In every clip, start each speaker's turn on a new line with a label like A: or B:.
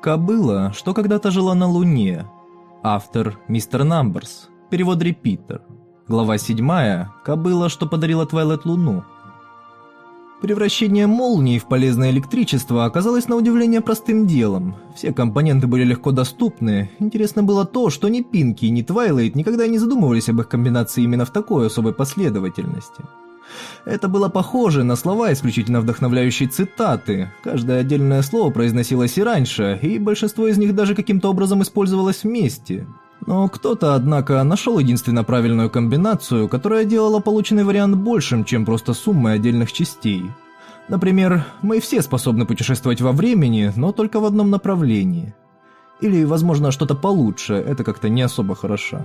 A: Кобыла, что когда-то жила на Луне. Автор Мистер Намберс. Перевод Репитер. Глава 7. Кобыла, что подарила Твайлайт Луну. Превращение молнии в полезное электричество оказалось на удивление простым делом. Все компоненты были легко доступны. Интересно было то, что ни Пинки, ни Твайлайт никогда не задумывались об их комбинации именно в такой особой последовательности. Это было похоже на слова исключительно вдохновляющие цитаты. Каждое отдельное слово произносилось и раньше, и большинство из них даже каким-то образом использовалось вместе. Но кто-то, однако, нашел единственно правильную комбинацию, которая делала полученный вариант большим, чем просто суммой отдельных частей. Например, мы все способны путешествовать во времени, но только в одном направлении. Или, возможно, что-то получше, это как-то не особо хорошо.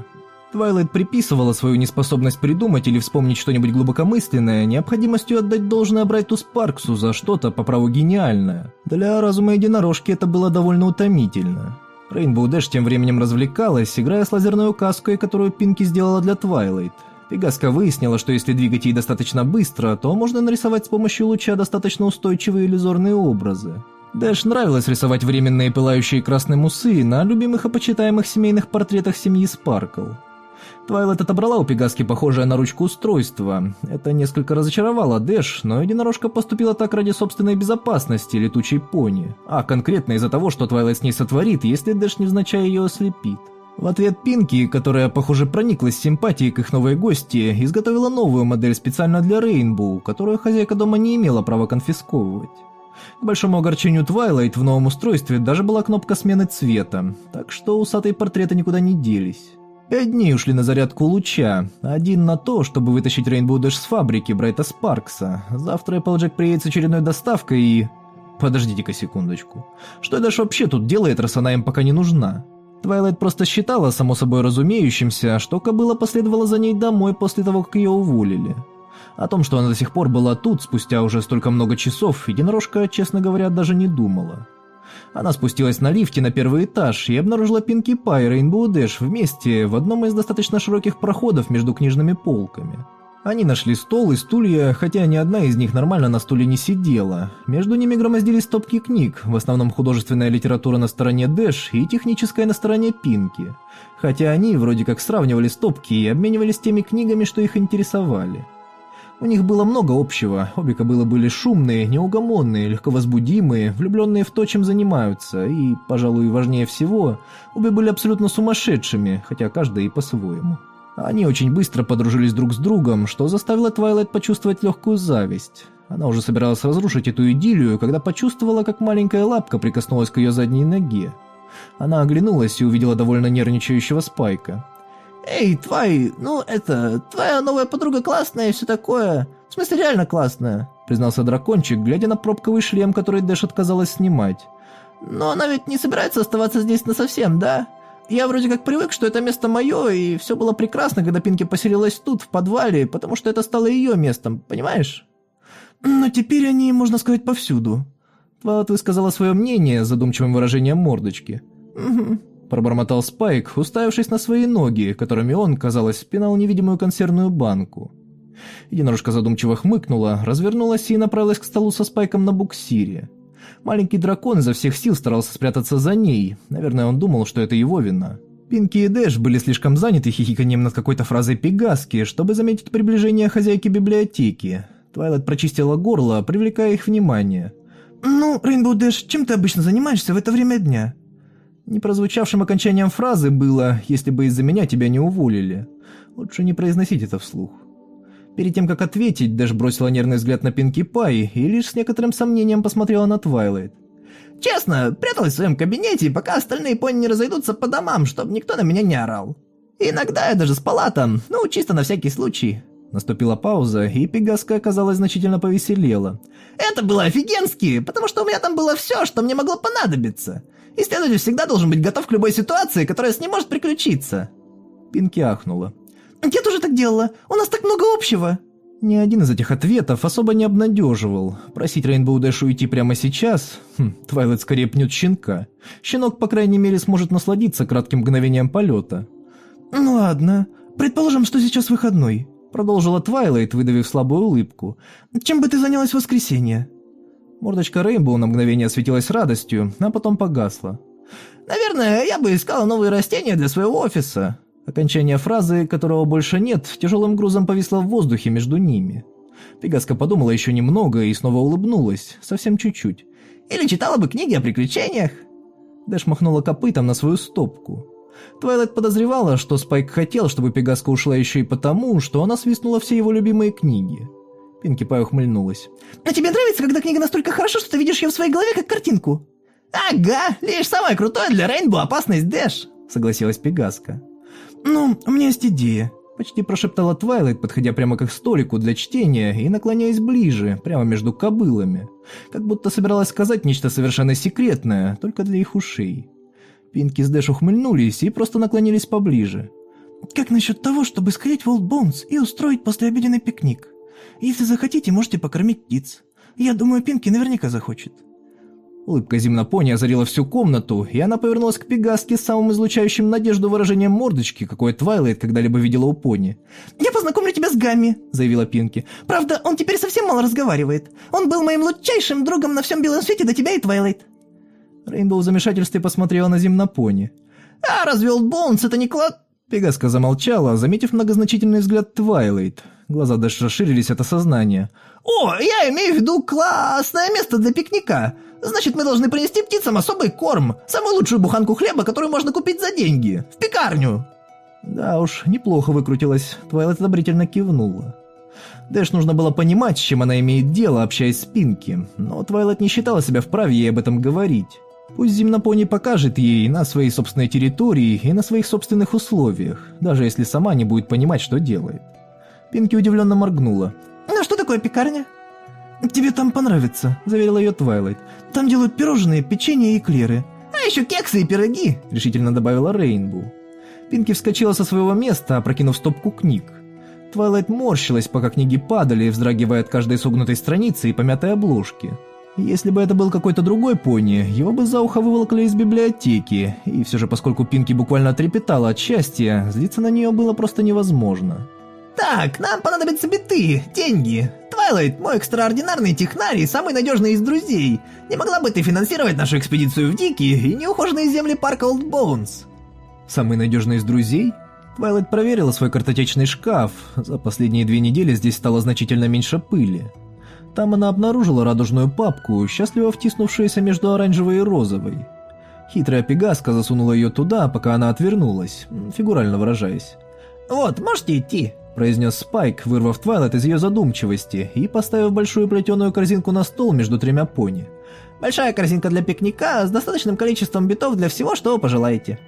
A: Твайлайт приписывала свою неспособность придумать или вспомнить что-нибудь глубокомысленное необходимостью отдать должное Брайту Спарксу за что-то по праву гениальное. Для разума единорожки это было довольно утомительно. Рейнбоу Дэш тем временем развлекалась, играя с лазерной указкой, которую Пинки сделала для Твайлайт. Пегаска выяснила, что если двигать ей достаточно быстро, то можно нарисовать с помощью луча достаточно устойчивые иллюзорные образы. Дэш нравилось рисовать временные пылающие красным усы на любимых и почитаемых семейных портретах семьи Спаркл. Твайлет отобрала у Пегаски похожее на ручку устройство. Это несколько разочаровало Дэш, но единорожка поступила так ради собственной безопасности летучей пони, а конкретно из-за того, что Твайлет с ней сотворит, если Дэш невзначай ее ослепит. В ответ Пинки, которая, похоже, прониклась симпатией к их новой гостье, изготовила новую модель специально для Рейнбоу, которую хозяйка дома не имела права конфисковывать. К большому огорчению Твайлайт в новом устройстве даже была кнопка смены цвета, так что усатые портреты никуда не делись. Пять дней ушли на зарядку луча. Один на то, чтобы вытащить Рейнбоу Дэш с фабрики Брайта Спаркса. Завтра Эпплджек приедет с очередной доставкой и... Подождите-ка секундочку. Что Дэш вообще тут делает, раз она им пока не нужна? Твайлайт просто считала, само собой разумеющимся, что кобыла последовала за ней домой после того, как ее уволили. О том, что она до сих пор была тут, спустя уже столько много часов, единорожка, честно говоря, даже не думала. Она спустилась на лифте на первый этаж и обнаружила Пинки Пай и Рейнбоу Дэш вместе в одном из достаточно широких проходов между книжными полками. Они нашли стол и стулья, хотя ни одна из них нормально на стуле не сидела. Между ними громоздились стопки книг, в основном художественная литература на стороне Дэш и техническая на стороне Пинки. Хотя они вроде как сравнивали стопки и обменивались теми книгами, что их интересовали. У них было много общего, обе кобылы были шумные, неугомонные, легковозбудимые, влюбленные в то, чем занимаются, и, пожалуй, важнее всего, обе были абсолютно сумасшедшими, хотя каждая и по-своему. Они очень быстро подружились друг с другом, что заставило Твайлайт почувствовать легкую зависть. Она уже собиралась разрушить эту идиллию, когда почувствовала, как маленькая лапка прикоснулась к ее задней ноге. Она оглянулась и увидела довольно нервничающего Спайка.
B: «Эй, твой, ну это, твоя новая подруга классная и все такое. В смысле, реально классная», — признался дракончик, глядя на пробковый шлем, который Дэш отказалась снимать. «Но она ведь не собирается оставаться здесь насовсем, да? Я вроде как привык, что это место мое, и все было прекрасно, когда Пинки поселилась тут, в подвале, потому что это стало ее местом, понимаешь?» «Но теперь они, можно сказать, повсюду». Тват высказала свое мнение задумчивым выражением мордочки. «Угу» пробормотал Спайк, уставившись на свои ноги, которыми он, казалось, пинал невидимую консервную банку. Единорожка задумчиво хмыкнула, развернулась и направилась к столу со Спайком на буксире. Маленький дракон изо всех сил старался спрятаться за ней, наверное, он думал, что это его вина. Пинки и Дэш были слишком заняты хихиканием над какой-то фразой Пегаски, чтобы заметить приближение хозяйки библиотеки. Твайлайт прочистила горло, привлекая их внимание. «Ну, Рейнбоу Дэш, чем ты обычно занимаешься в это время дня?» Непрозвучавшим окончанием фразы было «если бы из-за меня тебя не уволили». Лучше не произносить это вслух. Перед тем, как ответить, Дэш бросила нервный взгляд на Пинки Пай и лишь с некоторым сомнением посмотрела на Твайлайт. «Честно, пряталась в своем кабинете, пока остальные пони не разойдутся по домам, чтобы никто на меня не орал. Иногда я даже спала там, ну, чисто на всякий случай».
A: Наступила пауза, и Пегаска, казалось, значительно повеселела.
B: «Это было офигенски, потому что у меня там было все, что мне могло понадобиться. Исследователь всегда должен быть готов к любой ситуации, которая с ним может приключиться».
A: Пинки ахнула.
B: «Я тоже так делала. У нас так много общего».
A: Ни один из этих ответов особо не обнадеживал. Просить Рейнбоу Дэш уйти прямо сейчас? Хм, Твайлайт скорее пнет щенка. Щенок, по крайней мере, сможет насладиться кратким мгновением полета.
B: «Ну ладно. Предположим, что сейчас выходной», — продолжила Твайлайт, выдавив слабую улыбку. «Чем бы ты занялась в воскресенье?»
A: Мордочка Рейнбоу на мгновение осветилась радостью, а потом погасла.
B: «Наверное, я бы искала новые растения для своего офиса».
A: Окончание фразы, которого больше нет, тяжелым грузом повисло в воздухе между ними. Пегаска подумала еще немного и снова улыбнулась, совсем чуть-чуть.
B: «Или читала бы книги о приключениях».
A: Дэш махнула копытом на свою стопку. Твайлайт подозревала, что Спайк хотел, чтобы Пегаска ушла еще и потому, что она свистнула все его любимые книги. Пинки Пай ухмыльнулась.
B: «А тебе нравится, когда книга настолько хороша, что ты видишь ее в своей голове как картинку?» «Ага, лишь самое крутое для Рейнбоу Опасность Дэш», — согласилась Пегаска.
A: «Ну, у меня есть идея», — почти прошептала Твайлайт, подходя прямо к их столику для чтения и наклоняясь ближе, прямо между кобылами, как будто собиралась сказать нечто совершенно секретное, только для их ушей. Пинки с Дэш ухмыльнулись и просто наклонились поближе.
B: «Как насчет того, чтобы сходить в Олд Боунс и устроить послеобеденный пикник?» Если захотите, можете покормить птиц. Я думаю, Пинки наверняка захочет».
A: Улыбка земнопони озарила всю комнату, и она повернулась к Пегаске с самым излучающим надежду выражением мордочки, какое Твайлайт когда-либо видела у пони.
B: «Я познакомлю тебя с Гамми», — заявила Пинки. «Правда, он теперь совсем мало разговаривает. Он был моим лучшим другом на всем белом свете до тебя и Твайлайт».
A: Рейнбоу в замешательстве посмотрела на земнопони.
B: «А разве Олд Боунс это не клад...»
A: Пегаска замолчала, заметив многозначительный взгляд Твайлайт. Глаза даже расширились от осознания.
B: «О, я имею в виду классное место для пикника. Значит, мы должны принести птицам особый корм, самую лучшую буханку хлеба, которую можно купить за деньги, в пекарню».
A: Да уж, неплохо выкрутилась. Твайлайт одобрительно кивнула. Дэш нужно было понимать, с чем она имеет дело, общаясь с Пинки, но Твайлайт не считала себя вправе ей об этом говорить. Пусть Земнопони покажет ей на своей собственной территории и на своих собственных условиях, даже если сама не будет понимать, что делает. Пинки удивленно моргнула.
B: «Ну что такое пекарня?»
A: «Тебе там понравится», — заверила ее Твайлайт. «Там делают пирожные, печенье и эклеры».
B: «А еще кексы и пироги», —
A: решительно добавила Рейнбоу. Пинки вскочила со своего места, опрокинув стопку книг. Твайлайт морщилась, пока книги падали, вздрагивая от каждой согнутой страницы и помятой обложки. Если бы это был какой-то другой пони, его бы за ухо выволокли из библиотеки, и все же поскольку Пинки буквально трепетала от счастья, злиться на нее было просто невозможно.
B: «Так, нам понадобятся биты, деньги. Твайлайт, мой экстраординарный технарий, самый надежный из друзей. Не могла бы ты финансировать нашу экспедицию в дикие и неухоженные земли парка Олд Боунс?»
A: «Самый надежный из друзей?» Твайлайт проверила свой картотечный шкаф. За последние две недели здесь стало значительно меньше пыли. Там она обнаружила радужную папку, счастливо втиснувшуюся между оранжевой и розовой. Хитрая пегаска засунула ее туда, пока она отвернулась, фигурально выражаясь.
B: «Вот, можете идти», —
A: произнес Спайк, вырвав Твайлайт из ее задумчивости и поставив большую плетеную корзинку на стол между тремя пони.
B: «Большая корзинка для пикника с достаточным количеством битов для всего, что вы пожелаете».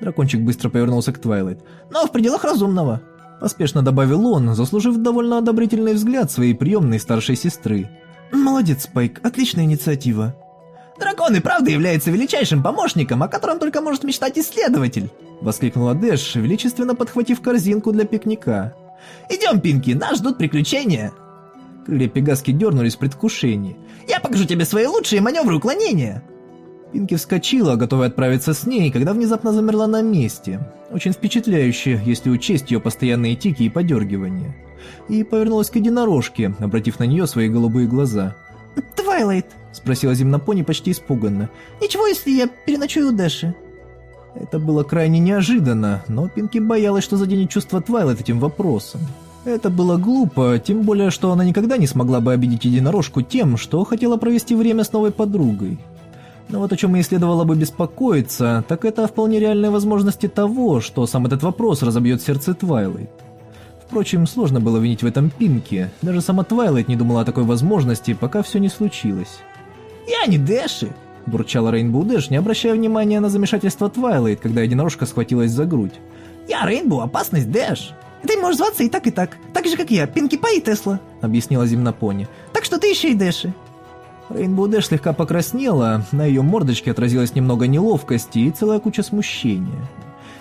A: Дракончик быстро повернулся к Твайлайт.
B: «Но в пределах разумного».
A: Поспешно добавил он, заслужив довольно одобрительный взгляд своей приемной старшей сестры.
B: «Молодец, Спайк, отличная инициатива». «Дракон и правда является величайшим помощником, о котором только может мечтать исследователь», —
A: воскликнула Дэш, величественно подхватив корзинку для пикника.
B: «Идем, Пинки, нас ждут приключения!»
A: Крылья Пегаски дернулись в предвкушении.
B: «Я покажу тебе свои лучшие маневры уклонения!»
A: Пинки вскочила, готовая отправиться с ней, когда внезапно замерла на месте. Очень впечатляюще, если учесть ее постоянные тики и подергивания. И повернулась к единорожке, обратив на нее свои голубые глаза.
B: «Твайлайт!»
A: – спросила земнопони почти испуганно.
B: «Ничего, если я переночую у Дэши?»
A: Это было крайне неожиданно, но Пинки боялась, что заденет чувство Твайлайт этим вопросом. Это было глупо, тем более, что она никогда не смогла бы обидеть единорожку тем, что хотела провести время с новой подругой. Но вот о чем ей следовало бы беспокоиться, так это о вполне реальной возможности того, что сам этот вопрос разобьет сердце Твайлайт. Впрочем, сложно было винить в этом Пинки, даже сама Твайлайт не думала о такой возможности, пока все не случилось.
B: «Я не Дэши!» –
A: буркнула Рейнбоу Дэш, не обращая внимания на замешательство Твайлайт, когда единорожка схватилась за грудь.
B: «Я Рейнбоу, опасность Дэш!» «Ты можешь зваться и так, и так, так же, как я, Пинки Пай и Тесла», — объяснила Земнопони. «Так что ты еще и Дэши».
A: Рейнбоу Дэш слегка покраснела, на ее мордочке отразилось немного неловкости и целая куча смущения.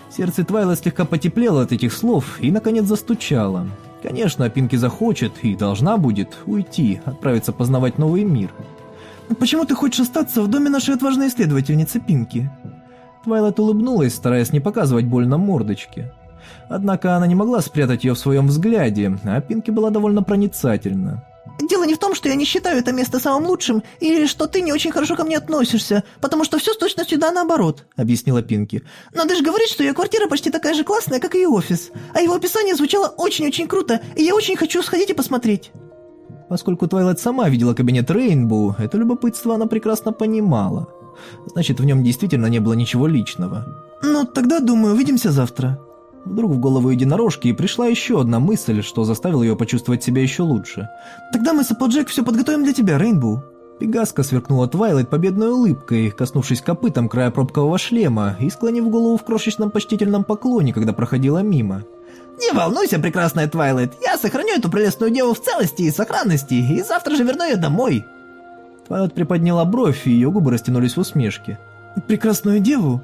A: Сердце Твайлайт слегка потеплело от этих слов и, наконец, застучало. Конечно, Пинки захочет и должна будет уйти, отправиться познавать новый мир.
B: «Почему ты хочешь остаться в доме нашей отважной исследовательницы Пинки?»
A: Твайлайт улыбнулась, стараясь не показывать боль на мордочке. Однако она не могла спрятать ее в своем взгляде, а Пинки была довольно проницательна.
B: Дело не в том, что я не считаю это место самым лучшим, или что ты не очень хорошо ко мне относишься, потому что все с точностью да наоборот», — объяснила Пинки. «Но ты же говоришь, что ее квартира почти такая же классная, как и офис. А его описание звучало очень-очень круто, и я очень хочу сходить и посмотреть».
A: Поскольку Твайлайт сама видела кабинет Рейнбоу, это любопытство она прекрасно понимала. Значит, в нем действительно не было ничего личного.
B: «Ну, тогда, думаю, увидимся завтра».
A: Вдруг в голову единорожки пришла еще одна мысль, что заставила ее почувствовать себя еще лучше.
B: «Тогда мы с Эпплджек все подготовим для тебя, Рейнбоу».
A: Пегаска сверкнула Твайлайт победной улыбкой, коснувшись копытом края пробкового шлема и склонив голову в крошечном почтительном поклоне, когда проходила мимо.
B: «Не волнуйся, прекрасная Твайлайт, я сохраню эту прелестную деву в целости и сохранности, и завтра же верну ее домой».
A: Твайлайт приподняла бровь, и ее губы растянулись в усмешке.
B: «Прекрасную деву?»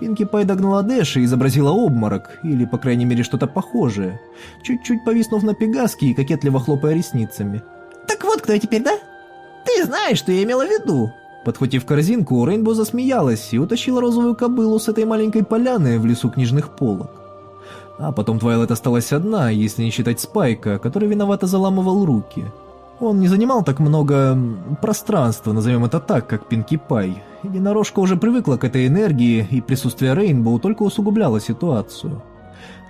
A: Пинки Пай догнала Дэш и изобразила обморок, или, по крайней мере, что-то похожее, чуть-чуть повиснув на Пегаске и кокетливо хлопая ресницами.
B: «Так вот кто я теперь, да? Ты знаешь, что я имела в виду!»
A: Подхватив корзинку, Рейнбо засмеялась и утащила розовую кобылу с этой маленькой поляны в лесу книжных полок. А потом Твайлайт осталась одна, если не считать Спайка, который виновато заламывал руки. Он не занимал так много пространства, назовем это так, как Пинки Пай. Единорожка уже привыкла к этой энергии, и присутствие Рейнбоу только усугубляло ситуацию.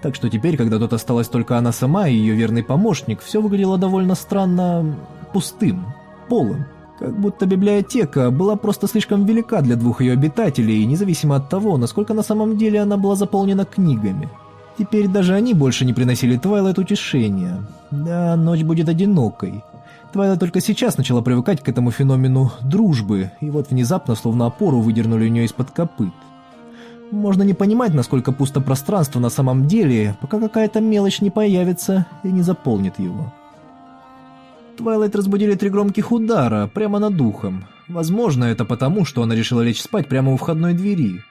A: Так что теперь, когда тут осталась только она сама и ее верный помощник, все выглядело довольно странно... пустым, полым. Как будто библиотека была просто слишком велика для двух ее обитателей, независимо от того, насколько на самом деле она была заполнена книгами. Теперь даже они больше не приносили Твайлайт утешения. Да, ночь будет одинокой. Твайла только сейчас начала привыкать к этому феномену дружбы, и вот внезапно, словно опору, выдернули у нее из-под копыт. Можно не понимать, насколько пусто пространство на самом деле, пока какая-то мелочь не появится и не заполнит его. Твайлайт разбудили три громких удара, прямо над духом. Возможно, это потому, что она решила лечь спать прямо у входной двери.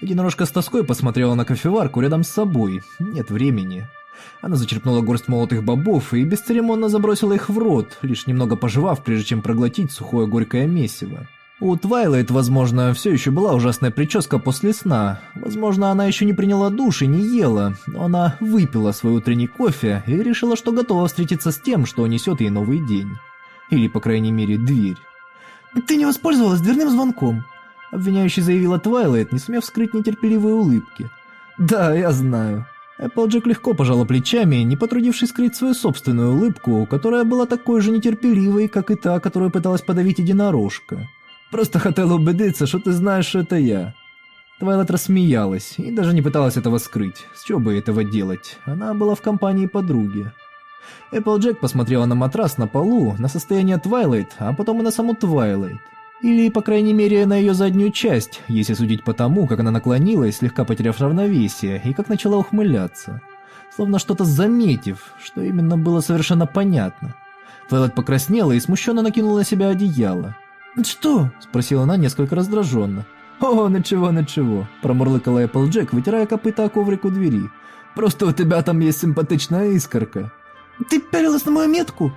A: Единорожка с тоской посмотрела на кофеварку рядом с собой. Нет времени. Она зачерпнула горсть молотых бобов и бесцеремонно забросила их в рот, лишь немного пожевав, прежде чем проглотить сухое горькое месиво. У Твайлайт, возможно, все еще была ужасная прическа после сна. Возможно, она еще не приняла душ и не ела, но она выпила свой утренний кофе и решила, что готова встретиться с тем, что несет ей новый день. Или, по крайней мере, дверь.
B: «Ты не воспользовалась дверным звонком», — обвиняюще заявила Твайлайт, не сумев скрыть нетерпеливой улыбки.
A: «Да, я знаю», Эпплджек легко пожала плечами, не потрудившись скрыть свою собственную улыбку, которая была такой же нетерпеливой, как и та, которую пыталась подавить единорожка. «Просто хотела убедиться, что ты знаешь, что это я». Твайлайт рассмеялась и даже не пыталась этого скрыть. С чего бы это делать? Она была в компании подруги. Эпплджек посмотрела на матрас на полу, на состояние Твайлайт, а потом и на саму Твайлайт. Или, по крайней мере, на ее заднюю часть, если судить по тому, как она наклонилась, слегка потеряв равновесие, и как начала ухмыляться. Словно что-то заметив, что именно было совершенно понятно. Твайлайт покраснела и смущенно накинула на себя одеяло.
B: «Что?»
A: – спросила она несколько раздраженно. «О, ничего, ничего», – промурлыкала Эпплджек, вытирая копыта о коврик у двери. «Просто у тебя там есть симпатичная искорка».
B: «Ты пялилась на мою метку?»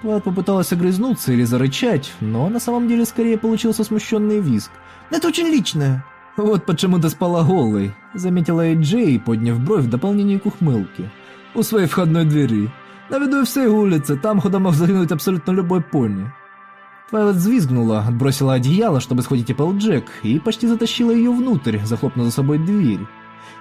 A: Твайт попыталась огрызнуться или зарычать, но на самом деле скорее получился смущенный визг.
B: «Это очень личное».
A: «Вот почему ты спала голой», — заметила Эйджей, подняв бровь в дополнение к ухмылке. «У своей входной двери. На виду всей улицы, там, куда мог заглянуть абсолютно любой пони». Твайлет взвизгнула, отбросила одеяло, чтобы схватить Джек, и почти затащила ее внутрь, захлопнув за собой дверь.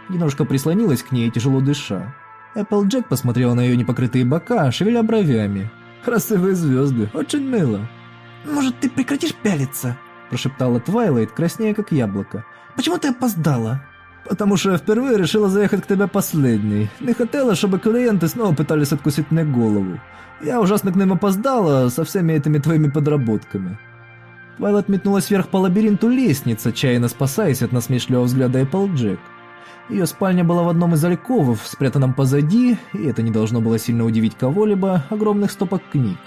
A: Немножко прислонилась к ней, тяжело дыша. Джек посмотрела на ее непокрытые бока, шевеля бровями. Красивые звезды, очень мило».
B: «Может, ты прекратишь пялиться?»
A: – прошептала Твайлайт, краснея как яблоко.
B: «Почему ты опоздала?»
A: «Потому что я впервые решила заехать к тебе последней. Не хотела, чтобы клиенты снова пытались откусить мне голову. Я ужасно к ним опоздала со всеми этими твоими подработками». Твайлайт метнулась вверх по лабиринту лестниц, отчаянно спасаясь от насмешливого взгляда Эпплджек. Ее спальня была в одном из альковов, спрятанном позади, и это не должно было сильно удивить кого-либо, огромных стопок книг.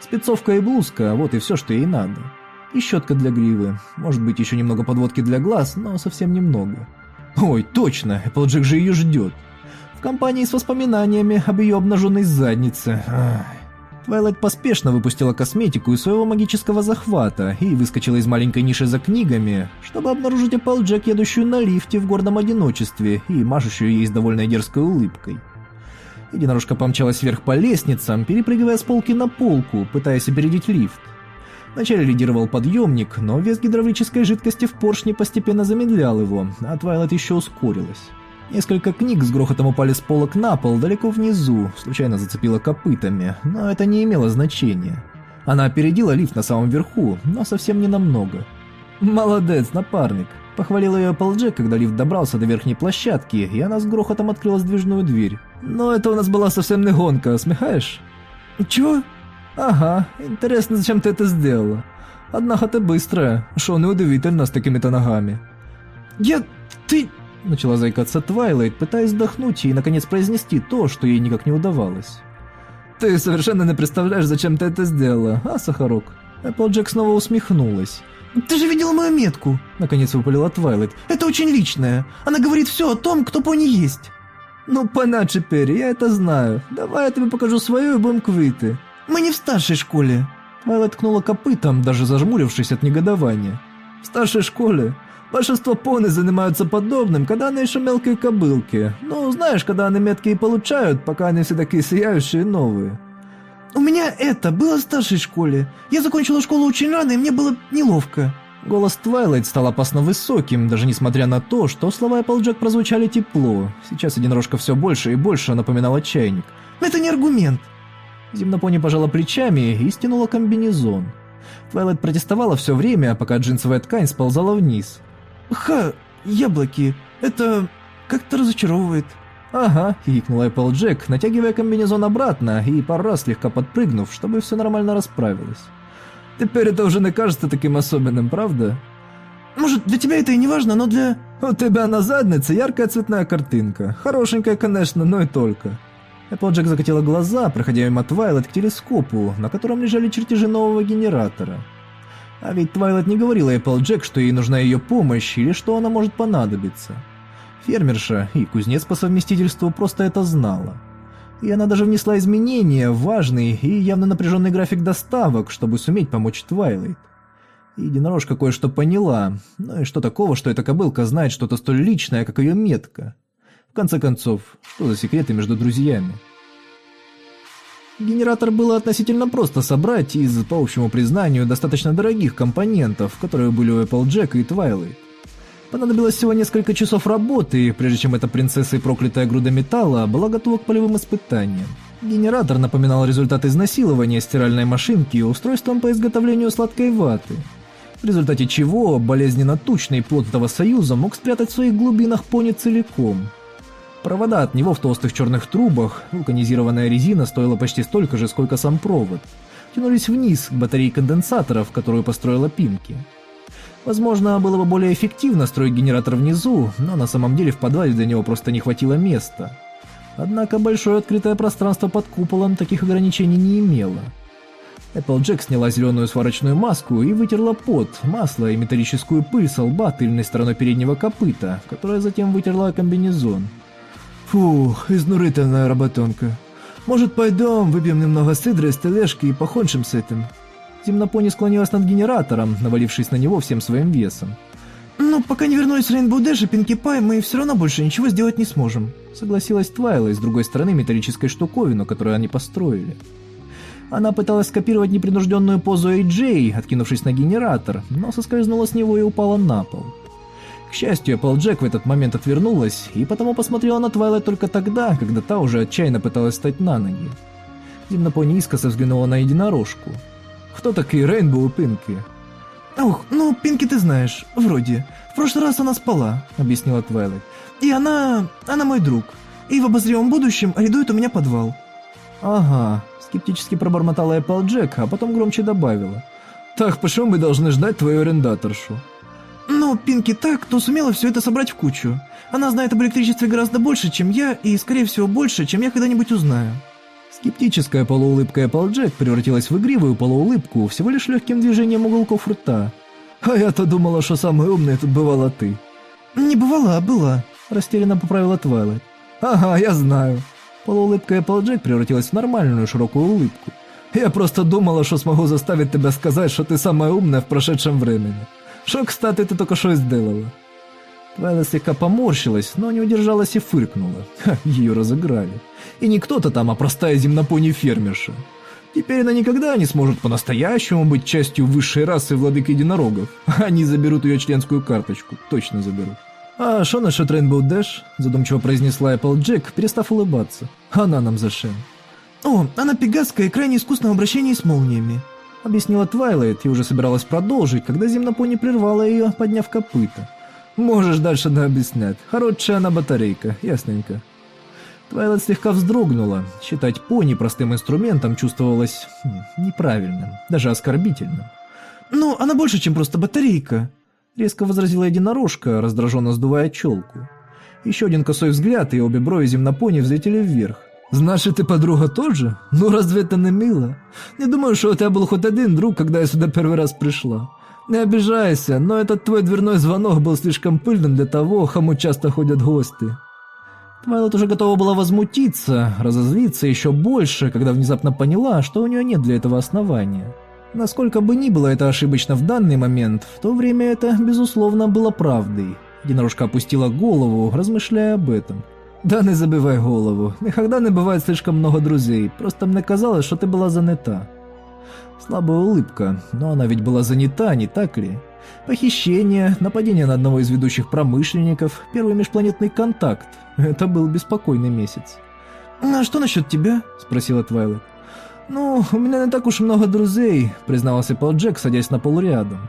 A: Спецовка и блузка – вот и все, что ей надо. И щетка для гривы, может быть еще немного подводки для глаз, но совсем немного. Ой, точно, Эпплджек же ее ждет. В компании с воспоминаниями об ее обнаженной заднице. Ах. Твайлайт поспешно выпустила косметику из своего магического захвата и выскочила из маленькой ниши за книгами, чтобы обнаружить Эпплджек, едущую на лифте в гордом одиночестве и машущую ей с довольно дерзкой улыбкой. Единорожка помчалась вверх по лестницам, перепрыгивая с полки на полку, пытаясь опередить лифт. Вначале лидировал подъемник, но вес гидравлической жидкости в поршне постепенно замедлял его, а Твайлайт еще ускорилась. Несколько книг с грохотом упали с полок на пол далеко внизу, случайно зацепила копытами, но это не имело значения. Она опередила лифт на самом верху, но совсем не намного. «Молодец, напарник!» Похвалил ее Applejack, когда лифт добрался до верхней площадки, и она с грохотом открыла сдвижную дверь. «Но это у нас была совсем не гонка, смехаешь?»
B: «Чего?»
A: «Ага, интересно, зачем ты это сделала? Однако ты быстрая, шо неудивительно с такими-то ногами».
B: «Я... ты...»
A: Начала заикаться Твайлайт, пытаясь вдохнуть и, наконец, произнести то, что ей никак не удавалось. «Ты совершенно не представляешь, зачем ты это сделала, а, Сахарок?» Эпплджек снова усмехнулась.
B: «Ты же видела мою метку!»
A: Наконец выпалила Твайлайт.
B: «Это очень личное. Она говорит все о том, кто пони есть».
A: «Ну, пона теперь, я это знаю. Давай я тебе покажу свою и будем квиты».
B: «Мы не в старшей школе».
A: Твайлайт ткнула копытом, даже зажмурившись от негодования. «В старшей школе? Большинство пони занимаются подобным, когда они еще мелкие кобылки. Ну, знаешь, когда они метки и получают, пока они все такие сияющие новые».
B: «У меня это было в старшей школе. Я закончила школу очень рано, и мне было неловко».
A: Голос Твайлайт стал опасно высоким, даже несмотря на то, что слова Эпплджек прозвучали тепло. Сейчас единорожка все больше и больше напоминала чайник.
B: «Это не аргумент».
A: Земнопони пожала плечами и стянула комбинезон. Твайлайт протестовала все время, пока джинсовая ткань сползала вниз.
B: «Ха, яблоки, это как-то разочаровывает».
A: «Ага», — хихикнула Эпплджек, натягивая комбинезон обратно и пару раз слегка подпрыгнув, чтобы все нормально расправилось. «Теперь это уже не кажется таким особенным, правда?»
B: «Может, для тебя это и не важно, но для...»
A: «У тебя на заднице яркая цветная картинка. Хорошенькая, конечно, но и только». Эпплджек закатила глаза, проходя мимо Твайлайт к телескопу, на котором лежали чертежи нового генератора. А ведь Твайлайт не говорила Эпплджек, что ей нужна ее помощь или что она может понадобиться. Фермерша и кузнец по совместительству просто это знала. И она даже внесла изменения в важный и явно напряженный график доставок, чтобы суметь помочь Твайлайт. Единорожка кое-что поняла, ну и что такого, что эта кобылка знает что-то столь личное, как ее метка. В конце концов, что за секреты между друзьями? Генератор было относительно просто собрать из, по общему признанию, достаточно дорогих компонентов, которые были у Applejack и Twilight. Понадобилось всего несколько часов работы, прежде чем эта принцесса и проклятая груда металла была готова к полевым испытаниям. Генератор напоминал результат изнасилования стиральной машинки устройством по изготовлению сладкой ваты, в результате чего болезненно тучный плод этого союза мог спрятать в своих глубинах пони целиком. Провода от него в толстых черных трубах, вулканизированная резина стоила почти столько же, сколько сам провод, тянулись вниз к батарее конденсаторов, которую построила Пинки. Возможно, было бы более эффективно строить генератор внизу, но на самом деле в подвале для него просто не хватило места. Однако большое открытое пространство под куполом таких ограничений не имело. Эпплджек сняла зеленую сварочную маску и вытерла пот, масло и металлическую пыль со лба тыльной стороной переднего копыта, которая затем вытерла комбинезон.
B: «Фух, изнурительная работенка. Может, пойдем, выпьем немного сидра из тележки и покончим с этим?»
A: Темнопони склонилась над генератором, навалившись на него всем своим весом.
B: «Ну, пока не вернулись Рейнбоу Дэш и Пинки Пай, мы все равно больше ничего сделать не сможем»,
A: согласилась Твайла с другой стороны металлической штуковину, которую они построили. Она пыталась скопировать непринужденную позу Эй-Джей, откинувшись на генератор, но соскользнула с него и упала на пол. К счастью, Эпплджек в этот момент отвернулась и потому посмотрела на Твайлайт только тогда, когда та уже отчаянно пыталась встать на ноги. Земнопони искоса взглянула на единорожку. Кто такие Рейнбоу и Пинки?
B: «Ох, ну, Пинки ты знаешь, вроде. В прошлый раз она спала», — объяснила Твайлайт. «И она... она мой друг. И в обозримом будущем арендует у меня подвал».
A: «Ага», — скептически пробормотала Эпплджек, а потом громче добавила. «Так, почему мы должны ждать твою арендаторшу?»
B: «Ну, Пинки так, кто сумела все это собрать в кучу. Она знает об электричестве гораздо больше, чем я, и, скорее всего, больше, чем я когда-нибудь узнаю».
A: Скептическая полуулыбка Эпплджек превратилась в игривую полуулыбку всего лишь легким движением уголков рта. «А я-то думала, что самая умная тут бывала ты».
B: «Не бывала, а была», –
A: растерянно поправила Твайлайт. «Ага, я знаю». Полуулыбка Эпплджек превратилась в нормальную широкую улыбку. «Я просто думала, что смогу заставить тебя сказать, что ты самая умная в прошедшем времени. Что, кстати, ты только что сделала?» Твайлет слегка поморщилась, но не удержалась и фыркнула. Ха, ее разыграли. И не кто-то там, а простая земнопони-фермерша. Теперь она никогда не сможет по-настоящему быть частью высшей расы владык единорогов. Они заберут ее членскую карточку. Точно заберут. «А что насчет Рейнбоу Дэш?» – задумчиво произнесла Джек, перестав улыбаться. «Она нам зачем?»
B: «О, она пегаска и крайне искусна в обращении с молниями», — объяснила Твайлайт и уже собиралась продолжить, когда земнопони прервала ее, подняв копыта.
A: «Можешь дальше да объяснять. Хорошая она батарейка, ясненько». Твайлайт слегка вздрогнула. Считать пони простым инструментом чувствовалось хм, неправильным, даже оскорбительным.
B: «Ну, она больше, чем просто батарейка», —
A: резко возразила единорожка, раздраженно сдувая челку. Еще один косой взгляд, и обе брови земнопони взлетели вверх. «Значит, ты подруга тоже? Ну разве это не мило? Не думаю, что у тебя был хоть один друг, когда я сюда первый раз пришла. Не обижайся, но этот твой дверной звонок был слишком пыльным для того, кому часто ходят гости». Твайлот уже готова была возмутиться, разозлиться еще больше, когда внезапно поняла, что у нее нет для этого основания. Насколько бы ни было это ошибочно в данный момент, в то время это, безусловно, было правдой. Единорожка опустила голову, размышляя об этом. «Да не забивай голову, никогда не бывает слишком много друзей, просто мне казалось, что ты была занята». Слабая улыбка, но она ведь была занята, не так ли? Похищение, нападение на одного из ведущих промышленников, первый межпланетный контакт. Это был беспокойный месяц.
B: «А что насчет тебя?» – спросила Твайлет.
A: «Ну, у меня не так уж много друзей», – признавался Пол Джек, садясь на пол рядом.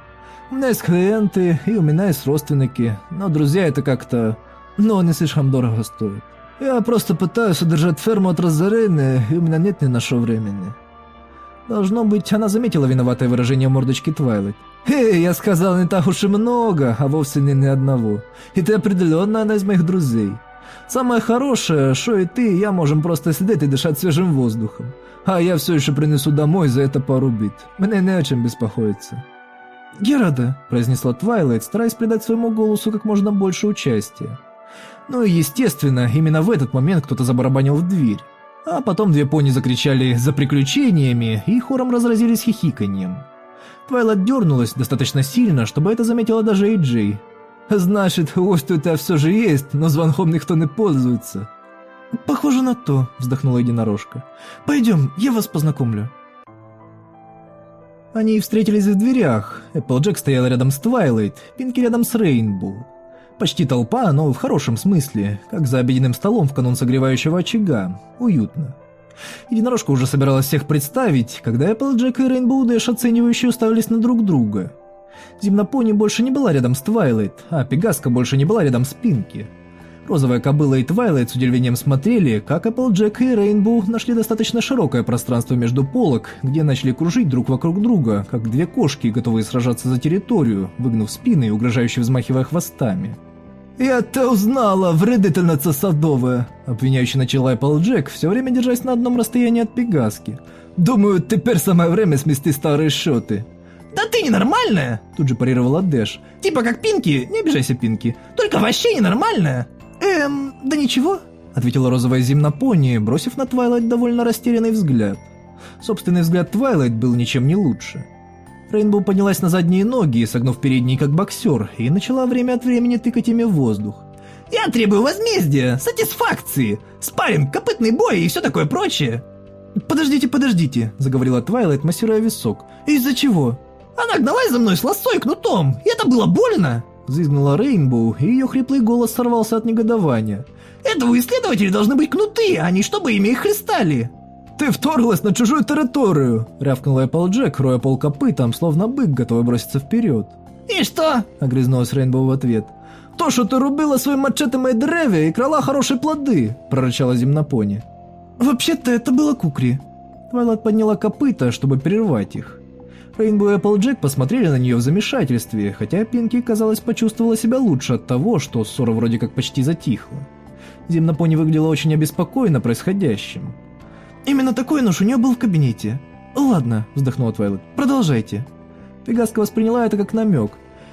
A: «У меня есть клиенты, и у меня есть родственники, но друзья это как-то но не слишком дорого стоит. Я просто пытаюсь удержать ферму от разорения, и у меня нет ни на что времени». Должно быть, она заметила виноватое выражение мордочки Твайлайт. «Эй, я сказал не так уж и много, а вовсе не ни одного. И ты определенно одна из моих друзей. Самое хорошее, что и ты, и я можем просто сидеть и дышать свежим воздухом. А я все еще принесу домой за это пару бит. Мне не о чем беспокоиться».
B: «Я рада», — произнесла Твайлайт, стараясь придать своему голосу как можно больше участия.
A: Ну и естественно, именно в этот момент кто-то забарабанил в дверь. А потом две пони закричали «за приключениями» и хором разразились хихиканьем. Твайлайт дернулась достаточно сильно, чтобы это заметила даже Эйджей. «Значит, у тебя все же есть, но звонком никто не пользуется».
B: «Похоже на то», — вздохнула единорожка. «Пойдем, я вас познакомлю».
A: Они встретились в дверях. Эпплджек стоял рядом с Твайлайт, Пинки рядом с Рейнбоу. Почти толпа, но в хорошем смысле, как за обеденным столом в канун согревающего очага. Уютно. Единорожка уже собиралась всех представить, когда Эпплджек и Рейнбоу Дэш оценивающе уставились на друг друга. Земнопони больше не была рядом с Твайлайт, а Пегаска больше не была рядом с Пинки. Розовая кобыла и Твайлайт с удивлением смотрели, как Эпплджек и Рейнбоу нашли достаточно широкое пространство между полок, где начали кружить друг вокруг друга, как две кошки, готовые сражаться за территорию, выгнув спины и угрожающе взмахивая хвостами. «Я тя узнала, вредительница садовая!» Обвиняюще начала Джек, все время держась на одном расстоянии от Пегаски. «Думаю, теперь самое время свести старые счеты».
B: «Да ты ненормальная!»
A: Тут же парировала Дэш.
B: «Типа как Пинки, не обижайся, Пинки. Только вообще ненормальная!» «Эм, да ничего», — ответила розовая земнопони, бросив на Твайлайт довольно растерянный взгляд.
A: Собственный взгляд Твайлайт был ничем не лучше. Рейнбоу поднялась на задние ноги, согнув передние как боксер, и начала время от времени тыкать ими в воздух.
B: «Я требую возмездия, сатисфакции, спарринг, копытный бой и все такое прочее!»
A: «Подождите, подождите», — заговорила Твайлайт, массируя висок. «Из-за чего?»
B: «Она гналась за мной с лосой кнутом, и это было больно!»
A: Взвизгнула Рейнбоу, и ее хриплый голос сорвался от негодования.
B: «Это у исследователей должны быть кнуты, а не чтобы ими их хлестали!»
A: «Ты вторглась на чужую территорию!» — рявкнул Эпплджек, роя пол копытом, словно бык, готовый броситься вперед.
B: «И что?»
A: — огрызнулась Рейнбоу в ответ. «То, что ты рубила своим мачете мои деревья и крала хорошие плоды!» — прорычала земнопони.
B: «Вообще-то это было кукри».
A: Твайлайт подняла копыта, чтобы прервать их. Рейнбоу и Эпплджек посмотрели на нее в замешательстве, хотя Пинки, казалось, почувствовала себя лучше от того, что ссора вроде как почти затихла. Земнопони выглядела очень обеспокоена происходящим.
B: Именно такой нож у нее был в кабинете. Ладно, вздохнула Твайлет. Продолжайте.
A: Пегаска восприняла это как намек.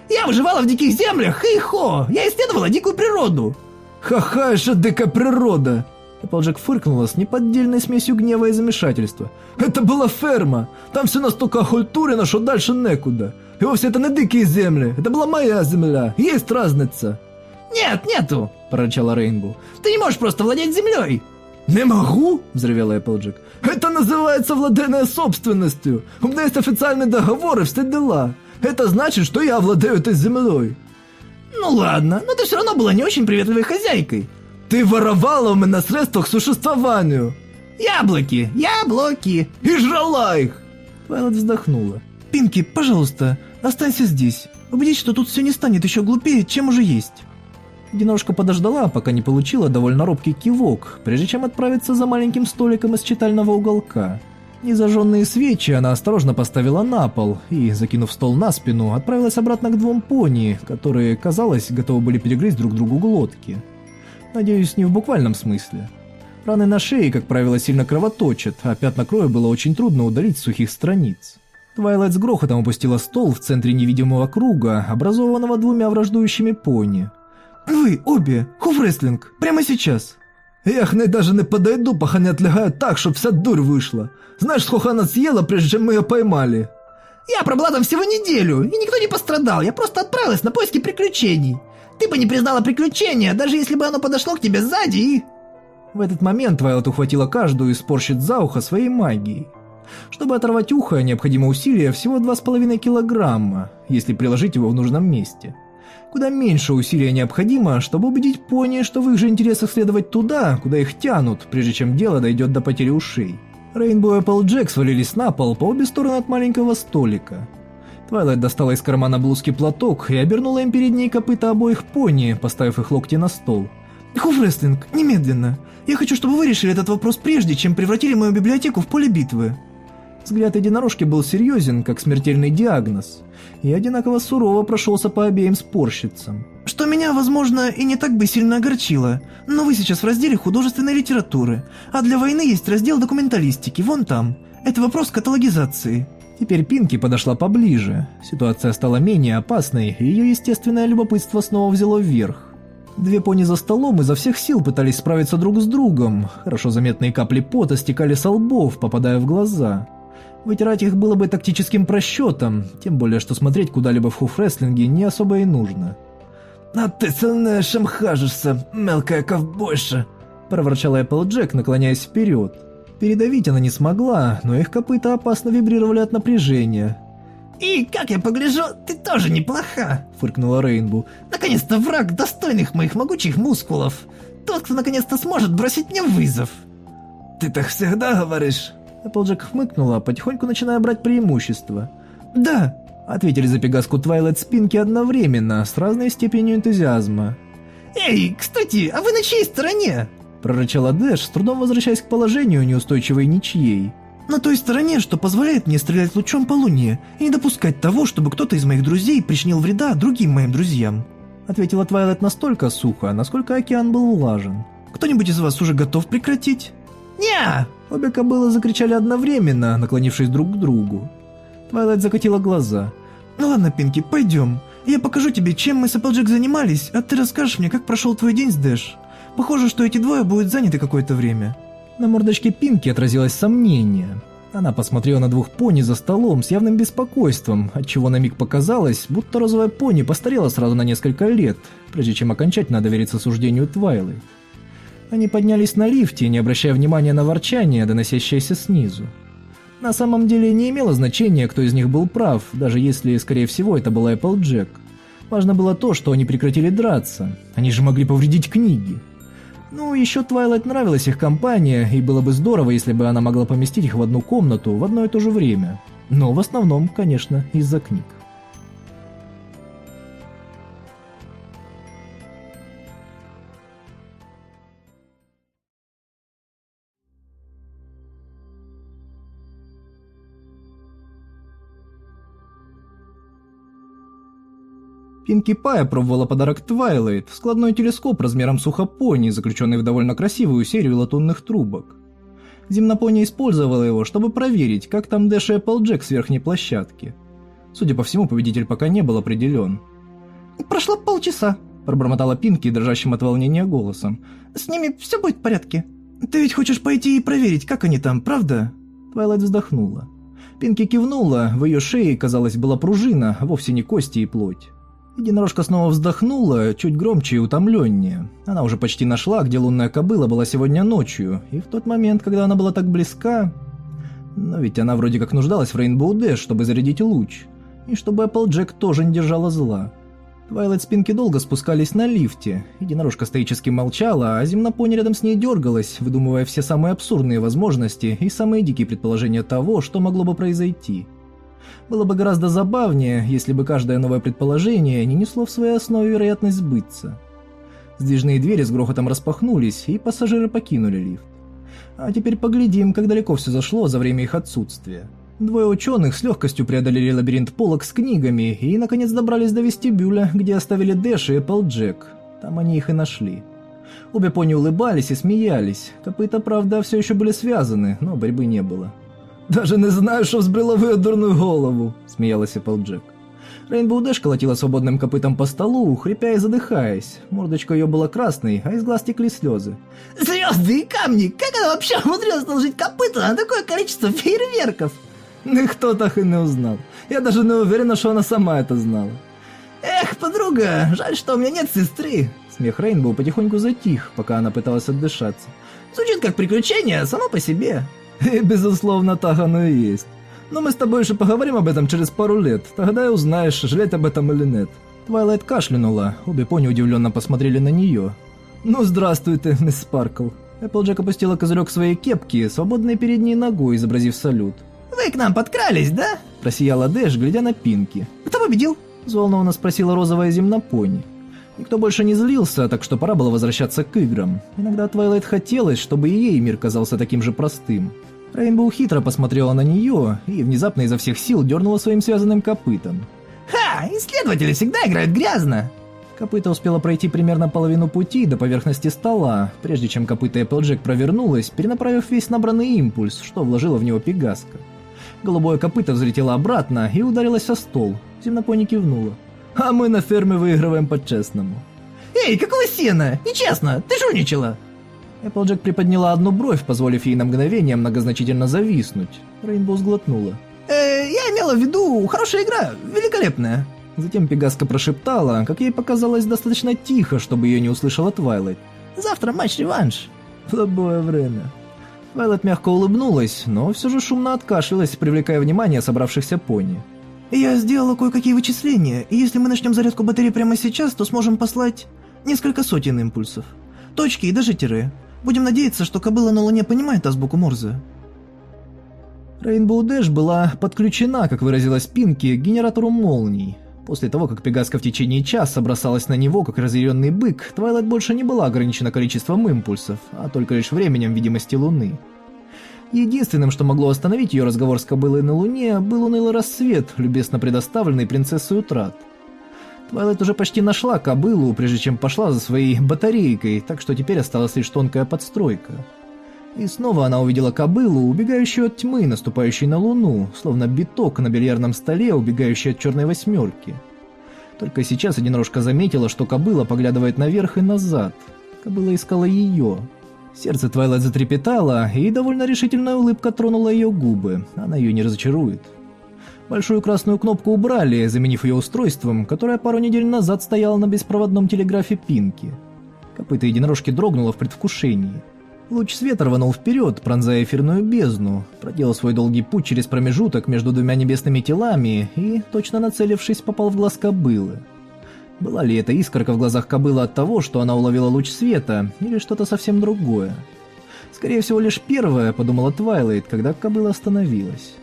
B: Я выживала в диких землях, хей-хо! Я исследовала дикую природу.
A: Ха-ха, же дикая природа! Эпплджек фыркнула с неподдельной смесью гнева и замешательства. «Это была ферма! Там все настолько охультурено, что дальше некуда! И вовсе это не дикие земли, это была моя земля, есть разница!»
B: «Нет, нету!» – прорычала Рейнбу. «Ты не можешь просто владеть землей!»
A: «Не могу!» – взревел Эпплджек. «Это называется владение собственностью! У меня есть официальный договор и все дела! Это значит, что я владею этой землей!»
B: «Ну ладно, но ты все равно была не очень приветливой хозяйкой!»
A: «Ты воровала у меня средства к существованию!»
B: «Яблоки! Яблоки!»
A: «И жрала их!»
B: Твайлот вздохнула. «Пинки, пожалуйста, останься здесь. Убедись, что тут все не станет еще глупее, чем уже есть». Единорожка подождала, пока не получила довольно робкий кивок, прежде чем отправиться за маленьким столиком из читального уголка. Незажженные свечи она осторожно поставила на пол и, закинув стол на спину, отправилась обратно к двум пони, которые, казалось, готовы были перегрызть друг другу глотки. Надеюсь, не в буквальном смысле. Раны на шее, как правило, сильно кровоточат, а пятна крови было очень трудно удалить с сухих страниц. Твайлайт с грохотом опустила стол в центре невидимого круга, образованного двумя враждующими пони. «Вы, обе, хуфрестлинг, прямо сейчас!»
A: «Я к ней даже не подойду, пока не отлягаю так, чтоб вся дурь вышла. Знаешь, сколько она съела, прежде чем мы ее поймали?»
B: «Я пробыла там всего неделю, и никто не пострадал, я просто отправилась на поиски приключений. Ты бы не признала приключения, даже если бы оно подошло к тебе сзади и...» В этот момент Твайлот ухватила каждую из спорщиц за ухо своей магией. Чтобы оторвать ухо, необходимо усилие всего 2,5 килограмма, если приложить его в нужном месте. Куда меньше усилия необходимо, чтобы убедить пони, что в их же интересах следовать туда, куда их тянут, прежде чем дело дойдет до потери ушей. Рейнбоу и Applejack свалились на пол по обе стороны от маленького столика. Твайлайт достала из кармана блузки платок и обернула им передние копыта обоих пони, поставив их локти на стол. «Хуфрестлинг, немедленно! Я хочу, чтобы вы решили этот вопрос прежде, чем превратили мою библиотеку в поле битвы!» Взгляд единорожки был серьезен, как смертельный диагноз, и одинаково сурово прошелся по обеим спорщицам. «Что меня, возможно, и не так бы сильно огорчило, но вы сейчас в разделе художественной литературы, а для войны есть раздел документалистики, вон там. Это вопрос каталогизации». Теперь Пинки подошла поближе. Ситуация стала менее опасной, и ее естественное любопытство снова взяло вверх. Две пони за столом изо всех сил пытались справиться друг с другом. Хорошо заметные капли пота стекали со лбов, попадая в глаза. Вытирать их было бы тактическим просчетом, тем более, что смотреть куда-либо в хуфрестлинге не особо и нужно.
A: «А ты сильнее, чем кажешься, мелкая ковбойша!» – проворчал Эпплджек, наклоняясь вперед. Передавить она не смогла, но их копыта опасно вибрировали от напряжения.
B: «И, как я погляжу, ты тоже неплоха!» – фыркнула Рейнбу. «Наконец-то враг достойных моих могучих мускулов! Тот, кто наконец-то сможет бросить мне вызов!»
A: «Ты так всегда говоришь!»
B: Эпплджек хмыкнула, потихоньку начиная брать преимущество. «Да!» – ответили за пегаску Твайлайт с Пинки одновременно, с разной степенью энтузиазма. «Эй, кстати, а вы на чьей стороне?» – прорычала Дэш, с трудом возвращаясь к положению неустойчивой ничьей. «На той стороне, что позволяет мне стрелять лучом по луне и не допускать того, чтобы кто-то из моих друзей причинил вреда другим моим друзьям», – ответила Твайлайт настолько сухо, насколько океан был влажен. «Кто-нибудь из вас уже готов прекратить?» «Не!» Обе кобылы закричали одновременно, наклонившись друг к другу. Твайлайт закатила глаза. «Ну ладно, Пинки, пойдем. Я покажу тебе, чем мы с Эпплджек занимались, а ты расскажешь мне, как прошел твой день с Дэш. Похоже, что эти двое будут заняты какое-то время». На мордочке Пинки отразилось сомнение. Она посмотрела на двух пони за столом с явным беспокойством, отчего на миг показалось, будто розовая пони постарела сразу на несколько лет, прежде чем окончательно довериться суждению Твайлайт. Они поднялись на лифте, не обращая внимания на ворчание, доносящееся снизу. На самом деле не имело значения, кто из них был прав, даже если, скорее всего, это была Эпплджек. Важно было то, что они прекратили драться. Они же могли повредить книги. Ну, еще Твайлайт нравилась их компания, и было бы здорово, если бы она могла поместить их в одну комнату в одно и то же время. Но в основном, конечно, из-за книг. Пинки Пай пробовала подарок Твайлайт, складной телескоп размером с ухо пони, заключенный в довольно красивую серию латунных трубок. Земнопони использовала его, чтобы проверить, как там Дэш и Эпплджек с верхней площадки. Судя по всему, победитель пока не был определен. «Прошло полчаса», – пробормотала Пинки дрожащим от волнения голосом. «С ними все будет в порядке». «Ты ведь хочешь пойти и проверить, как они там, правда?» Твайлайт вздохнула. Пинки кивнула, в ее шее, казалось, была пружина, вовсе не кости и плоть.
A: Единорожка снова вздохнула, чуть громче и утомленнее. Она уже почти нашла, где лунная кобыла была сегодня ночью, и в тот момент, когда она была так близка... Но ведь она вроде как нуждалась в Рейнбоу Дэш, чтобы зарядить луч, и чтобы Эпплджек тоже не держала зла. Твайлайт с Пинки долго спускались на лифте. Единорожка стоически молчала, а земнопони рядом с ней дергалась, выдумывая все самые абсурдные возможности и самые дикие предположения того, что могло бы произойти. Было бы гораздо забавнее, если бы каждое новое предположение не несло в своей основе вероятность сбыться. Сдвижные двери с грохотом распахнулись, и пассажиры покинули лифт. А теперь поглядим, как далеко все зашло за время их отсутствия. Двое ученых с легкостью преодолели лабиринт полок с книгами и, наконец, добрались до вестибюля, где оставили Дэш и Эпплджек. Там они их и нашли. Обе пони улыбались и смеялись. Копыта, правда, все еще были связаны, но борьбы не было. «Даже не знаю, что взбрело в ее дурную голову», — смеялась Эпплджек. Рейнбоу Дэш колотила свободным копытом по столу, хрипя и задыхаясь. Мордочка ее была красной, а из глаз текли слезы.
B: «Звезды и камни! Как она вообще умудрилась наложить копыта на такое количество фейерверков?»
A: Никто так и не узнал. Я даже не уверена, что она сама это знала.
B: Эх, подруга, жаль, что у меня нет сестры.
A: Смех Рейнбоу потихоньку затих, пока она пыталась отдышаться.
B: Звучит как приключение, само по себе.
A: И, безусловно, так оно и есть. Но мы с тобой еще поговорим об этом через пару лет. Тогда и узнаешь, жалеть об этом или нет. Твайлайт кашлянула, обе пони удивленно посмотрели на нее. «Ну, здравствуйте, мисс Спаркл». Эпплджек опустила козырек своей кепки, свободной передней ногой, изобразив салют.
B: «Вы к нам подкрались, да?»
A: – просияла Дэш, глядя на Пинки.
B: «Кто победил?»
A: – взволнованно спросила розовая земнопони. Никто больше не злился, так что пора было возвращаться к играм. Иногда Твайлайт хотелось, чтобы и ей мир казался таким же простым. Рейнбоу хитро посмотрела на нее и внезапно изо всех сил дернула своим связанным копытом.
B: «Ха! Исследователи всегда играют грязно!»
A: Копыта успела пройти примерно половину пути до поверхности стола, прежде чем копыта Эпплджек провернулась, перенаправив весь набранный импульс, что вложила в него Пегаска. Голубое копыто взлетело обратно и ударилось о стол. Земнопони кивнула. «А мы на ферме выигрываем по-честному».
B: «Эй, какого сена? Нечестно! Ты жульничала!»
A: Эпплджек приподняла одну бровь, позволив ей на мгновение многозначительно зависнуть. Рейнбоу сглотнула.
B: «Э, я имела в виду, хорошая игра, великолепная».
A: Затем Пегаска прошептала, как ей показалось достаточно тихо, чтобы ее не услышала Твайлайт.
B: «Завтра матч-реванш».
A: «В любое время». Вайлет мягко улыбнулась, но все же шумно откашлялась, привлекая внимание собравшихся пони.
B: «Я сделала кое-какие вычисления, и если мы начнем зарядку батареи прямо сейчас, то сможем послать несколько сотен импульсов. Точки и даже тире. Будем надеяться, что кобыла на Луне понимает азбуку Морзе».
A: Рейнбоу Дэш была подключена, как выразилась Пинки, к генератору молний. После того, как Пегаска в течение часа бросалась на него, как разъяренный бык, Твайлайт больше не была ограничена количеством импульсов, а только лишь временем видимости Луны. Единственным, что могло остановить ее разговор с кобылой на Луне, был унылый рассвет, любезно предоставленный принцессой Утрат. Твайлайт уже почти нашла кобылу, прежде чем пошла за своей батарейкой, так что теперь осталась лишь тонкая подстройка. И снова она увидела кобылу, убегающую от тьмы, наступающей на луну, словно биток на бильярдном столе, убегающий от черной восьмерки. Только сейчас единорожка заметила, что кобыла поглядывает наверх и назад. Кобыла искала ее. Сердце Твайлайт затрепетало, и довольно решительная улыбка тронула ее губы. Она ее не разочарует. Большую красную кнопку убрали, заменив ее устройством, которое пару недель назад стояло на беспроводном телеграфе Пинки. Копыта единорожки дрогнуло в предвкушении. Луч света рванул вперед, пронзая эфирную бездну, проделал свой долгий путь через промежуток между двумя небесными телами и, точно нацелившись, попал в глаз кобылы. Была ли это искорка в глазах кобылы от того, что она уловила луч света, или что-то совсем другое? Скорее всего, лишь первое, подумала Твайлайт, когда кобыла остановилась.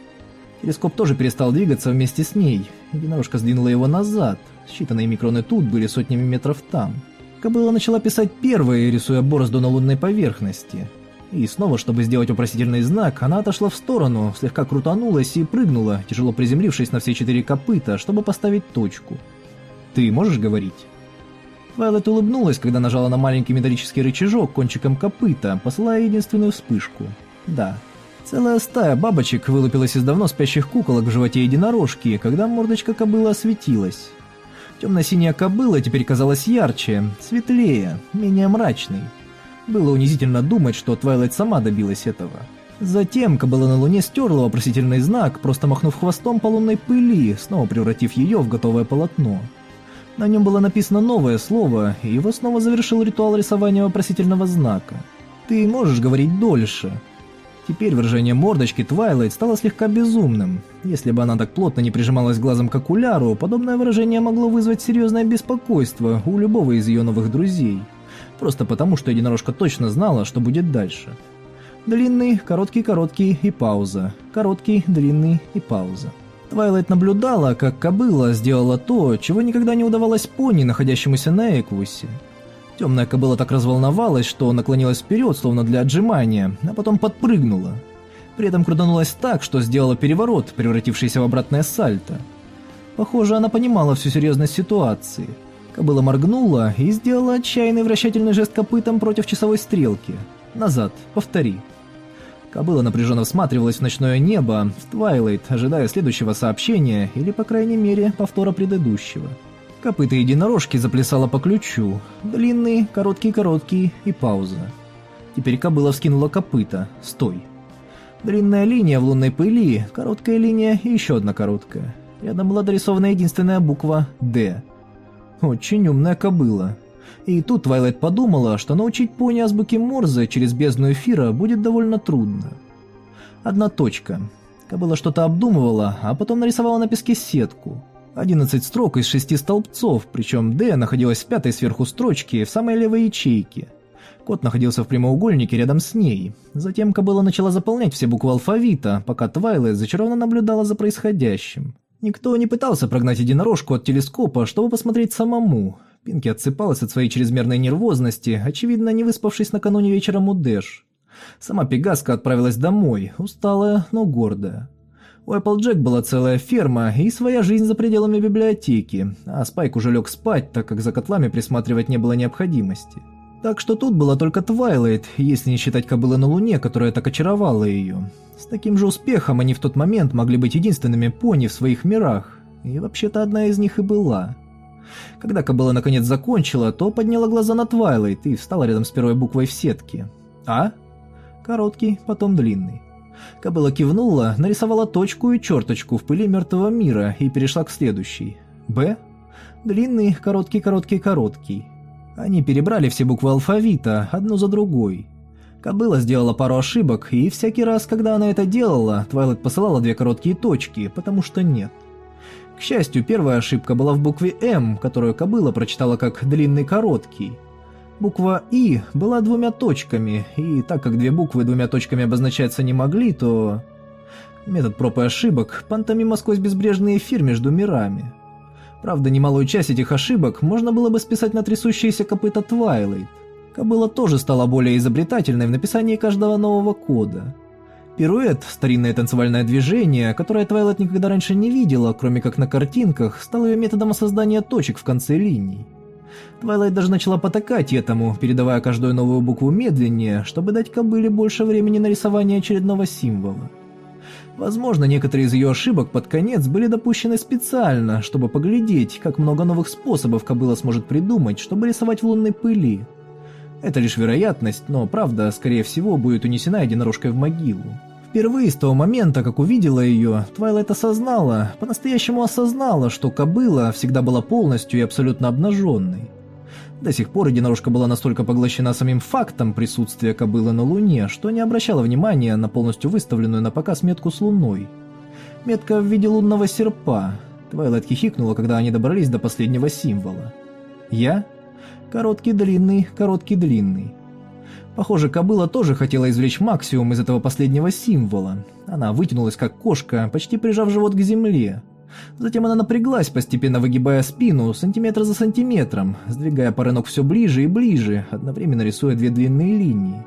A: Телескоп тоже перестал двигаться вместе с ней. Единорожка сдвинула его назад. Считанные микроны тут были сотнями метров там. Кобыла начала писать первой, рисуя борозду на лунной поверхности. И снова, чтобы сделать вопросительный знак, она отошла в сторону, слегка крутанулась и прыгнула, тяжело приземлившись на все четыре копыта, чтобы поставить точку. «Ты можешь говорить?» Вайлет улыбнулась, когда нажала на маленький металлический рычажок кончиком копыта, посылая единственную вспышку. «Да». Целая стая бабочек вылупилась из давно спящих куколок в животе единорожки, когда мордочка кобылы осветилась. Темно-синяя кобыла теперь казалась ярче, светлее, менее мрачной. Было унизительно думать, что Твайлайт сама добилась этого. Затем кобыла на Луне стерла вопросительный знак, просто махнув хвостом по лунной пыли, снова превратив ее в готовое полотно. На нем было написано новое слово, и его снова завершил ритуал рисования вопросительного знака. «Ты можешь говорить дольше». Теперь выражение мордочки Твайлайт стало слегка безумным. Если бы она так плотно не прижималась глазом к окуляру, подобное выражение могло вызвать серьезное беспокойство у любого из ее новых друзей. Просто потому, что единорожка точно знала, что будет дальше. Длинный, короткий, короткий и пауза. Короткий, длинный и пауза. Твайлайт наблюдала, как кобыла сделала то, чего никогда не удавалось пони, находящемуся на Эквусе. Темная кобыла так разволновалась, что наклонилась вперед, словно для отжимания, а потом подпрыгнула. При этом крутанулась так, что сделала переворот, превратившийся в обратное сальто. Похоже, она понимала всю серьезность ситуации. Кобыла моргнула и сделала отчаянный вращательный жест копытом против часовой стрелки. «Назад, повтори». Кобыла напряженно всматривалась в ночное небо, в Твайлайт, ожидая следующего сообщения или, по крайней мере, повтора предыдущего. Копыто единорожки заплясало по ключу. Длинный, короткий-короткий и пауза. Теперь кобыла вскинула копыта. Стой. Длинная линия в лунной пыли, короткая линия и еще одна короткая. Рядом была дорисована единственная буква «Д». Очень умная кобыла. И тут Твайлайт подумала, что научить пони азбуке Морзе через бездну эфира будет довольно трудно. Одна точка. Кобыла что-то обдумывала, а потом нарисовала на песке сетку. 11 строк из шести столбцов, причем «Д» находилась в пятой сверху строчке, в самой левой ячейке. Кот находился в прямоугольнике рядом с ней. Затем кобыла начала заполнять все буквы алфавита, пока Твайлайт зачарованно наблюдала за происходящим. Никто не пытался прогнать единорожку от телескопа, чтобы посмотреть самому. Пинки отсыпалась от своей чрезмерной нервозности, очевидно, не выспавшись накануне вечером у Дэш. Сама Пегаска отправилась домой, усталая, но гордая. У Эпплджек была целая ферма и своя жизнь за пределами библиотеки, а Спайк уже лег спать, так как за котлами присматривать не было необходимости. Так что тут была только Твайлайт, если не считать кобылы на Луне, которая так очаровала ее. С таким же успехом они в тот момент могли быть единственными пони в своих мирах, и вообще-то одна из них и была. Когда кобыла наконец закончила, то подняла глаза на Твайлайт и встала рядом с первой буквой в сетке. А? Короткий, потом длинный. Кобыла кивнула, нарисовала точку и черточку в пыли мертвого мира и перешла к следующей. Б. Длинный, короткий, короткий, короткий. Они перебрали все буквы алфавита, одну за другой. Кобыла сделала пару ошибок, и всякий раз, когда она это делала, Твайлайт посылала две короткие точки, потому что нет. К счастью, первая ошибка была в букве «М», которую кобыла прочитала как «длинный короткий». Буква «И» была двумя точками, и так как две буквы двумя точками обозначаться не могли, то... Метод проб и ошибок – пантомима сквозь безбрежный эфир между мирами. Правда, немалую часть этих ошибок можно было бы списать на трясущиеся копыта Твайлайт. Кобыла тоже стала более изобретательной в написании каждого нового кода. Пируэт, старинное танцевальное движение, которое Твайлайт никогда раньше не видела, кроме как на картинках, стал ее методом создания точек в конце линий. Твайлайт даже начала потакать этому, передавая каждую новую букву медленнее, чтобы дать кобыле больше времени на рисование очередного символа. Возможно, некоторые из ее ошибок под конец были допущены специально, чтобы поглядеть, как много новых способов кобыла сможет придумать, чтобы рисовать в лунной пыли. Это лишь вероятность, но правда, скорее всего, будет унесена единорожкой в могилу. Впервые с того момента, как увидела ее, Твайлайт осознала, по-настоящему осознала, что кобыла всегда была полностью и абсолютно обнаженной. До сих пор единорожка была настолько поглощена самим фактом присутствия кобылы на Луне, что не обращала внимания на полностью выставленную на показ метку с Луной. Метка в виде лунного серпа. Твайлайт хихикнула, когда они добрались до последнего символа. «Я?» Короткий, длинный, короткий, длинный. Похоже, кобыла тоже хотела извлечь максимум из этого последнего символа. Она вытянулась как кошка, почти прижав живот к земле. Затем она напряглась, постепенно выгибая спину, сантиметр за сантиметром, сдвигая пары ног все ближе и ближе, одновременно рисуя две длинные линии.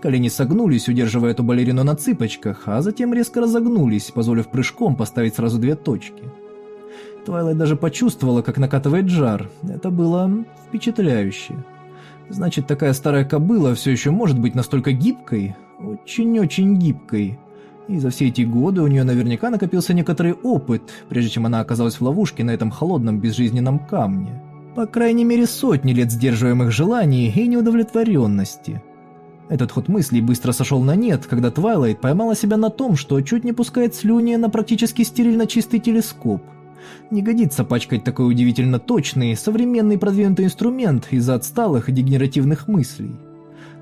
A: Колени согнулись, удерживая эту балерину на цыпочках, а затем резко разогнулись, позволив прыжком поставить сразу две точки. Твайлайт даже почувствовала, как накатывает жар. Это было впечатляюще. Значит, такая старая кобыла все еще может быть настолько гибкой? Очень-очень гибкой. И за все эти годы у нее наверняка накопился некоторый опыт, прежде чем она оказалась в ловушке на этом холодном безжизненном камне. По крайней мере сотни лет сдерживаемых желаний и неудовлетворенности. Этот ход мыслей быстро сошел на нет, когда Твайлайт поймала себя на том, что чуть не пускает слюни на практически стерильно чистый телескоп – Не годится пачкать такой удивительно точный, современный продвинутый инструмент из-за отсталых и дегенеративных мыслей.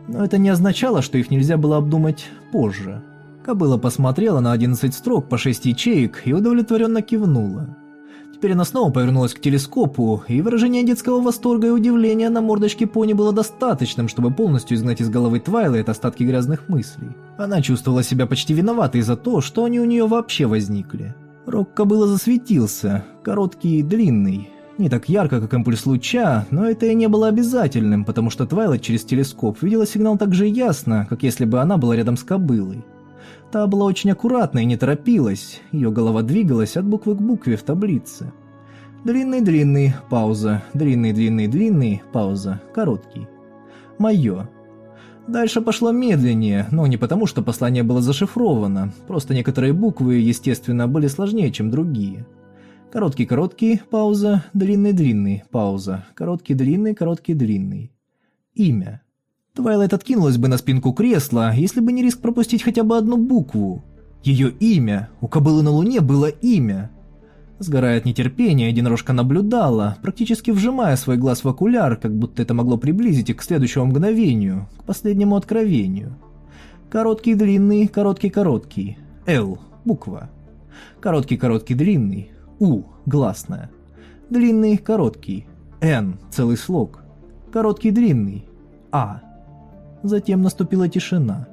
A: Но это не означало, что их нельзя было обдумать позже. Кобыла посмотрела на 11 строк по 6 ячеек и удовлетворенно кивнула. Теперь она снова повернулась к телескопу, и выражение детского восторга и удивления на мордочке пони было достаточным, чтобы полностью изгнать из головы Твайлайт остатки грязных мыслей. Она чувствовала себя почти виноватой за то, что они у нее вообще возникли. Рог кобыла засветился, короткий и длинный. Не так ярко, как импульс луча, но это и не было обязательным, потому что Твайлайт через телескоп видела сигнал так же ясно, как если бы она была рядом с кобылой. Та была очень аккуратна и не торопилась, ее голова двигалась от буквы к букве в таблице. Длинный-длинный, пауза, длинный-длинный-длинный, пауза, короткий. Мое. Дальше пошло медленнее, но не потому, что послание было зашифровано, просто некоторые буквы, естественно, были сложнее, чем другие. Короткий-короткий, пауза, длинный-длинный, пауза, короткий-длинный, короткий-длинный. Имя. Твайлайт откинулась бы на спинку кресла, если бы не риск пропустить хотя бы одну букву. Ее имя. У кобылы на луне было имя. Сгорая от нетерпения, единорожка наблюдала, практически вжимая свой глаз в окуляр, как будто это могло приблизить их к следующему мгновению, к последнему откровению. Короткий, длинный, короткий, короткий. Л. Буква. Короткий, короткий, длинный. У. Гласная. Длинный, короткий. Н. Целый слог. Короткий, длинный. А. Затем наступила тишина.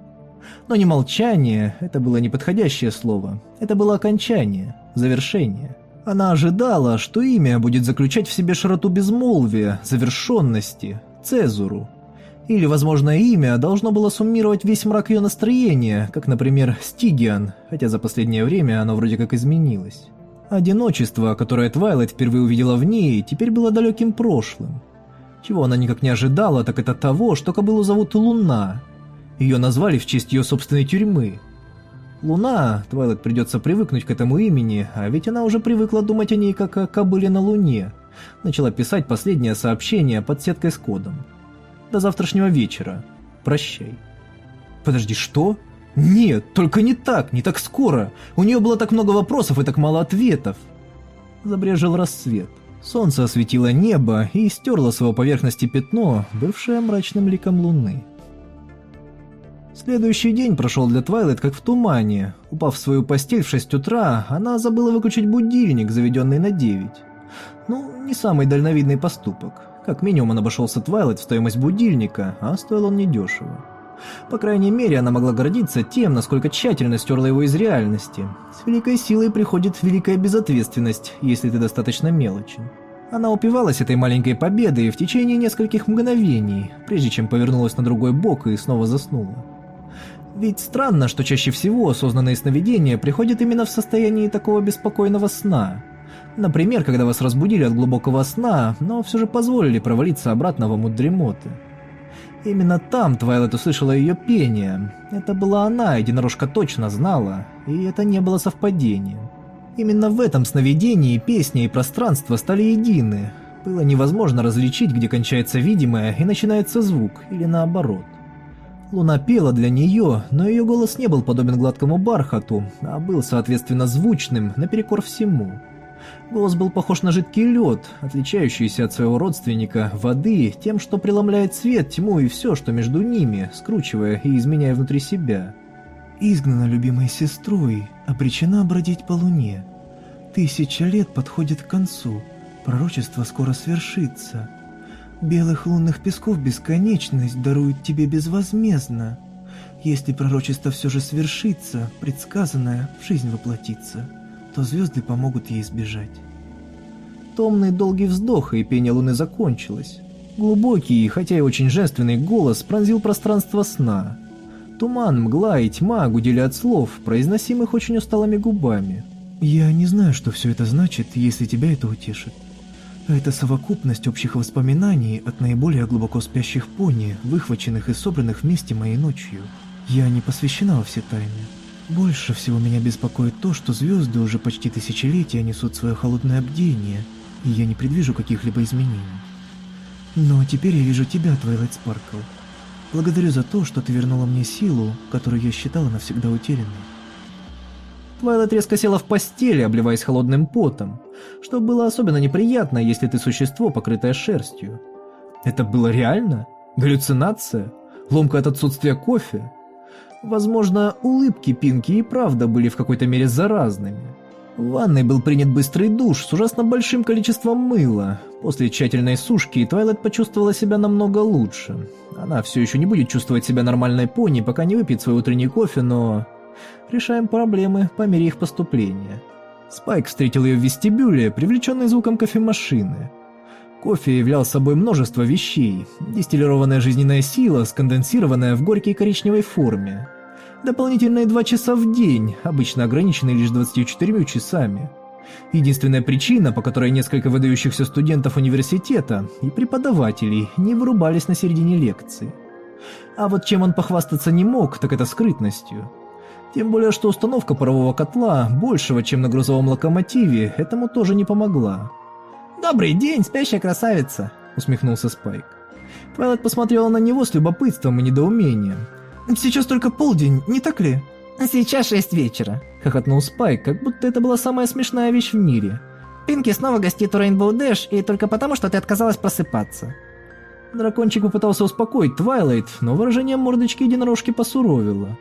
A: Но не молчание, это было неподходящее слово. Это было окончание, завершение. Она ожидала, что имя будет заключать в себе широту безмолвия, завершенности, цезуру. Или, возможно, имя должно было суммировать весь мрак ее настроения, как, например, Стигиан, хотя за последнее время оно вроде как изменилось. Одиночество, которое Твайлайт впервые увидела в ней, теперь было далеким прошлым. Чего она никак не ожидала, так это того, что кобылу зовут Луна. Ее назвали в честь ее собственной тюрьмы. Луна, Твайлет придется привыкнуть к этому имени, а ведь она уже привыкла думать о ней как о кобыле на Луне. Начала писать последнее сообщение под сеткой с кодом. До завтрашнего вечера. Прощай. Подожди, что? Нет, только не так, не так скоро. У нее было так много вопросов и так мало ответов. Забрежил рассвет. Солнце осветило небо и стерло с его поверхности пятно, бывшее мрачным ликом луны. Следующий день прошел для Твайлайт как в тумане. Упав в свою постель в 6 утра, она забыла выключить будильник, заведенный на 9. Ну, не самый дальновидный поступок. Как минимум он обошелся Твайлайт в стоимость будильника, а стоил он недешево. По крайней мере, она могла гордиться тем, насколько тщательно стерла его из реальности. С великой силой приходит великая безответственность, если ты достаточно мелочен. Она упивалась этой маленькой победой в течение нескольких мгновений, прежде чем повернулась на другой бок и снова заснула. Ведь странно, что чаще всего осознанные сновидения приходят именно в состоянии такого беспокойного сна. Например, когда вас разбудили от глубокого сна, но все же позволили провалиться обратно в омут дремоты. Именно там Твайлет услышала ее пение. Это была она, единорожка точно знала, и это не было совпадением. Именно в этом сновидении песня и пространство стали едины. Было невозможно различить, где кончается видимое и начинается звук, или наоборот. Луна пела для нее, но ее голос не был подобен гладкому бархату, а был, соответственно, звучным, наперекор всему. Голос был похож на жидкий лед, отличающийся от своего родственника, воды, тем, что преломляет свет, тьму и все, что между ними, скручивая и изменяя внутри себя.
B: «Изгнана любимой сестрой, обречена бродить по луне. Тысяча лет подходит к концу, пророчество скоро свершится. Белых лунных песков бесконечность дарует тебе безвозмездно. Если пророчество все же свершится, предсказанное в жизнь воплотится» то звезды помогут ей избежать.
A: Томный долгий вздох, и пение луны закончилось. Глубокий, хотя и очень женственный голос пронзил пространство сна. Туман, мгла и тьма гудели от слов, произносимых очень усталыми губами.
B: «Я не знаю, что все это значит, если тебя это утешит. Это совокупность общих воспоминаний от наиболее глубоко спящих пони, выхваченных и собранных вместе моей ночью. Я не посвящена во все тайны. Больше всего меня беспокоит то, что звезды уже почти тысячелетия несут свое холодное бдение, и я не предвижу каких-либо изменений. Но теперь я вижу тебя, Твайлайт Спаркл. Благодарю за то, что ты вернула мне силу, которую я считала навсегда утерянной.
A: Твайлайт резко села в постели, обливаясь холодным потом, что было особенно неприятно, если ты существо, покрытое шерстью. Это было реально? Галлюцинация? Ломка от отсутствия кофе? Возможно, улыбки Пинки и правда были в какой-то мере заразными. В ванной был принят быстрый душ с ужасно большим количеством мыла. После тщательной сушки Твайлайт почувствовала себя намного лучше. Она все еще не будет чувствовать себя нормальной пони, пока не выпьет свой утренний кофе, но... Решаем проблемы по мере их поступления. Спайк встретил ее в вестибюле, привлеченный звуком кофемашины. Кофе являл собой множество вещей. Дистиллированная жизненная сила, сконденсированная в горькой коричневой форме. Дополнительные два часа в день, обычно ограниченные лишь 24 часами. Единственная причина, по которой несколько выдающихся студентов университета и преподавателей не вырубались на середине лекции. А вот чем он похвастаться не мог, так это скрытностью. Тем более, что установка парового котла, большего, чем на грузовом локомотиве, этому тоже не помогла.
B: «Добрый день, спящая красавица!» — усмехнулся Спайк.
A: Твайлайт посмотрела на него с любопытством и недоумением.
B: «Сейчас только полдень, не так ли?»
A: «Сейчас шесть вечера», — хохотнул Спайк, как будто это была самая смешная вещь в мире.
B: «Пинки снова гостит у Рейнбоу Дэш, и только потому, что ты отказалась просыпаться».
A: Дракончик попытался успокоить Твайлайт, но выражение мордочки единорожки посуровило.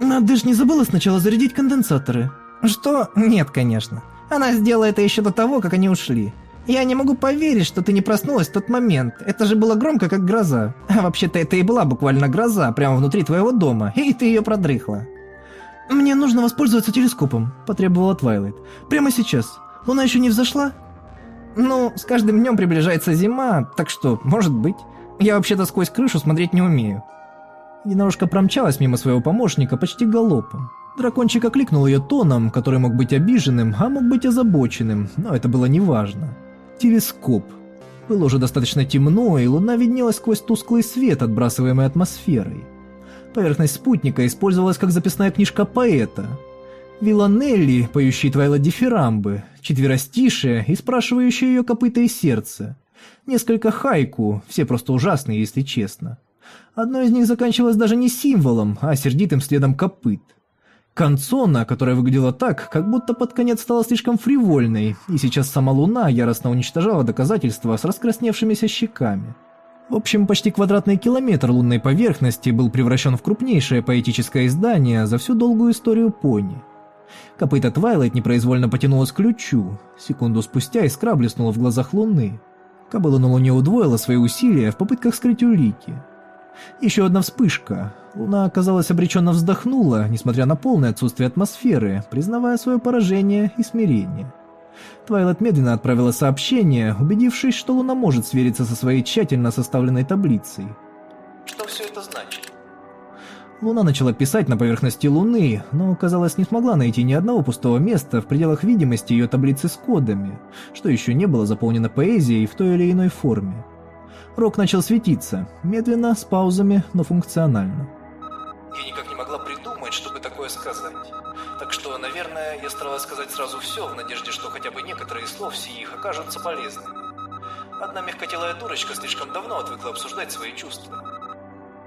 B: «Но ты ж не забыла сначала зарядить конденсаторы?»
A: «Что? Нет, конечно. Она сделала это еще до того, как они ушли. Я не могу поверить, что ты не проснулась в тот момент. Это же было громко, как гроза. А вообще-то это и была буквально гроза, прямо внутри твоего дома, и ты ее продрыхла.
B: «Мне нужно воспользоваться телескопом», – потребовала Твайлайт. «Прямо сейчас. Луна еще не взошла?»
A: «Ну, с каждым днем приближается зима, так что, может быть. Я вообще-то сквозь крышу смотреть не умею». Единорожка промчалась мимо своего помощника почти галопом. Дракончик окликнул ее тоном, который мог быть обиженным, а мог быть озабоченным, но это было неважно телескоп. Было уже достаточно темно, и луна виднелась сквозь тусклый свет, отбрасываемый атмосферой. Поверхность спутника использовалась как записная книжка поэта. Виланелли, поющий Твайла дифирамбы, четверостишие и спрашивающие ее копыта и сердце. Несколько хайку, все просто ужасные, если честно. Одно из них заканчивалось даже не символом, а сердитым следом копыт – Концона, которая выглядела так, как будто под конец стала слишком фривольной, и сейчас сама Луна яростно уничтожала доказательства с раскрасневшимися щеками. В общем, почти квадратный километр лунной поверхности был превращен в крупнейшее поэтическое издание за всю долгую историю пони. Копыта Твайлайт непроизвольно потянулась к ключу. Секунду спустя искра блеснула в глазах Луны. Кобыла на Луне удвоила свои усилия в попытках скрыть улики. Еще одна вспышка. Луна, казалось, обреченно вздохнула, несмотря на полное отсутствие атмосферы, признавая свое поражение и смирение. Твайлет медленно отправила сообщение, убедившись, что Луна может свериться со своей тщательно составленной таблицей.
C: Что все это значит?
A: Луна начала писать на поверхности Луны, но, казалось, не смогла найти ни одного пустого места в пределах видимости ее таблицы с кодами, что еще не было заполнено поэзией в той или иной форме. Рок начал светиться, медленно, с паузами, но функционально.
C: Я никак не могла придумать, чтобы такое сказать. Так что, наверное, я старалась сказать сразу все, в надежде, что хотя бы некоторые из слов сих окажутся полезными. Одна мягкотелая дурочка слишком давно отвыкла обсуждать свои чувства.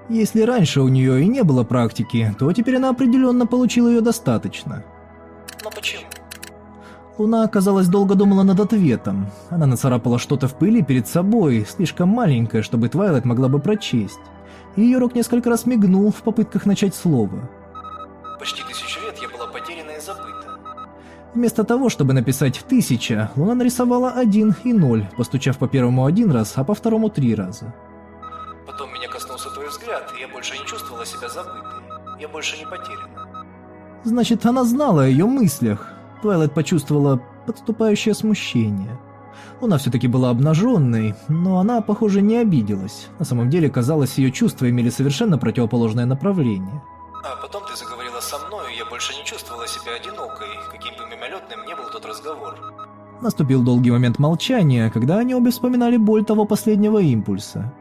A: Если раньше у нее и не было практики, то теперь она определенно получила ее достаточно.
C: Но почему?
A: Луна, казалось, долго думала над ответом. Она нацарапала что-то в пыли перед собой, слишком маленькое, чтобы Твайлайт могла бы прочесть. И ее рог несколько раз мигнул в попытках начать слово.
C: Почти тысячу лет я была потеряна и забыта.
A: Вместо того, чтобы написать «тысяча», Луна нарисовала один и ноль, постучав по первому один раз, а по второму три раза.
C: Потом меня коснулся твой взгляд, и я больше не чувствовала себя забытой. Я больше не потеряна.
A: Значит, она знала о ее мыслях. Твайлайт почувствовала подступающее смущение. Она все-таки была обнаженной, но она, похоже, не обиделась. На самом деле, казалось, ее чувства имели совершенно противоположное направление.
C: А потом ты заговорила со мной, и я больше не чувствовала себя одинокой, каким бы мимолетным не был тот разговор.
A: Наступил долгий момент молчания, когда они обе вспоминали боль того последнего импульса.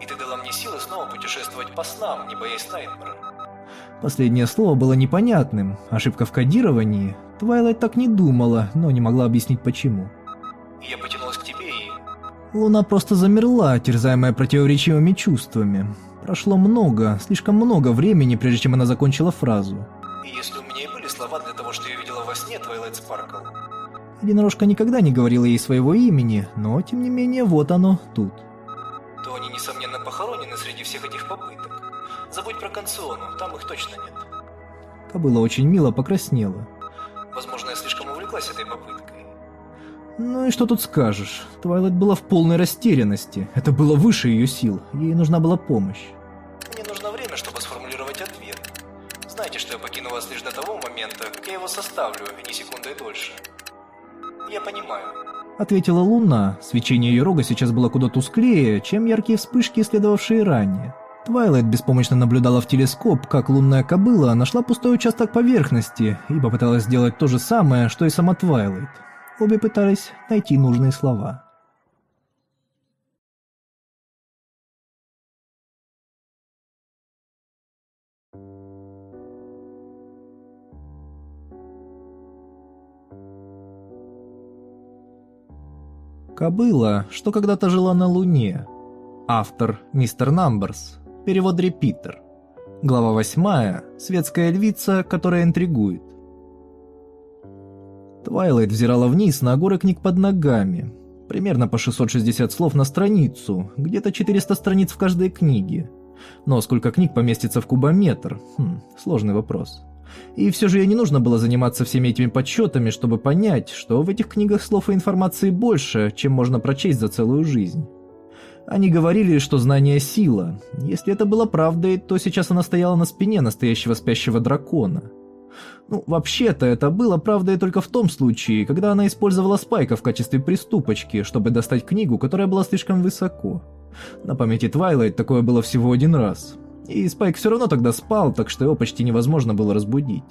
C: И ты дала мне силы снова путешествовать по снам, не боясь Найтмара.
A: Последнее слово было непонятным, ошибка в кодировании, Твайлайт так не думала, но не могла объяснить почему.
C: Я потянулась к тебе и...
A: Луна просто замерла, терзаемая противоречивыми чувствами. Прошло много, слишком много времени, прежде чем она закончила фразу.
C: Если у меня и были слова для того, что я видела во сне Твайлайт Спаркл.
A: Единорожка никогда не говорила ей своего имени, но, тем не менее, вот оно тут.
C: То они, несомненно, похоронены среди всех этих попыток. Забудь про Конциону, там их точно нет.
A: Кобыла очень мило покраснела.
C: Возможно, я слишком увлеклась этой попыткой.
A: Ну и что тут скажешь? Твайлайт была в полной растерянности. Это было выше ее сил. Ей нужна была помощь.
C: Мне нужно время, чтобы сформулировать ответ. Знаете, что я покину вас лишь до того момента, как я его составлю, ни секундой дольше. Я понимаю.
A: Ответила Луна. Свечение ее рога сейчас было куда тусклее, чем яркие вспышки, следовавшие ранее. Твайлайт беспомощно наблюдала в телескоп, как лунная кобыла нашла пустой участок поверхности и попыталась сделать то же самое, что и сама Твайлайт. Обе пытались найти нужные слова. Кобыла, что когда-то жила на Луне. Автор MrNumbers. Перевод Репитер. Глава 8. Светская львица, которая интригует. Твайлайт взирала вниз на горы книг под ногами. Примерно по 660 слов на страницу, где-то 400 страниц в каждой книге. Но сколько книг поместится в кубометр? Хм, сложный вопрос. И все же ей не нужно было заниматься всеми этими подсчетами, чтобы понять, что в этих книгах слов и информации больше, чем можно прочесть за целую жизнь. Они говорили, что знание – сила. Если это было правдой, то сейчас она стояла на спине настоящего спящего дракона. Ну, вообще-то это было правдой только в том случае, когда она использовала Спайка в качестве приступочки, чтобы достать книгу, которая была слишком высоко. На памяти Твайлайт такое было всего один раз. И Спайк все равно тогда спал, так что его почти невозможно было разбудить.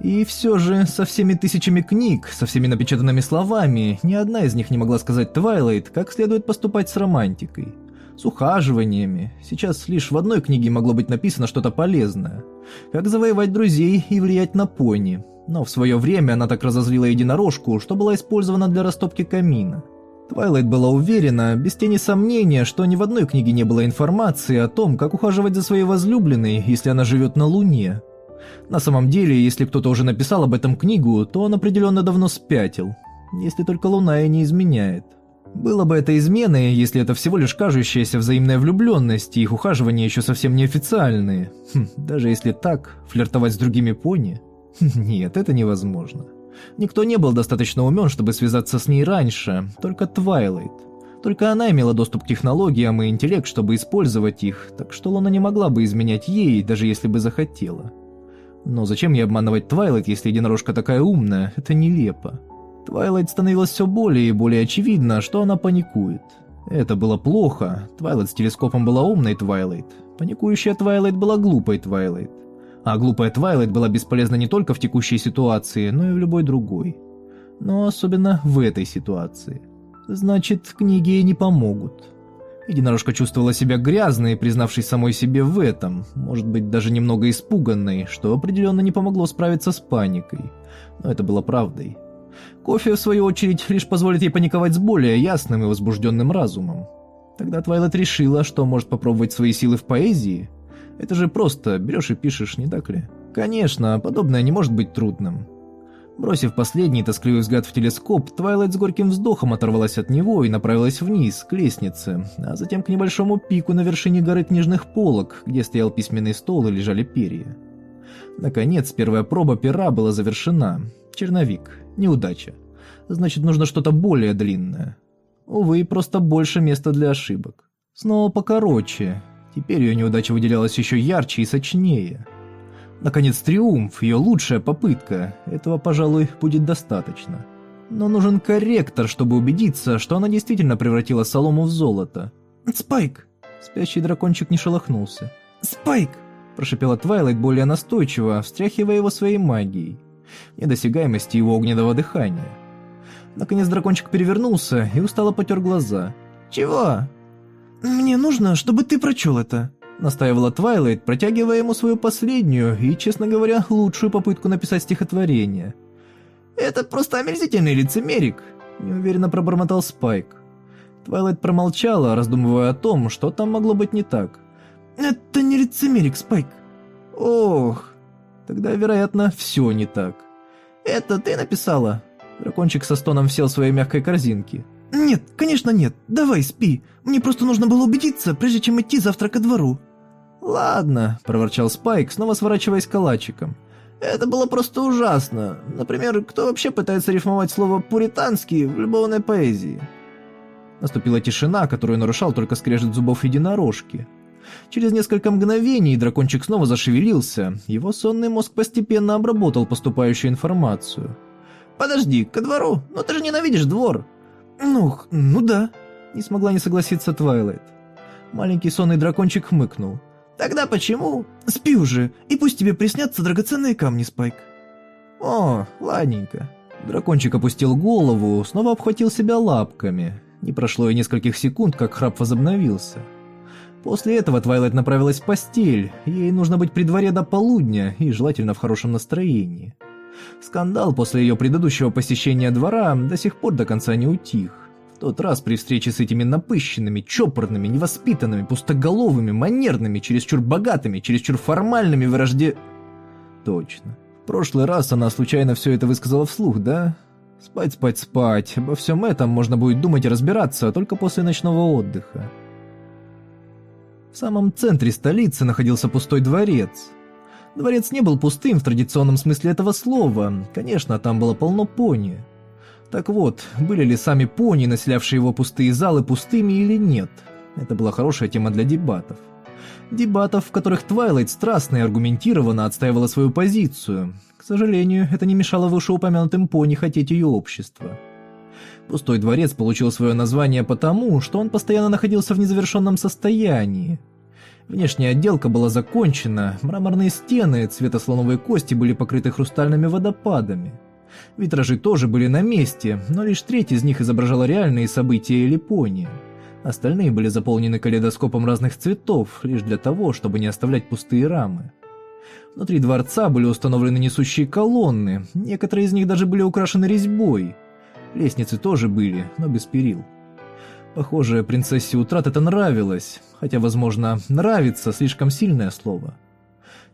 A: И все же, со всеми тысячами книг, со всеми напечатанными словами, ни одна из них не могла сказать Твайлайт, как следует поступать с романтикой. С ухаживаниями. Сейчас лишь в одной книге могло быть написано что-то полезное. Как завоевать друзей и влиять на пони. Но в свое время она так разозлила единорожку, что была использована для растопки камина. Твайлайт была уверена, без тени сомнения, что ни в одной книге не было информации о том, как ухаживать за своей возлюбленной, если она живет на Луне. На самом деле, если кто-то уже написал об этом книгу, то он определенно давно спятил. Если только Луна и не изменяет. Было бы это изменой, если это всего лишь кажущаяся взаимная влюбленность, и их ухаживания еще совсем неофициальные. Хм, даже если так, флиртовать с другими пони? Нет, это невозможно. Никто не был достаточно умен, чтобы связаться с ней раньше, только Твайлайт. Только она имела доступ к технологиям и интеллект, чтобы использовать их, так что Луна не могла бы изменять ей, даже если бы захотела. Но зачем ей обманывать Твайлайт, если единорожка такая умная? Это нелепо. Твайлайт становилось все более и более очевидно, что она паникует. Это было плохо. Твайлайт с телескопом была умной Твайлайт. Паникующая Твайлайт была глупой Твайлайт. А глупая Твайлайт была бесполезна не только в текущей ситуации, но и в любой другой. Но особенно в этой ситуации. Значит, книги ей не помогут. Единорожка чувствовала себя грязной, признавшись самой себе в этом, может быть, даже немного испуганной, что определенно не помогло справиться с паникой. Но это было правдой. Кофе, в свою очередь, лишь позволит ей паниковать с более ясным и возбужденным разумом. Тогда Твайлет решила, что может попробовать свои силы в поэзии. Это же просто берешь и пишешь, не так ли? Конечно, подобное не может быть трудным. Бросив последний тоскливый взгляд в телескоп, Твайлайт с горьким вздохом оторвалась от него и направилась вниз, к лестнице, а затем к небольшому пику на вершине горы книжных полок, где стоял письменный стол и лежали перья. Наконец, первая проба пера была завершена. Черновик. Неудача. Значит, нужно что-то более длинное. Увы, просто больше места для ошибок. Снова покороче. Теперь ее неудача выделялась еще ярче и сочнее. Наконец, триумф, ее лучшая попытка. Этого, пожалуй, будет достаточно. Но нужен корректор, чтобы убедиться, что она действительно превратила солому в золото. «Спайк!» Спящий дракончик не шелохнулся. «Спайк!» Прошипела Твайлайт более настойчиво, встряхивая его своей магией. Недосягаемости его огненного дыхания. Наконец дракончик перевернулся и устало потер глаза. «Чего?» «Мне нужно, чтобы ты прочел это», настаивала Твайлайт, протягивая ему свою последнюю и, честно говоря, лучшую попытку написать стихотворение. «Это просто омерзительный лимерик», — неуверенно пробормотал Спайк. Твайлайт промолчала, раздумывая о том, что там могло быть не так. «Это не лимерик, Спайк». «Ох, тогда, вероятно, все не так».
B: Это ты написала?» Дракончик со стоном сел в своей мягкой корзинке.
A: «Нет, конечно нет. Давай, спи. Мне просто нужно было убедиться, прежде чем идти завтра ко двору».
B: «Ладно», – проворчал Спайк, снова сворачиваясь калачиком. «Это было просто ужасно. Например, кто вообще пытается рифмовать слово «пуританский» в любовной поэзии?» Наступила тишина, которую нарушал только скрежет зубов единорожки. Через несколько мгновений дракончик снова зашевелился, его сонный мозг постепенно обработал поступающую информацию. «Подожди, ко двору? Но ты же ненавидишь двор!»
A: «Ну, ну да», —
B: не смогла не согласиться Твайлайт. Маленький сонный дракончик хмыкнул. «Тогда почему?»
A: «Спи уже, и пусть тебе приснятся драгоценные камни, Спайк».
B: «О, ладненько». Дракончик опустил голову, снова обхватил себя лапками. Не прошло и нескольких секунд, как храп возобновился. После этого Твайлайт направилась в постель, ей нужно быть при дворе до полудня и желательно в хорошем настроении. Скандал после ее предыдущего посещения двора до сих пор до конца не утих. В тот раз при встрече с этими напыщенными, чопорными, невоспитанными, пустоголовыми, манерными, чересчур богатыми, чересчур формальными вражде... Точно. В прошлый раз она случайно все это высказала вслух, да? Спать, спать, спать. Обо всем этом можно будет думать и разбираться только после ночного отдыха. В самом центре столицы находился пустой дворец. Дворец не был пустым в традиционном смысле этого слова. Конечно, там было полно пони. Так вот, были ли сами пони, населявшие его пустые залы, пустыми или нет? Это была хорошая тема для дебатов. Дебатов, в которых Твайлайт страстно и аргументированно отстаивала свою позицию. К сожалению, это не мешало вышеупомянутым пони хотеть ее общества. Пустой дворец получил свое название потому, что он постоянно находился в незавершенном состоянии. Внешняя отделка была закончена, мраморные стены цвета слоновой кости были покрыты хрустальными водопадами. Витражи тоже были на месте, но лишь треть из них изображала реальные события или пони. Остальные были заполнены калейдоскопом разных цветов, лишь для того, чтобы не оставлять пустые рамы. Внутри дворца были установлены несущие колонны, некоторые из них даже были украшены резьбой. Лестницы тоже были, но без перил. Похоже, принцессе Утрат это нравилось, хотя, возможно, «нравится» — слишком сильное слово.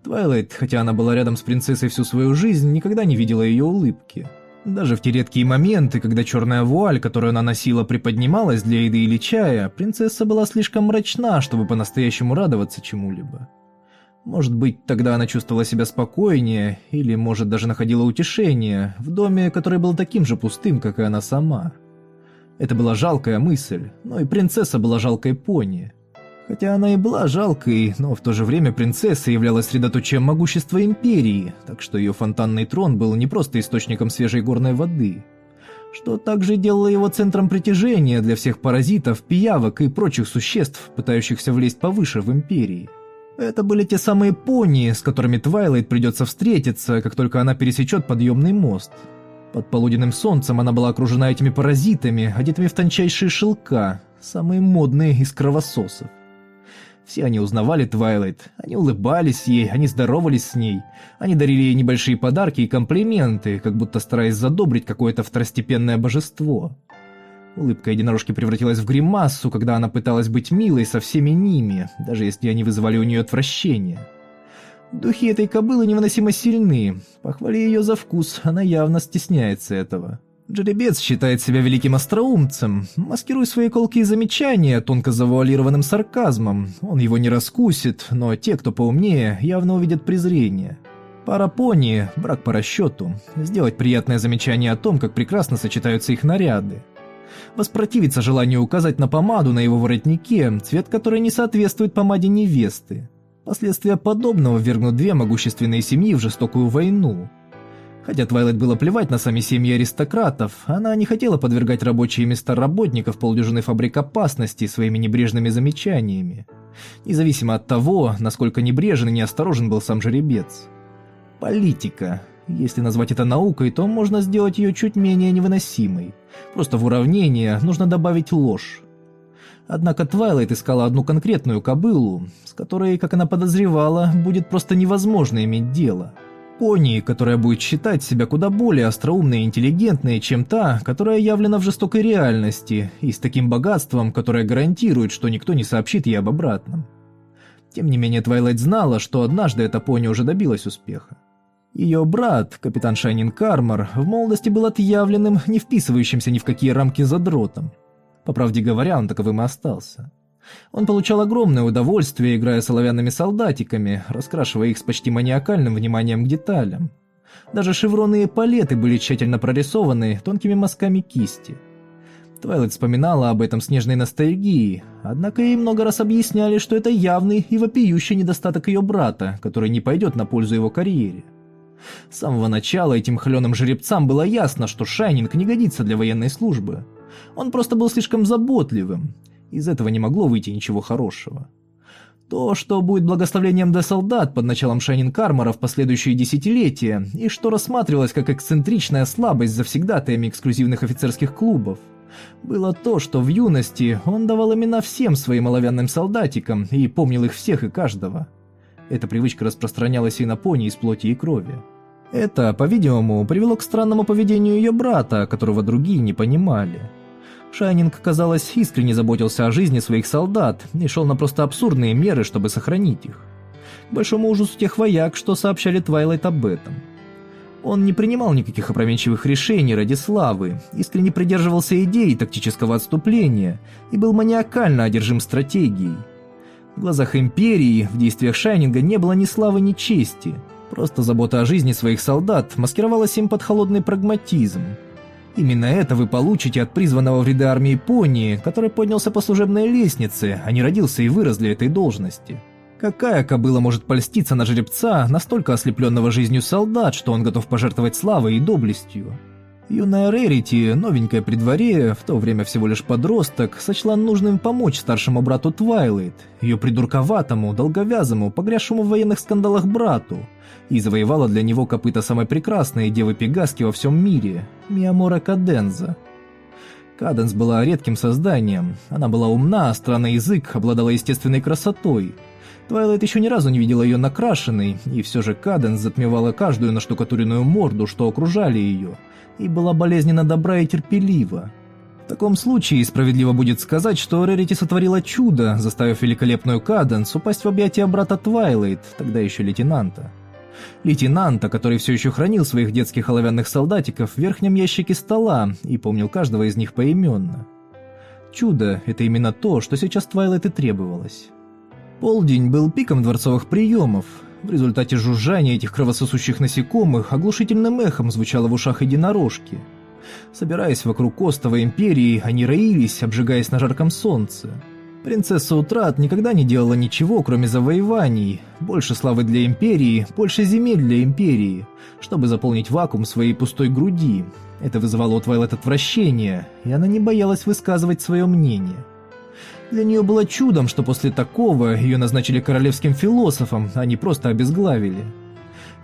B: Твайлайт, хотя она была рядом с принцессой всю свою жизнь, никогда не видела ее улыбки. Даже в те редкие моменты, когда черная вуаль, которую она носила, приподнималась для еды или чая, принцесса была слишком мрачна, чтобы по-настоящему радоваться чему-либо. Может быть, тогда она чувствовала себя спокойнее, или, может, даже находила утешение в доме, который был таким же пустым, как и она сама. Это была жалкая мысль, но и принцесса была жалкой пони. Хотя она и была жалкой, но в то же время принцесса являлась средоточием могущества империи, так что ее фонтанный трон был не просто источником свежей горной воды, что также делало его центром притяжения для всех паразитов, пиявок и прочих существ, пытающихся влезть повыше в империи. Это были те самые пони, с которыми Твайлайт придется встретиться, как только она пересечет подъемный мост. Под полуденным солнцем она была окружена этими паразитами, одетыми в тончайшие шелка, самые модные из кровососов. Все они узнавали Твайлайт, они улыбались ей, они здоровались с ней, они дарили ей небольшие подарки и комплименты, как будто стараясь задобрить какое-то второстепенное божество. Улыбка единорожки превратилась в гримасу, когда она пыталась быть милой со всеми ними, даже если они вызывали у нее отвращение. Духи этой кобылы невыносимо сильны. Похвали ее за вкус, она явно стесняется этого. Джеребец считает себя великим остроумцем, маскируя свои колкие замечания тонко завуалированным сарказмом. Он его не раскусит, но те, кто поумнее, явно увидят презрение. Пара пони, брак по расчету, сделать приятное замечание о том, как прекрасно сочетаются их наряды воспротивиться желанию указать на помаду на его воротнике, цвет которой не соответствует помаде невесты. Последствия подобного ввергнут две могущественные семьи в жестокую войну. Хотя Твайлайт было плевать на сами семьи аристократов, она не хотела подвергать рабочие места работников полдюжины фабрик опасности своими небрежными замечаниями, независимо от того, насколько небрежен и неосторожен был сам жеребец. Политика. Если назвать это наукой, то можно сделать ее чуть менее невыносимой. Просто в уравнение нужно добавить ложь. Однако Твайлайт искала одну конкретную кобылу, с которой, как она подозревала, будет просто невозможно иметь дело. Пони, которая будет считать себя куда более остроумной и интеллигентной, чем та, которая явлена в жестокой реальности, и с таким богатством, которое гарантирует, что никто не сообщит ей об обратном. Тем не менее, Твайлайт знала, что однажды эта пони уже добилась успеха.
A: Ее брат, капитан Шайнинг Армор, в молодости был отъявленным, не вписывающимся ни в какие рамки задротом. По правде говоря, он таковым и остался. Он получал огромное удовольствие, играя с оловянными солдатиками, раскрашивая их с почти маниакальным вниманием к деталям. Даже шевроны и палеты были тщательно прорисованы тонкими мазками кисти. Твайлайт вспоминала об этом с нежной ностальгией, однако ей много раз объясняли, что это явный и вопиющий недостаток ее брата, который не пойдет на пользу его карьере. С самого начала этим хленым жеребцам было ясно, что Шайнинг не годится для военной службы. Он просто был слишком заботливым. Из этого не могло выйти ничего хорошего. То, что будет благословлением для солдат под началом Шайнин Кармара в последующие десятилетия, и что рассматривалось как эксцентричная слабость завсегдатаями эксклюзивных офицерских клубов, было то, что в юности он давал имена всем своим оловянным солдатикам и помнил их всех и каждого. Эта привычка распространялась и на пони из плоти и крови. Это, по-видимому, привело к странному поведению ее брата, которого другие не понимали. Шайнинг, казалось, искренне заботился о жизни своих солдат и шел на просто абсурдные меры, чтобы сохранить их. К большому ужасу тех вояк, что сообщали Твайлайт об этом. Он не принимал никаких опрометчивых решений ради славы, искренне придерживался идеи тактического отступления и был маниакально одержим стратегией. В глазах Империи в действиях Шайнинга не было ни славы, ни чести. Просто забота о жизни своих солдат маскировалась им под холодный прагматизм, Именно это вы получите от призванного в ряды армии Японии, который поднялся по служебной лестнице, а не родился и вырос для этой должности. Какая кобыла может польститься на жеребца, настолько ослепленного жизнью солдат, что он готов пожертвовать славой и доблестью? Юная Рерити, новенькая при дворе, в то время всего лишь подросток, сочла нужным помочь старшему брату Твайлайт, ее придурковатому, долговязому, погрязшему в военных скандалах брату, и завоевала для него копыта самой прекрасной девы Пегаски во всем мире – Ми Аморе Каденза. Каденс была редким созданием, она была умна, остра на язык, обладала естественной красотой. Твайлайт еще ни разу не видела ее накрашенной, и все же Каденс затмевала каждую наштукатуренную морду, что окружали ее, и была болезненно добра и терпелива. В таком случае справедливо будет сказать, что Рерити сотворила чудо, заставив великолепную Каденс упасть в объятия брата Твайлайт, тогда еще лейтенанта. Лейтенанта, который все еще хранил своих детских оловянных солдатиков в верхнем ящике стола и помнил каждого из них поименно. Чудо — это именно то, что сейчас Твайлайт и требовалось. Полдень был пиком дворцовых приемов. В результате жужжания этих кровососущих насекомых оглушительным эхом звучало в ушах единорожки. Собираясь вокруг Костовой империи, они роились, обжигаясь на жарком солнце. Принцесса Утрат никогда не делала ничего, кроме завоеваний. Больше славы для Империи, больше земель для Империи, чтобы заполнить вакуум своей пустой груди. Это вызывало у Твайлет отвращение, и она не боялась высказывать свое мнение. Для нее было чудом, что после такого ее назначили королевским философом, а не просто обезглавили.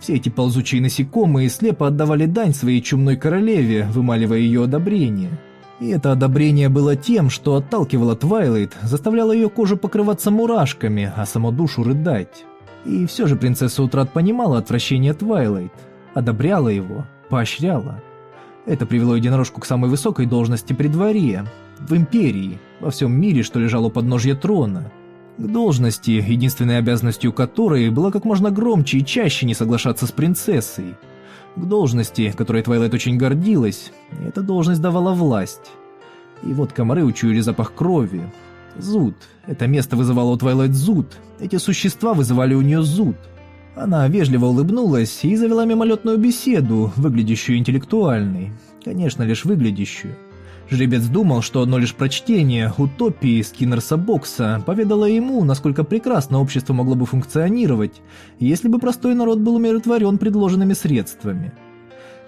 A: Все эти ползучие насекомые слепо отдавали дань своей чумной королеве, вымаливая ее одобрение. И это одобрение было тем, что отталкивало Твайлайт, заставляло ее кожу покрываться мурашками, а саму душу рыдать. И все же принцесса Утра понимала отвращение Твайлайт, одобряла его, поощряла. Это привело единорожку к самой высокой должности при дворе, в империи, во всем мире, что лежало у подножья трона. К должности, единственной обязанностью которой было как можно громче и чаще не соглашаться с принцессой – к должности, которой Твайлайт очень гордилась, эта должность давала власть. И вот комары учуяли запах крови. Зуд. Это место вызывало у Твайлайт зуд. Эти существа вызывали у нее зуд. Она вежливо улыбнулась и завела мимолетную беседу, выглядящую интеллектуальной. Конечно, лишь выглядящую. Жеребец думал, что одно лишь прочтение утопии Скиннерса Бокса поведало ему, насколько прекрасно общество могло бы функционировать, если бы простой народ был умиротворен предложенными средствами.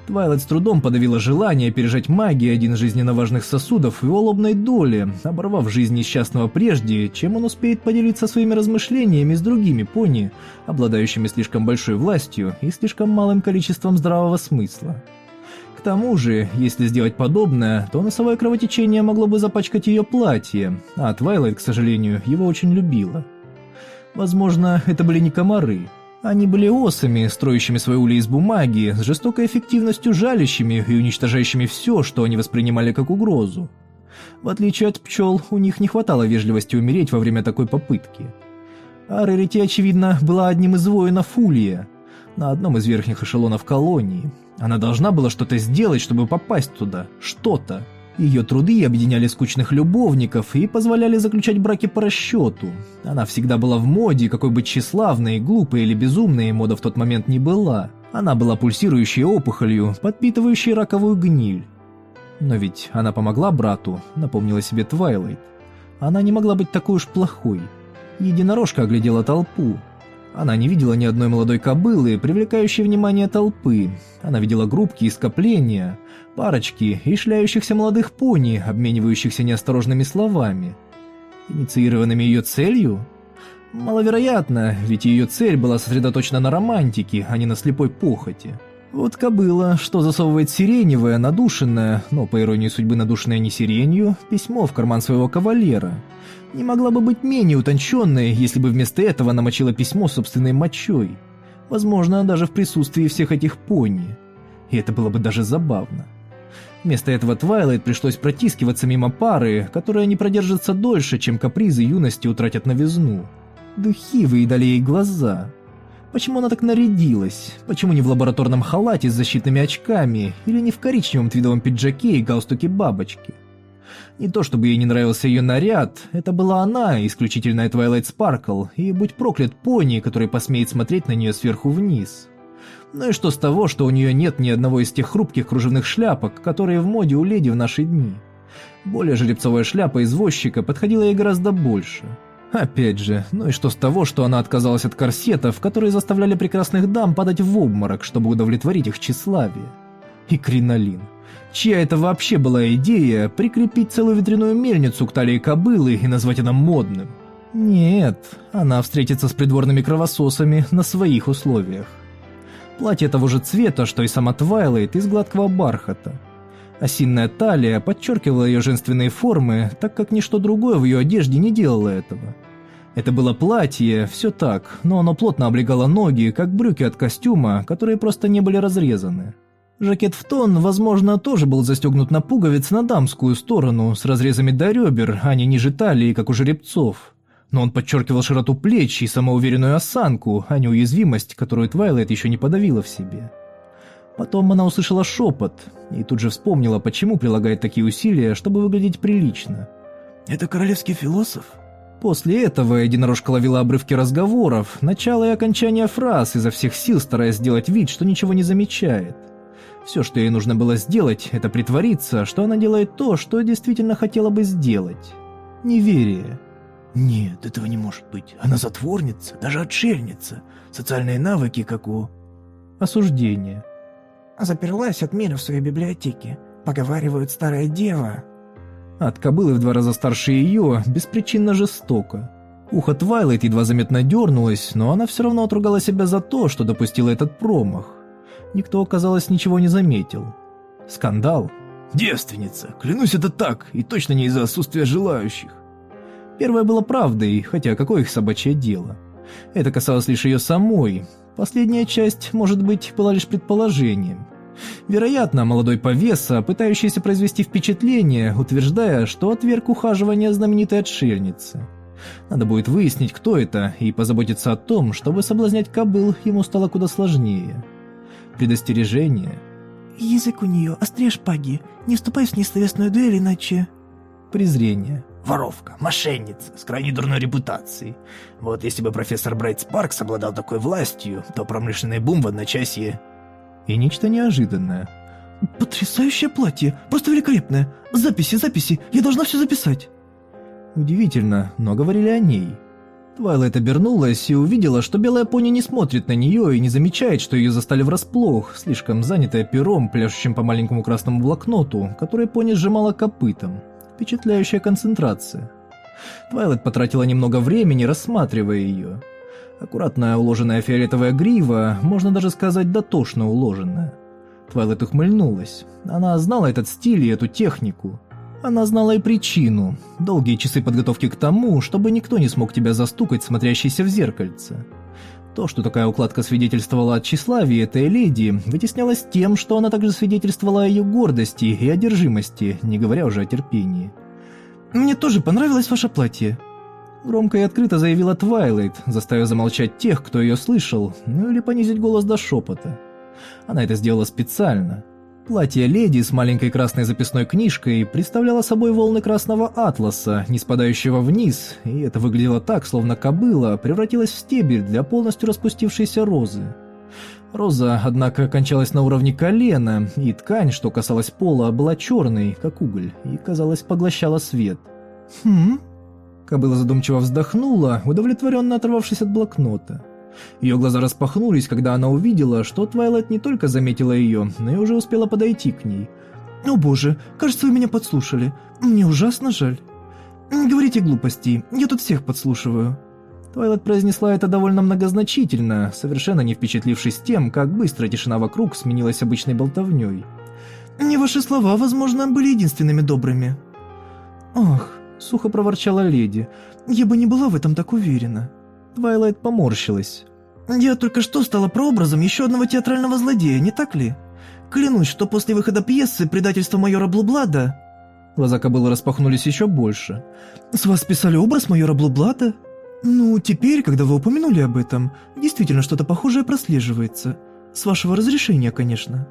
A: Твайлайт с трудом подавила желание пережать магией один из жизненно важных сосудов его лобной доли, оборвав жизнь несчастного прежде, чем он успеет поделиться своими размышлениями с другими пони, обладающими слишком большой властью и слишком малым количеством здравого смысла тому же, если сделать подобное, то носовое кровотечение могло бы запачкать ее платье, а Твайлайт, к сожалению, его очень любила. Возможно, это были не комары. Они были осами, строящими свои ули из бумаги, с жестокой эффективностью жалящими и уничтожающими все, что они воспринимали как угрозу. В отличие от пчел, у них не хватало вежливости умереть во время такой попытки. А Рерити, очевидно, была одним из воинов Улья – на одном из верхних эшелонов колонии. Она должна была что-то сделать, чтобы попасть туда. Что-то. Ее труды объединяли скучных любовников и позволяли заключать браки по расчету. Она всегда была в моде, какой бы тщеславной, глупой или безумной мода в тот момент не была. Она была пульсирующей опухолью, подпитывающей раковую гниль. Но ведь она помогла брату, напомнила себе Твайлайт. Она не могла быть такой уж плохой. Единорожка оглядела толпу. Она не видела ни одной молодой кобылы, привлекающей внимание толпы. Она видела группки и скопления, парочки и шляющихся молодых пони, обменивающихся неосторожными словами. Инициированными ее целью? Маловероятно, ведь ее цель была сосредоточена на романтике, а не на слепой похоти. Вот кобыла, что засовывает сиреневое, надушенное, но, по иронии судьбы, надушенное не сиренью, письмо в карман своего кавалера – не могла бы быть менее утонченной, если бы вместо этого намочила письмо собственной мочой. Возможно, даже в присутствии всех этих пони. И это было бы даже забавно. Вместо этого Твайлайт пришлось протискиваться мимо пары, которая не продержится дольше, чем капризы юности утратят новизну. Духи выедали ей глаза. Почему она так нарядилась? Почему не в лабораторном халате с защитными очками или не в коричневом твидовом пиджаке и галстуке бабочки? Не то чтобы ей не нравился ее наряд, это была она, исключительная Твайлайт Спаркл, и будь проклят пони, который посмеет смотреть на нее сверху вниз. Ну и что с того, что у нее нет ни одного из тех хрупких кружевных шляпок, которые в моде у леди в наши дни. Более жеребцовая шляпа извозчика подходила ей гораздо больше. Опять же, ну и что с того, что она отказалась от корсетов, которые заставляли прекрасных дам падать в обморок, чтобы удовлетворить их тщеславие. И кринолин. Чья это вообще была идея прикрепить целую ветряную мельницу к талии кобылы и назвать это модным? Нет, она встретится с придворными кровососами на своих условиях. Платье того же цвета, что и сама Твайлайт из гладкого бархата. Осинная талия подчеркивала ее женственные формы, так как ничто другое в ее одежде не делало этого. Это было платье, все так, но оно плотно облегало ноги, как брюки от костюма, которые просто не были разрезаны. Жакет в тон, возможно, тоже был застегнут на пуговиц на дамскую сторону, с разрезами до ребер, а не ниже талии, как у жеребцов. Но он подчеркивал широту плеч и самоуверенную осанку, а не уязвимость, которую Твайлайт еще не подавила в себе. Потом она услышала шепот и тут же вспомнила, почему прилагает такие усилия, чтобы выглядеть прилично.
B: «Это королевский философ?»
A: После этого единорожка ловила обрывки разговоров, начало и окончание фраз, изо всех сил стараясь сделать вид, что ничего не замечает. Все, что ей нужно было сделать, это притвориться, что она делает то, что действительно хотела бы сделать. Неверие.
B: Нет, этого не может быть. Она затворница, даже отшельница. Социальные навыки, как у...
A: Осуждение.
D: Заперлась от мира в своей библиотеке. Поговаривают, старая дева.
A: От кобылы в два раза старше ее, беспричинно жестоко. Ухо Твайлайт едва заметно дернулось, но она все равно отругала себя за то, что допустила этот промах никто, казалось, ничего не заметил. Скандал.
B: «Девственница! Клянусь, это так, и точно не из-за отсутствия желающих!»
A: Первое было правдой, хотя какое их собачье дело. Это касалось лишь ее самой. Последняя часть, может быть, была лишь предположением. Вероятно, молодой повеса, пытающийся произвести впечатление, утверждая, что отверг ухаживание знаменитой отшельницы. Надо будет выяснить, кто это, и позаботиться о том, чтобы соблазнять кобыл ему стало куда сложнее предостережение.
D: «Язык у нее острее шпаги. Не вступай в несловесную дуэль, иначе...»
A: Презрение.
B: Воровка, мошенница, с крайне дурной репутацией. Вот если бы профессор Брайт Спаркс обладал такой властью, то промышленный бум в одночасье...
A: И нечто неожиданное.
D: «Потрясающее платье! Просто великолепное! Записи, записи! Я должна все записать!»
A: Удивительно, но говорили о ней. Твайлайт обернулась и увидела, что белая пони не смотрит на нее и не замечает, что ее застали врасплох, слишком занятая пером, пляшущим по маленькому красному блокноту, который пони сжимала копытом. Впечатляющая концентрация. Твайлайт потратила немного времени, рассматривая ее. Аккуратно уложенная фиолетовая грива, можно даже сказать дотошно уложенная. Твайлайт ухмыльнулась. Она знала этот стиль и эту технику. Она знала и причину. Долгие часы подготовки к тому, чтобы никто не смог тебя застукать, смотрящейся в зеркальце. То, что такая укладка свидетельствовала о тщеславии этой леди, вытеснялось тем, что она также свидетельствовала о ее гордости и одержимости, не говоря уже о терпении.
D: «Мне тоже понравилось ваше платье».
A: Громко и открыто заявила Твайлайт, заставив замолчать тех, кто ее слышал, ну или понизить голос до шепота. Она это сделала специально. Платье леди с маленькой красной записной книжкой представляло собой волны красного атласа, не спадающего вниз, и это выглядело так, словно кобыла превратилась в стебель для полностью распустившейся розы. Роза, однако, кончалась на уровне колена, и ткань, что касалась пола, была черной, как уголь, и, казалось, поглощала свет.
D: Хм?
A: Кобыла задумчиво вздохнула, удовлетворенно оторвавшись от блокнота. Ее глаза распахнулись, когда она увидела, что Твайлайт не только заметила ее, но и уже успела подойти к ней.
D: О боже, кажется, вы меня подслушали. Мне ужасно жаль. Не говорите глупостей, я тут всех подслушиваю.
A: Твайлайт произнесла это довольно многозначительно, совершенно не впечатлившись тем, как быстро тишина вокруг сменилась обычной болтовней.
D: Не ваши слова, возможно, были единственными добрыми.
A: Ох, сухо проворчала леди.
D: «Я бы не была в этом так уверена».
A: Твайлайт поморщилась.
D: «Я только что стала прообразом еще одного театрального злодея, не так ли? Клянусь, что после выхода пьесы «Предательство майора Блублада...»
A: Глаза кобылы распахнулись еще больше.
D: «С вас писали образ майора Блублада? Ну, теперь, когда вы упомянули об этом, действительно что-то похожее прослеживается. С вашего разрешения, конечно».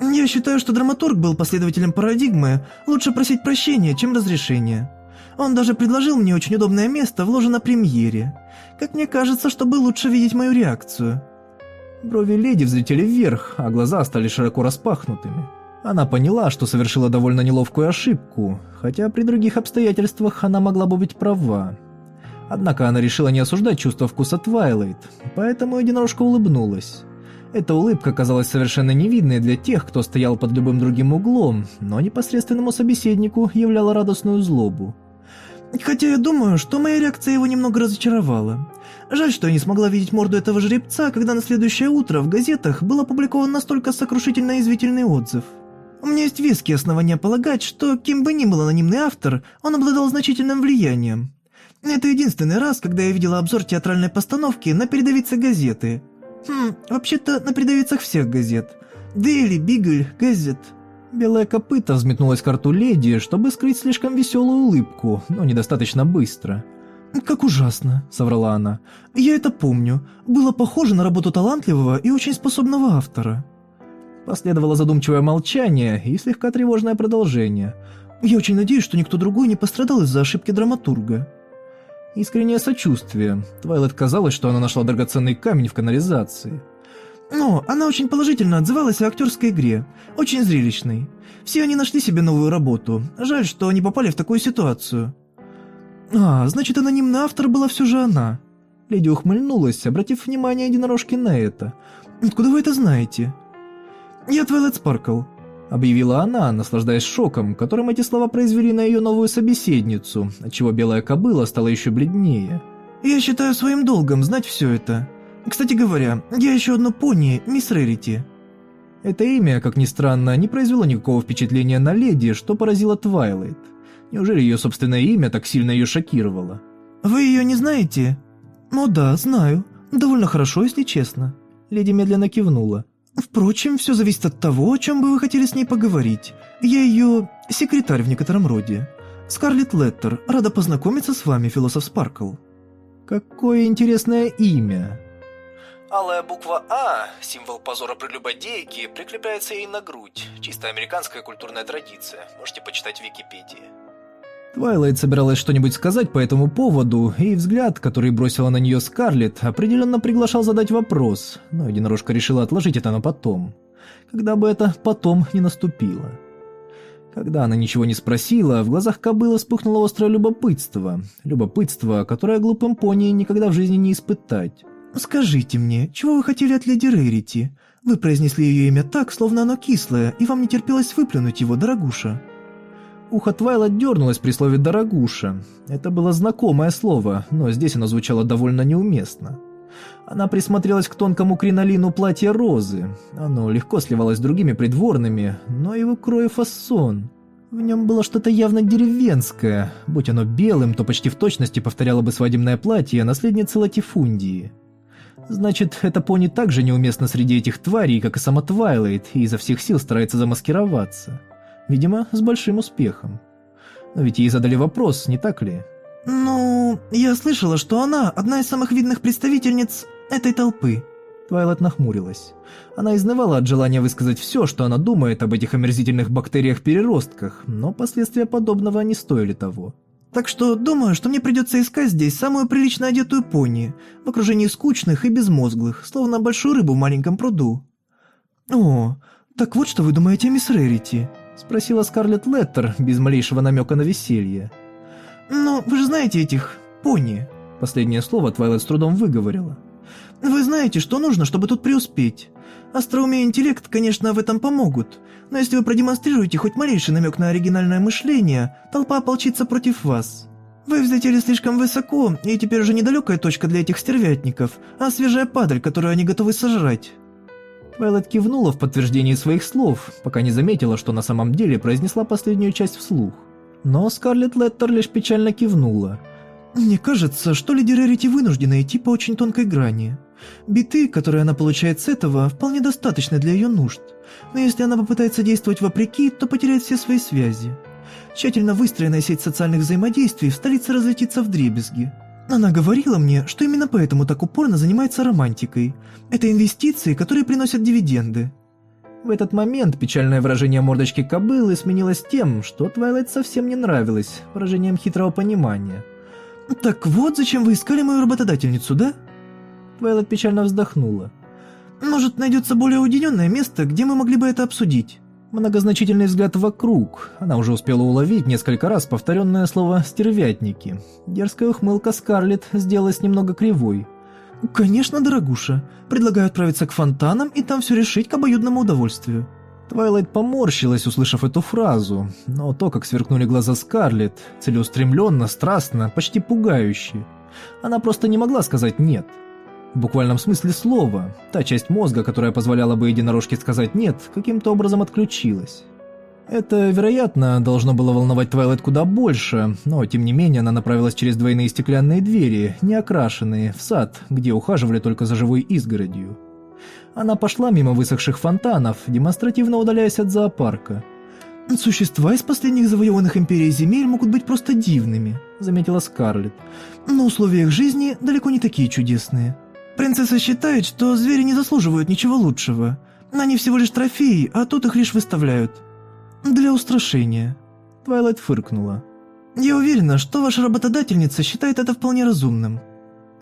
D: «Я считаю, что драматург был последователем парадигмы «лучше просить прощения, чем разрешения». Он даже предложил мне очень удобное место в ложе на премьере. Как мне кажется, чтобы лучше видеть мою реакцию».
A: Брови леди взлетели вверх, а глаза стали широко распахнутыми. Она поняла, что совершила довольно неловкую ошибку, хотя при других обстоятельствах она могла бы быть права. Однако она решила не осуждать чувство вкуса Твайлайт, поэтому единорожка улыбнулась. Эта улыбка казалась совершенно невидной для тех, кто стоял под любым другим углом, но непосредственному собеседнику являла радостную злобу.
D: Хотя я думаю, что моя реакция его немного разочаровала. Жаль, что я не смогла видеть морду этого жеребца, когда на следующее утро в газетах был опубликован настолько сокрушительно извительный отзыв. У меня есть веские основания полагать, что кем бы ни был анонимный автор, он обладал значительным влиянием. Это единственный раз, когда я видела обзор театральной постановки на передовице газеты. Хм, вообще-то на передовицах всех газет. Дейли, Бигль, газет –
A: Белая копыта взметнулась к рту леди, чтобы скрыть слишком веселую улыбку, но недостаточно быстро.
D: «Как ужасно», — соврала она. «Я это помню. Было похоже на работу талантливого и очень способного автора».
A: Последовало задумчивое молчание и слегка тревожное продолжение.
D: «Я очень надеюсь, что никто другой не пострадал из-за ошибки драматурга».
A: Искреннее сочувствие. Твайлет казалось, что она нашла драгоценный камень в канализации.
D: Но она очень положительно отзывалась о актерской игре, очень зрелищной. Все они нашли себе новую работу, жаль, что они попали в такую ситуацию. А, значит, анонимный автор была все же она.
A: Леди ухмыльнулась, обратив внимание единорожки на это.
D: «Откуда вы это знаете?» «Я Твайлайт Спаркл», —
A: объявила она, наслаждаясь шоком, которым эти слова произвели на ее новую собеседницу, отчего белая кобыла стала еще бледнее.
D: «Я считаю своим долгом знать все это. Кстати говоря, я ищу одну пони, мисс Рерити».
A: Это имя, как ни странно, не произвело никакого впечатления на леди, что поразило Твайлайт. Неужели ее собственное имя так сильно ее шокировало?
D: «Вы ее не знаете?» «О да, знаю. Довольно хорошо, если честно».
A: Леди медленно кивнула.
D: «Впрочем, все зависит от того, о чем бы вы хотели с ней поговорить. Я ее секретарь в некотором роде. Скарлетт Леттер, рада познакомиться с вами, философ Спаркл».
A: «Какое интересное имя!»
C: Алая буква «А», символ позора прелюбодейки, прикрепляется ей на грудь. Чисто американская культурная традиция. Можете почитать в Википедии.
A: Твайлайт собиралась что-нибудь сказать по этому поводу, и взгляд, который бросила на нее Скарлетт, определенно приглашал задать вопрос, но единорожка решила отложить это на потом. Когда бы это «потом» не наступило. Когда она ничего не спросила, в глазах кобылы вспыхнуло острое любопытство. Любопытство, которое глупым пони никогда в жизни не испытать.
D: «Скажите мне, чего вы хотели от леди Рейрити? Вы произнесли ее имя так, словно оно кислое, и вам не терпелось выплюнуть его, дорогуша».
A: Ухо Твайла дернулось при слове «дорогуша». Это было знакомое слово, но здесь оно звучало довольно неуместно. Она присмотрелась к тонкому кринолину платья розы. Оно легко сливалось с другими придворными, но его крой фасон. В нем было что-то явно деревенское. Будь оно белым, то почти в точности повторяло бы свадебное платье наследницы Латифундии. Значит, эта пони так же неуместна среди этих тварей, как и сама Твайлайт, и изо всех сил старается замаскироваться. Видимо, с большим успехом. Но ведь ей задали вопрос, не так ли?
D: «Ну, я слышала, что она одна из самых видных представительниц этой толпы».
A: Твайлет нахмурилась. Она изнывала от желания высказать все, что она думает об этих омерзительных бактериях-переростках, но последствия подобного не стоили того.
D: Так что думаю, что мне придется искать здесь самую прилично одетую пони, в окружении скучных и безмозглых, словно большую рыбу в маленьком пруду. О, так вот что вы думаете о мисс Рерити?
A: Спросила Скарлетт Леттер, без малейшего намека на веселье.
D: Ну, вы же знаете этих пони.
A: Последнее слово Твайлет с трудом выговорила.
D: Вы знаете, что нужно, чтобы тут преуспеть. Остроумие и интеллект, конечно, в этом помогут, но если вы продемонстрируете хоть малейший намек на оригинальное мышление, толпа ополчится против вас. Вы взлетели слишком высоко, и теперь уже недалекая точка для этих стервятников, а свежая падаль, которую они готовы сожрать».
A: Твайлет кивнула в подтверждении своих слов, пока не заметила, что на самом деле произнесла последнюю часть вслух. Но Скарлетт Леттер лишь печально кивнула.
D: «Мне кажется, что леди Рерити вынуждена идти по очень тонкой грани. Биты, которые она получает с этого, вполне достаточны для ее нужд. Но если она попытается действовать вопреки, то потеряет все свои связи. Тщательно выстроенная сеть социальных взаимодействий в столице разлетится в дребезги. Она говорила мне, что именно поэтому так упорно занимается романтикой. Это инвестиции, которые приносят дивиденды.
A: В этот момент печальное выражение мордочки кобылы сменилось тем, что Твайлайт совсем не нравилось, выражением хитрого понимания.
D: «Так вот, зачем вы искали мою работодательницу, да?»
A: Твайлет печально вздохнула.
D: «Может, найдется более уединенное место, где мы могли бы это обсудить?»
A: Многозначительный взгляд вокруг. Она уже успела уловить несколько раз повторенное слово «стервятники». Дерзкая ухмылка Скарлетт сделалась немного кривой.
D: «Конечно, дорогуша. Предлагаю отправиться к фонтанам и там все решить к обоюдному удовольствию».
A: Твайлайт поморщилась, услышав эту фразу, но то, как сверкнули глаза Скарлетт, целеустремленно, страстно, почти пугающе. Она просто не могла сказать «нет». В буквальном смысле слова, та часть мозга, которая позволяла бы единорожке сказать «нет», каким-то образом отключилась. Это, вероятно, должно было волновать Твайлайт куда больше, но, тем не менее, она направилась через двойные стеклянные двери, не окрашенные, в сад, где ухаживали только за живой изгородью. Она пошла мимо высохших фонтанов, демонстративно удаляясь от зоопарка.
D: «Существа из последних завоеванных империей земель могут быть просто дивными», — заметила Скарлетт. «Но условия их жизни далеко не такие чудесные». Принцесса считает, что звери не заслуживают ничего лучшего. Они всего лишь трофеи, а тут их лишь выставляют. Для устрашения.
A: Твайлайт фыркнула.
D: Я уверена, что ваша работодательница считает это вполне разумным.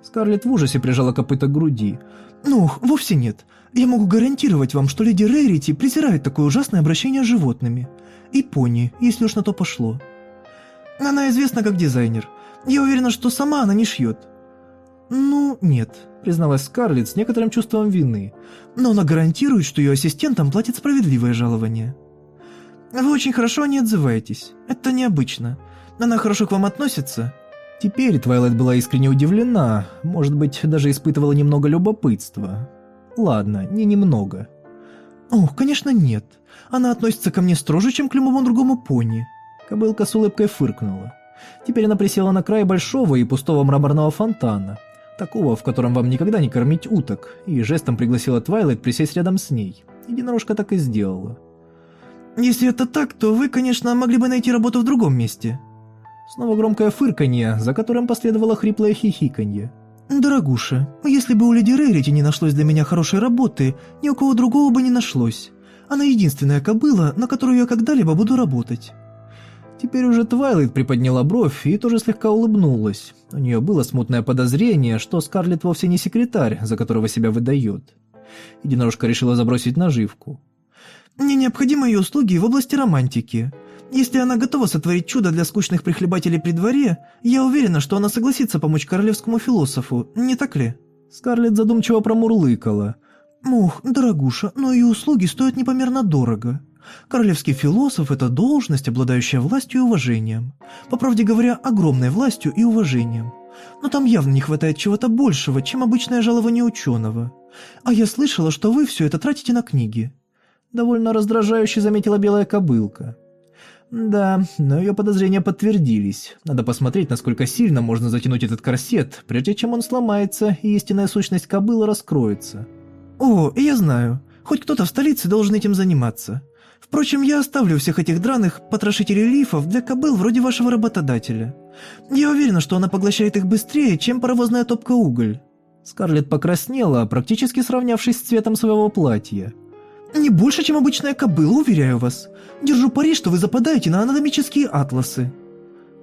A: Скарлетт в ужасе прижала копыта к груди.
D: «Ну, вовсе нет. Я могу гарантировать вам, что леди Рейрити презирает такое ужасное обращение с животными. И пони, если уж на то пошло. Она известна как дизайнер. Я уверена, что сама она не шьет. «Ну, нет», — призналась Скарлетт с некоторым чувством вины. «Но она гарантирует, что ее ассистентам платит справедливое жалование». «Вы очень хорошо о ней отзываетесь. Это необычно. Она хорошо к вам относится?»
A: Теперь Твайлайт была искренне удивлена, может быть, даже испытывала немного любопытства. Ладно, не немного.
D: «Ох, конечно, нет. Она относится ко мне строже, чем к любому другому пони».
A: Кобылка с улыбкой фыркнула. Теперь она присела на край большого и пустого мраморного фонтана такого, в котором вам никогда не кормить уток, и жестом пригласила Твайлайт присесть рядом с ней. Единорожка так и сделала.
D: «Если это так, то вы, конечно, могли бы найти работу в другом месте».
A: Снова громкое фырканье, за которым последовало хриплое хихиканье.
D: «Дорогуша, если бы у леди Рерити не нашлось для меня хорошей работы, ни у кого другого бы не нашлось. Она единственная кобыла, на которую я когда-либо буду работать».
A: Теперь уже Твайлайт приподняла бровь и тоже слегка улыбнулась. У нее было смутное подозрение, что Скарлетт вовсе не секретарь, за которого себя выдает. Единорожка решила забросить наживку.
D: «Мне необходимы ее услуги в области романтики. Если она готова сотворить чудо для скучных прихлебателей при дворе, я уверена, что она согласится помочь королевскому философу, не так ли?»
A: Скарлетт задумчиво промурлыкала.
D: «Мух, дорогуша, но ее услуги стоят непомерно дорого. Королевский философ – это должность, обладающая властью и уважением. По правде говоря, огромной властью и уважением. Но там явно не хватает чего-то большего, чем обычное жалование ученого. А я слышала, что вы все это тратите на книги.
A: Довольно раздражающе заметила белая кобылка. Да, но ее подозрения подтвердились. Надо посмотреть, насколько сильно можно затянуть этот корсет, прежде чем он сломается и истинная сущность кобылы раскроется.
D: О, я знаю. Хоть кто-то в столице должен этим заниматься. Впрочем, я оставлю всех этих драных потрошителей лифов для кобыл вроде вашего работодателя. Я уверена, что она поглощает их быстрее, чем паровозная топка уголь».
A: Скарлетт покраснела, практически сравнявшись с цветом своего платья.
D: «Не больше, чем обычная кобыла, уверяю вас. Держу пари, что вы западаете на анатомические атласы».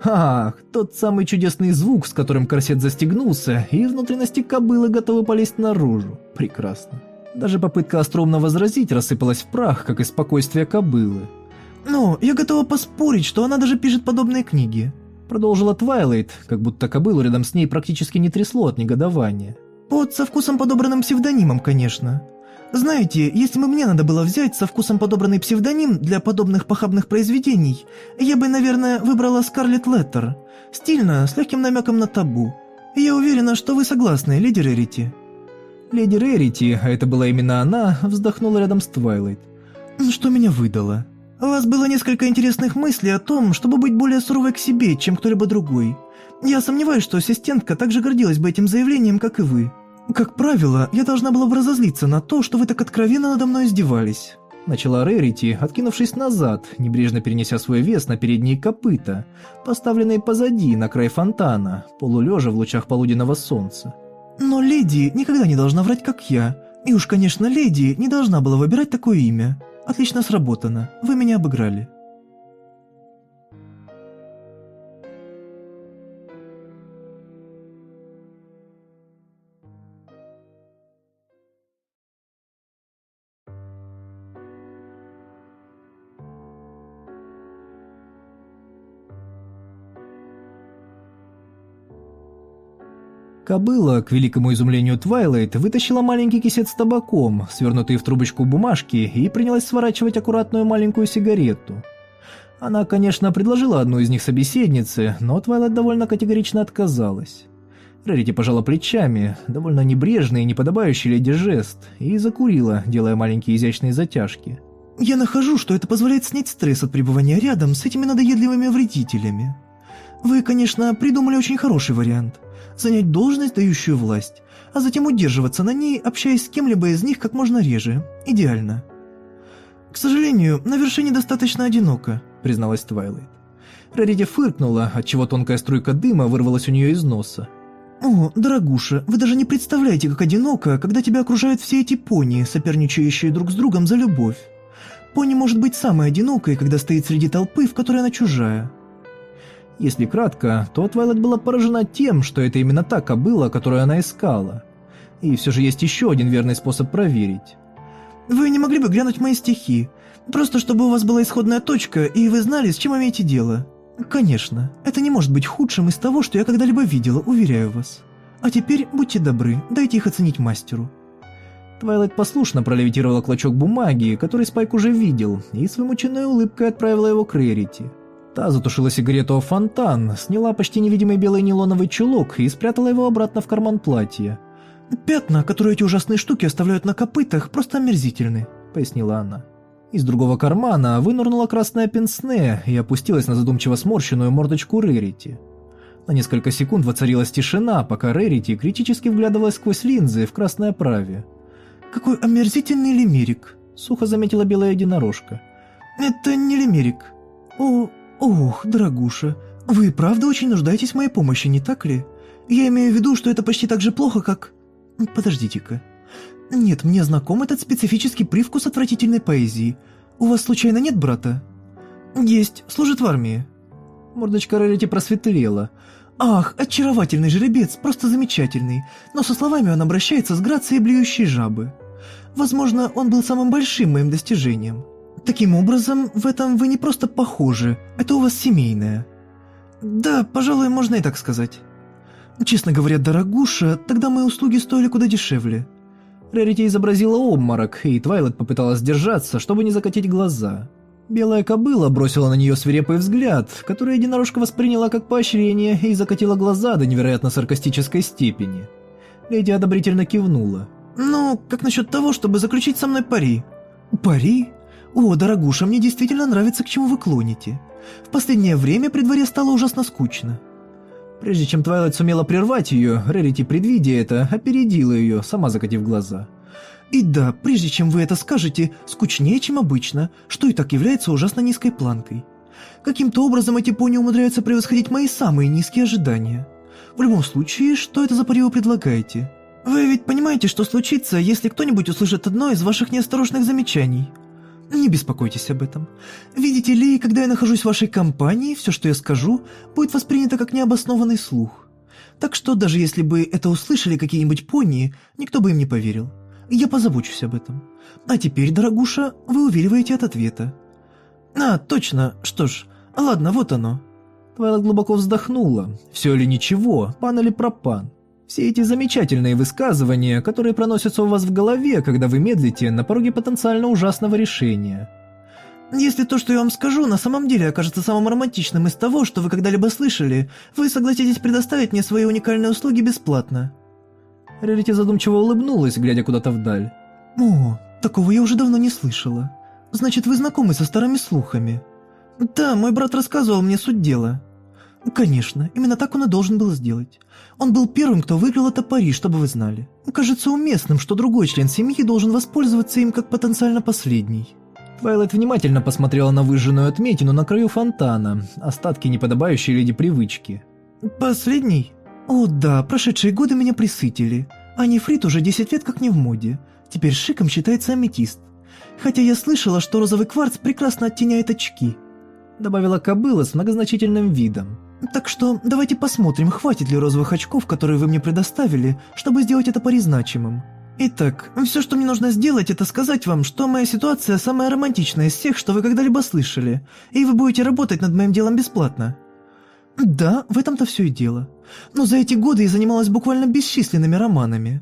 A: Ах, тот самый чудесный звук, с которым корсет застегнулся, и внутренности кобылы готовы полезть наружу. Прекрасно. Даже попытка остроумно возразить рассыпалась в прах, как и спокойствие кобылы.
D: «Но я готова поспорить, что она даже пишет подобные книги»,
A: продолжила Твайлайт, как будто кобылу рядом с ней практически не трясло от негодования.
D: «Под со вкусом подобранным псевдонимом, конечно. Знаете, если бы мне надо было взять со вкусом подобранный псевдоним для подобных похабных произведений, я бы, наверное, выбрала Скарлетт Леттер. Стильно, с легким намеком на табу. Я уверена, что вы согласны, леди Рерити».
A: Леди Рерити, а это была именно она, вздохнула рядом с Твайлайт.
D: «Что меня выдало? У вас было несколько интересных мыслей о том, чтобы быть более суровой к себе, чем кто-либо другой. Я сомневаюсь, что ассистентка так же гордилась бы этим заявлением, как и вы. Как правило, я должна была бы разозлиться на то, что вы так откровенно надо мной издевались».
A: Начала Рерити, откинувшись назад, небрежно перенеся свой вес на передние копыта, поставленные позади, на край фонтана, полулежа в лучах полуденного солнца.
D: Но леди никогда не должна врать, как я. И уж, конечно, леди не должна была выбирать такое имя. Отлично сработано. Вы меня обыграли.
A: Кобыла, к великому изумлению Твайлайт, вытащила маленький кисет с табаком, свернутый в трубочку бумажки, и принялась сворачивать аккуратную маленькую сигарету. Она, конечно, предложила одну из них собеседнице, но Твайлайт довольно категорично отказалась. Рарити пожала плечами, довольно небрежный и неподобающий леди жест, и закурила, делая маленькие изящные затяжки.
D: «Я нахожу, что это позволяет снять стресс от пребывания рядом с этими надоедливыми вредителями. Вы, конечно, придумали очень хороший вариант – занять должность, дающую власть, а затем удерживаться на ней, общаясь с кем-либо из них как можно реже. Идеально. «К сожалению, на вершине достаточно одиноко», — призналась Твайлайт.
A: Рарити фыркнула, отчего тонкая струйка дыма вырвалась у нее из носа.
D: «О, дорогуша, вы даже не представляете, как одиноко, когда тебя окружают все эти пони, соперничающие друг с другом за любовь. Пони может быть самой одинокой, когда стоит среди толпы, в которой она чужая.
A: Если кратко, то Твайлайт была поражена тем, что это именно та кобыла, которую она искала. И все же есть еще один верный способ проверить.
D: «Вы не могли бы глянуть мои стихи? Просто чтобы у вас была исходная точка, и вы знали, с чем имеете дело. Конечно, это не может быть худшим из того, что я когда-либо видела, уверяю вас. А теперь, будьте добры, дайте их оценить мастеру».
A: Твайлайт послушно пролевитировала клочок бумаги, который Спайк уже видел, и с вымученной улыбкой отправила его к Рерити. Та затушила сигарету о фонтан, сняла почти невидимый белый нейлоновый чулок и спрятала его обратно в карман платья.
D: «Пятна, которые эти ужасные штуки оставляют на копытах, просто омерзительны», — пояснила она.
A: Из другого кармана вынырнула красная пенсне и опустилась на задумчиво сморщенную мордочку Рерити. На несколько секунд воцарилась тишина, пока Рерити критически вглядывалась сквозь линзы в красной оправе.
D: «Какой омерзительный лимерик», — сухо заметила белая единорожка. «Это не лимерик. О, «Ох, дорогуша, вы правда очень нуждаетесь в моей помощи, не так ли? Я имею в виду, что это почти так же плохо, как...» «Подождите-ка. Нет, мне знаком этот специфический привкус отвратительной поэзии. У вас случайно нет брата?» «Есть, служит в армии».
A: Мордочка Рарити просветлела.
D: «Ах, очаровательный жеребец, просто замечательный, но со словами он обращается с грацией блюющей жабы. Возможно, он был самым большим моим достижением. Таким образом, в этом вы не просто похожи, это у вас семейное. Да, пожалуй, можно и так сказать. Честно говоря, дорогуша, тогда мои услуги стоили куда дешевле.
A: Рарити изобразила обморок, и Твайлет попыталась держаться, чтобы не закатить глаза. Белая кобыла бросила на нее свирепый взгляд, который единорожка восприняла как поощрение и закатила глаза до невероятно саркастической степени. Леди одобрительно кивнула.
D: «Ну, как насчет того, чтобы заключить со мной пари?» «Пари? «О, дорогуша, мне действительно нравится, к чему вы клоните. В последнее время при дворе стало ужасно скучно».
A: Прежде чем Твайлайт сумела прервать ее, Рерити, предвидя это, опередила ее, сама закатив глаза.
D: И да, прежде чем вы это скажете, скучнее, чем обычно, что и так является ужасно низкой планкой. Каким-то образом эти пони умудряются превосходить мои самые низкие ожидания. В любом случае, что это за пари вы предлагаете? Вы ведь понимаете, что случится, если кто-нибудь услышит одно из ваших неосторожных замечаний? Не беспокойтесь об этом. Видите ли, когда я нахожусь в вашей компании, все, что я скажу, будет воспринято как необоснованный слух. Так что даже если бы это услышали какие-нибудь пони, никто бы им не поверил. Я позабочусь об этом. А теперь, дорогуша, вы увиливаете от ответа. А, точно. Что ж, ладно, вот оно.
A: Твайлот глубоко вздохнула. Все или ничего, пан или пропан. Все эти замечательные высказывания, которые проносятся у вас в голове, когда вы медлите на пороге потенциально ужасного решения.
D: Если то, что я вам скажу, на самом деле окажется самым романтичным из того, что вы когда-либо слышали, вы согласитесь предоставить мне свои уникальные услуги бесплатно.
A: Рерити задумчиво улыбнулась, глядя куда-то вдаль.
D: О, такого я уже давно не слышала. Значит, вы знакомы со старыми слухами? Да, мой брат рассказывал мне суть дела. Конечно, именно так он и должен был сделать. Он был первым, кто выиграл это пари, чтобы вы знали. Кажется уместным, что другой член семьи должен воспользоваться им как потенциально последний.
A: Твайлайт внимательно посмотрела на выжженную отметину на краю фонтана, остатки неподобающей леди привычки.
D: «Последний? О да, прошедшие годы меня присытили. А нефрит уже 10 лет как не в моде. Теперь шиком считается аметист. Хотя я слышала, что розовый кварц прекрасно оттеняет очки»,
A: добавила кобыла с многозначительным видом.
D: Так что давайте посмотрим, хватит ли розовых очков, которые вы мне предоставили, чтобы сделать это пари значимым. Итак, все, что мне нужно сделать, это сказать вам, что моя ситуация самая романтичная из всех, что вы когда-либо слышали, и вы будете работать над моим делом бесплатно. Да, в этом-то все и дело. Но за эти годы я занималась буквально бесчисленными романами.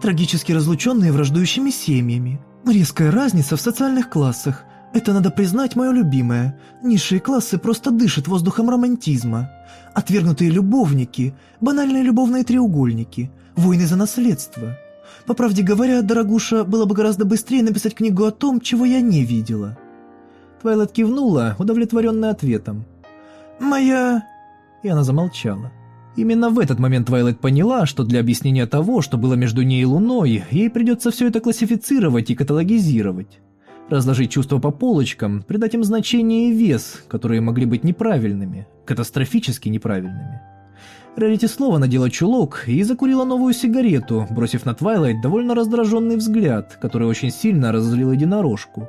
D: Трагически разлученные враждующими семьями. Резкая разница в социальных классах. Это, надо признать, мое любимое. Низшие классы просто дышат воздухом романтизма. Отвергнутые любовники, банальные любовные треугольники, войны за наследство. По правде говоря, дорогуша, было бы гораздо быстрее написать книгу о том, чего я не видела.
A: Твайлет кивнула, удовлетворенная ответом.
D: «Моя...»
A: И она замолчала. Именно в этот момент Твайлет поняла, что для объяснения того, что было между ней и Луной, ей придется все это классифицировать и каталогизировать разложить чувства по полочкам, придать им значение и вес, которые могли быть неправильными, катастрофически неправильными. Рарити снова надела чулок и закурила новую сигарету, бросив на Твайлайт довольно раздраженный взгляд, который очень сильно разозлил единорожку.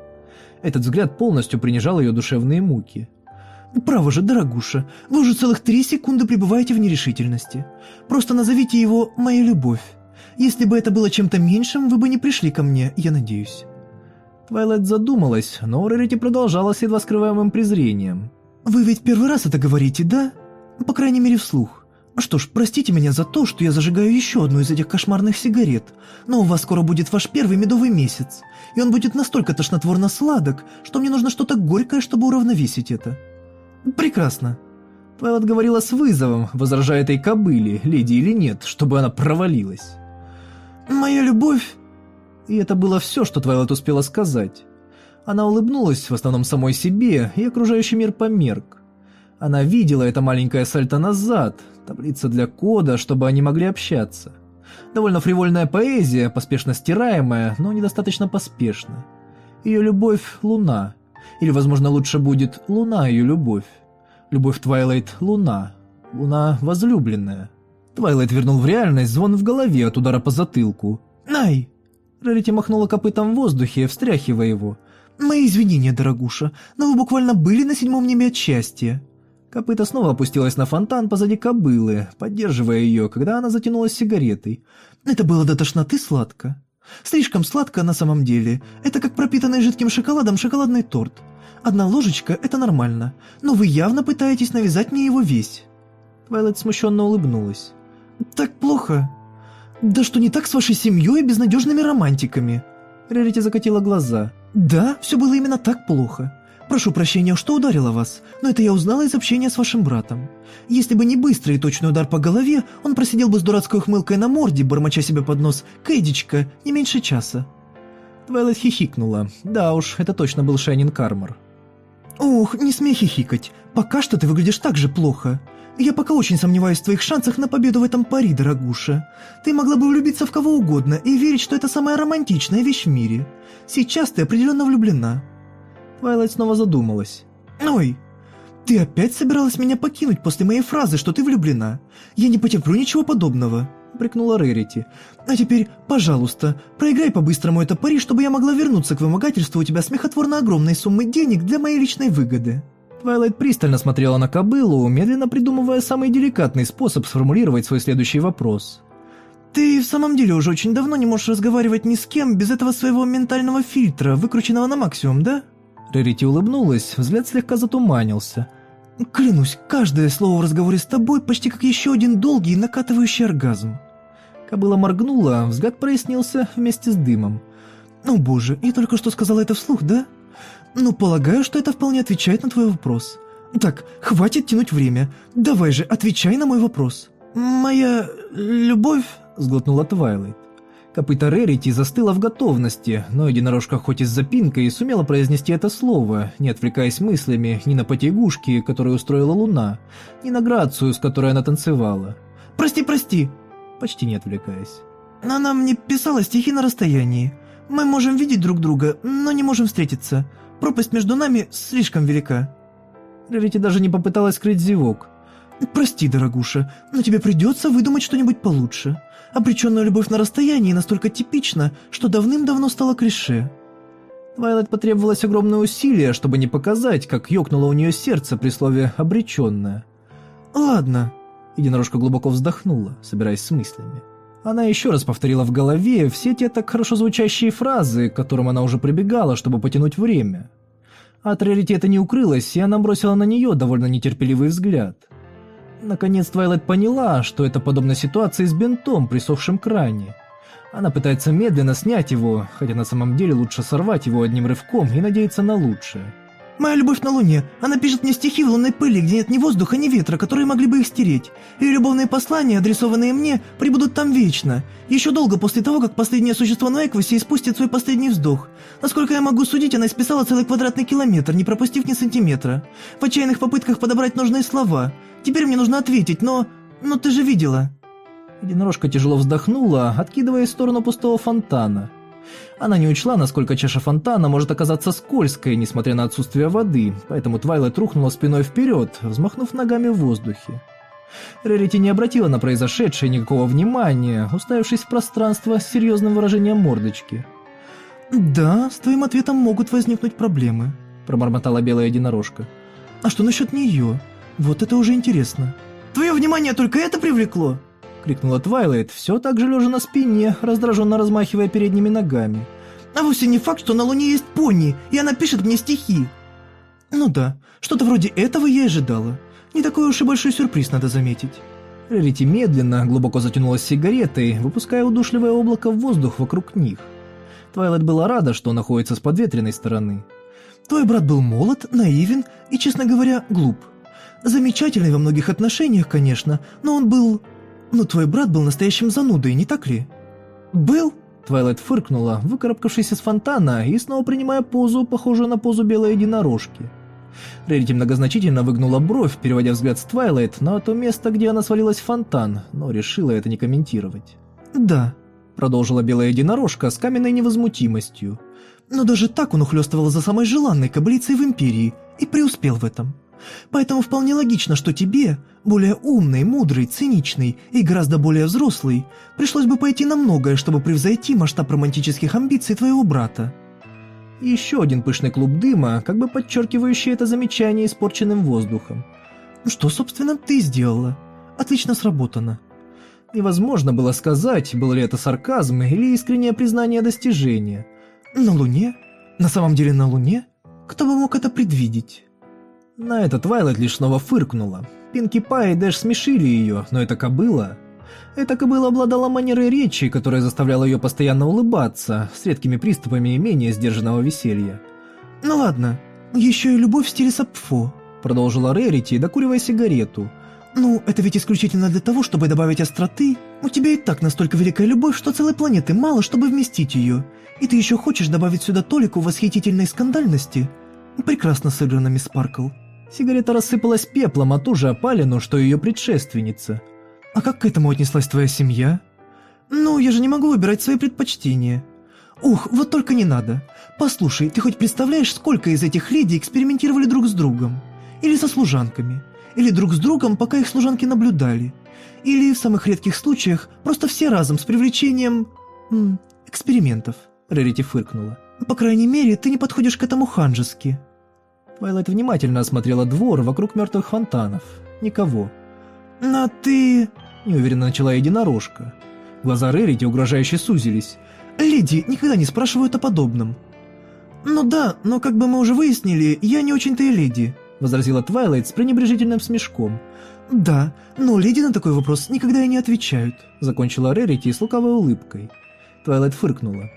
A: Этот взгляд полностью принижал ее душевные муки.
D: «Право же, дорогуша, вы уже целых три секунды пребываете в нерешительности. Просто назовите его «моя любовь». Если бы это было чем-то меньшим, вы бы не пришли ко мне, я надеюсь».
A: Твайлайт задумалась, но Рерити продолжала с едва скрываемым презрением.
D: «Вы ведь первый раз это говорите, да? По крайней мере, вслух. Что ж, простите меня за то, что я зажигаю еще одну из этих кошмарных сигарет, но у вас скоро будет ваш первый медовый месяц, и он будет настолько тошнотворно сладок, что мне нужно что-то горькое, чтобы уравновесить это. Прекрасно».
A: Твайлайт говорила с вызовом, возражая этой кобыле, леди или нет, чтобы она провалилась.
D: «Моя любовь
A: и это было все, что Твайлайт успела сказать. Она улыбнулась в основном самой себе, и окружающий мир померк. Она видела это маленькое сальто назад, таблица для кода, чтобы они могли общаться. Довольно фривольная поэзия, поспешно стираемая, но недостаточно поспешно. Ее любовь — луна. Или, возможно, лучше будет «луна ее любовь». Любовь Твайлайт — луна. Луна возлюбленная. Твайлайт вернул в реальность звон в голове от удара по затылку.
D: «Ай!»
A: Рарити махнула копытом в воздухе, встряхивая его.
D: «Мои извинения, дорогуша, но вы буквально были на седьмом небе от счастья».
A: Копыта снова опустилась на фонтан позади кобылы, поддерживая ее, когда она затянулась сигаретой.
D: «Это было до тошноты сладко. Слишком сладко на самом деле. Это как пропитанный жидким шоколадом шоколадный торт. Одна ложечка – это нормально, но вы явно пытаетесь навязать мне его весь».
A: Твайлайт смущенно улыбнулась.
D: «Так плохо?» «Да что не так с вашей семьей и безнадежными романтиками?»
A: Рерити закатила глаза.
D: «Да, все было именно так плохо. Прошу прощения, что ударила вас, но это я узнала из общения с вашим братом. Если бы не быстрый и точный удар по голове, он просидел бы с дурацкой ухмылкой на морде, бормоча себе под нос «Кэдичка, не меньше часа».
A: Твайлайт хихикнула. Да уж, это точно был Шайнин Кармор.
D: «Ох, не смей хихикать. Пока что ты выглядишь так же плохо. Я пока очень сомневаюсь в твоих шансах на победу в этом пари, дорогуша. Ты могла бы влюбиться в кого угодно и верить, что это самая романтичная вещь в мире. Сейчас ты определенно влюблена».
A: Твайлайт снова задумалась.
D: «Ой, ты опять собиралась меня покинуть после моей фразы, что ты влюблена? Я не потерплю ничего подобного», — брякнула Рерити. «А теперь, пожалуйста, проиграй по-быстрому это пари, чтобы я могла вернуться к вымогательству у тебя смехотворно огромной суммы денег для моей личной выгоды».
A: Твайлайт пристально смотрела на кобылу, медленно придумывая самый деликатный способ сформулировать свой следующий вопрос.
D: «Ты в самом деле уже очень давно не можешь разговаривать ни с кем без этого своего ментального фильтра, выкрученного на максимум, да?»
A: Рерити улыбнулась, взгляд слегка затуманился.
D: «Клянусь, каждое слово в разговоре с тобой почти как еще один долгий накатывающий оргазм».
A: Кобыла моргнула, взгляд прояснился вместе с дымом.
D: «О боже, я только что сказала это вслух, да?» «Ну, полагаю, что это вполне отвечает на твой вопрос. Так, хватит тянуть время. Давай же, отвечай на мой вопрос». «Моя... любовь...» — сглотнула Твайлайт.
A: Копыта Рерити застыла в готовности, но единорожка хоть и с запинкой сумела произнести это слово, не отвлекаясь мыслями ни на потягушки, которые устроила Луна, ни на грацию, с которой она танцевала.
D: «Прости, прости!»
A: Почти не отвлекаясь.
D: «Она мне писала стихи на расстоянии. Мы можем видеть друг друга, но не можем встретиться. Пропасть между нами слишком велика».
A: Рерити даже не попыталась скрыть зевок.
D: «Прости, дорогуша, но тебе придется выдумать что-нибудь получше. Обреченная любовь на расстоянии настолько типична, что давным-давно стала клише».
A: Твайлайт потребовалось огромное усилие, чтобы не показать, как ёкнуло у нее сердце при слове «обреченная».
D: «Ладно».
A: Единорожка глубоко вздохнула, собираясь с мыслями. Она еще раз повторила в голове все те так хорошо звучащие фразы, к которым она уже прибегала, чтобы потянуть время. От раритета не укрылась, и она бросила на нее довольно нетерпеливый взгляд. Наконец Твайлайт поняла, что это подобная ситуация с бинтом, присохшим к ране. Она пытается медленно снять его, хотя на самом деле лучше сорвать его одним рывком и надеяться на лучшее.
D: «Моя любовь на Луне. Она пишет мне стихи в лунной пыли, где нет ни воздуха, ни ветра, которые могли бы их стереть. Ее любовные послания, адресованные мне, прибудут там вечно. Еще долго после того, как последнее существо на Эквосе испустит свой последний вздох. Насколько я могу судить, она исписала целый квадратный километр, не пропустив ни сантиметра. В отчаянных попытках подобрать нужные слова. Теперь мне нужно ответить, но... Но ты же видела».
A: Единорожка тяжело вздохнула, откидывая в сторону пустого фонтана. Она не учла, насколько чаша фонтана может оказаться скользкой, несмотря на отсутствие воды, поэтому Твайлайт рухнула спиной вперед, взмахнув ногами в воздухе. Рерити не обратила на произошедшее никакого внимания, уставившись в пространство с серьезным выражением мордочки.
D: «Да, с твоим ответом могут возникнуть проблемы», – пробормотала белая единорожка. «А что насчет нее? Вот это уже интересно». «Твое внимание только это привлекло?»
A: — крикнула Твайлайт, все так же лежа на спине, раздраженно размахивая передними ногами.
D: «А вовсе не факт, что на Луне есть пони, и она пишет мне стихи». «Ну да, что-то вроде этого я и ожидала. Не такой уж и большой сюрприз, надо заметить».
A: Рерити медленно, глубоко затянулась сигаретой, выпуская удушливое облако в воздух вокруг них. Твайлайт была рада, что находится с подветренной стороны.
D: «Твой брат был молод, наивен и, честно говоря, глуп. Замечательный во многих отношениях, конечно, но он был «Но твой брат был настоящим занудой, не так ли?»
A: «Был?» Твайлайт фыркнула, выкарабкавшись из фонтана и снова принимая позу, похожую на позу белой единорожки. Рерити многозначительно выгнула бровь, переводя взгляд с Твайлайт на то место, где она свалилась в фонтан, но решила это не комментировать.
D: «Да», —
A: продолжила белая единорожка с каменной невозмутимостью.
D: «Но даже так он ухлёстывал за самой желанной кобылицей в Империи и преуспел в этом. Поэтому вполне логично, что тебе, более умный, мудрый, циничный и гораздо более взрослый, пришлось бы пойти на многое, чтобы превзойти масштаб романтических амбиций твоего брата.
A: еще один пышный клуб дыма, как бы подчеркивающий это замечание испорченным воздухом.
D: Что, собственно, ты сделала? Отлично сработано.
A: Невозможно было сказать, был ли это сарказм или искреннее признание достижения.
D: На Луне? На самом деле на Луне? Кто бы мог это предвидеть?
A: На это Твайлайт лишь снова фыркнула. Пинки Пай и Дэш смешили ее, но эта кобыла... Эта кобыла обладала манерой речи, которая заставляла ее постоянно улыбаться, с редкими приступами менее сдержанного веселья.
D: «Ну ладно, еще и любовь в стиле Сапфо», —
A: продолжила Рерити, докуривая сигарету.
D: «Ну, это ведь исключительно для того, чтобы добавить остроты. У тебя и так настолько великая любовь, что целой планеты мало, чтобы вместить ее. И ты еще хочешь добавить сюда толику восхитительной скандальности? Прекрасно сыграно, мисс Спаркл.
A: Сигарета рассыпалась пеплом от ту же опалину, что ее предшественница.
D: А как к этому отнеслась твоя семья? Ну, я же не могу выбирать свои предпочтения. Ух, вот только не надо. Послушай, ты хоть представляешь, сколько из этих леди экспериментировали друг с другом? Или со служанками? Или друг с другом, пока их служанки наблюдали? Или, в самых редких случаях, просто все разом с привлечением... М, экспериментов?» Рерити фыркнула. «По крайней мере, ты не подходишь к этому ханжески».
A: Твайлайт внимательно осмотрела двор вокруг мертвых фонтанов. Никого.
D: «Но ты...»
A: – неуверенно начала единорожка. Глаза Рерити угрожающе сузились.
D: «Леди никогда не спрашивают о подобном». «Ну да, но как бы мы уже выяснили, я не очень-то и леди», –
A: возразила Твайлайт с пренебрежительным смешком.
D: «Да, но леди на такой вопрос никогда и не отвечают», –
A: закончила Рерити с лукавой улыбкой. Твайлайт фыркнула.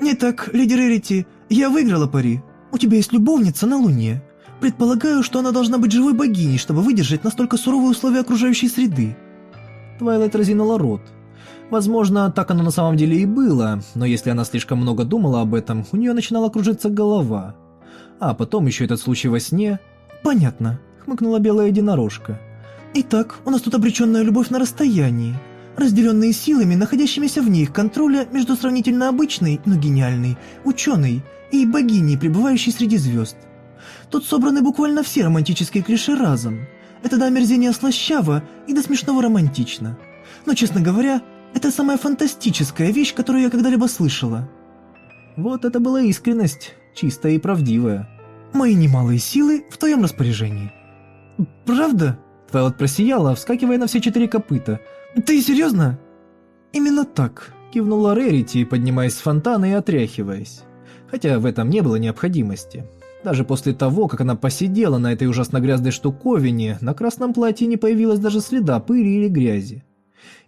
D: «Итак, леди Рерити, я выиграла пари. У тебя есть любовница на Луне. Предполагаю, что она должна быть живой богиней, чтобы выдержать настолько суровые условия окружающей среды».
A: Твайлайт разинула рот. Возможно, так оно на самом деле и было, но если она слишком много думала об этом, у нее начинала кружиться голова. А потом еще этот случай во сне...
D: «Понятно», — хмыкнула белая единорожка. «Итак, у нас тут обреченная любовь на расстоянии, разделенные силами, находящимися в них контроля между сравнительно обычной, но гениальной, ученой и богиней, пребывающей среди звезд. Тут собраны буквально все романтические клише разом. Это до омерзения слащаво и до смешного романтично. Но, честно говоря, это самая фантастическая вещь, которую я когда-либо слышала.
A: Вот это была искренность, чистая и правдивая.
D: Мои немалые силы в твоем распоряжении. Правда?
A: Твайлот просияла, вскакивая на все четыре копыта.
D: Ты серьезно?
A: Именно так, кивнула Рерити, поднимаясь с фонтана и отряхиваясь. Хотя в этом не было необходимости. Даже после того, как она посидела на этой ужасно грязной штуковине, на красном платье не появилось даже следа пыли или грязи.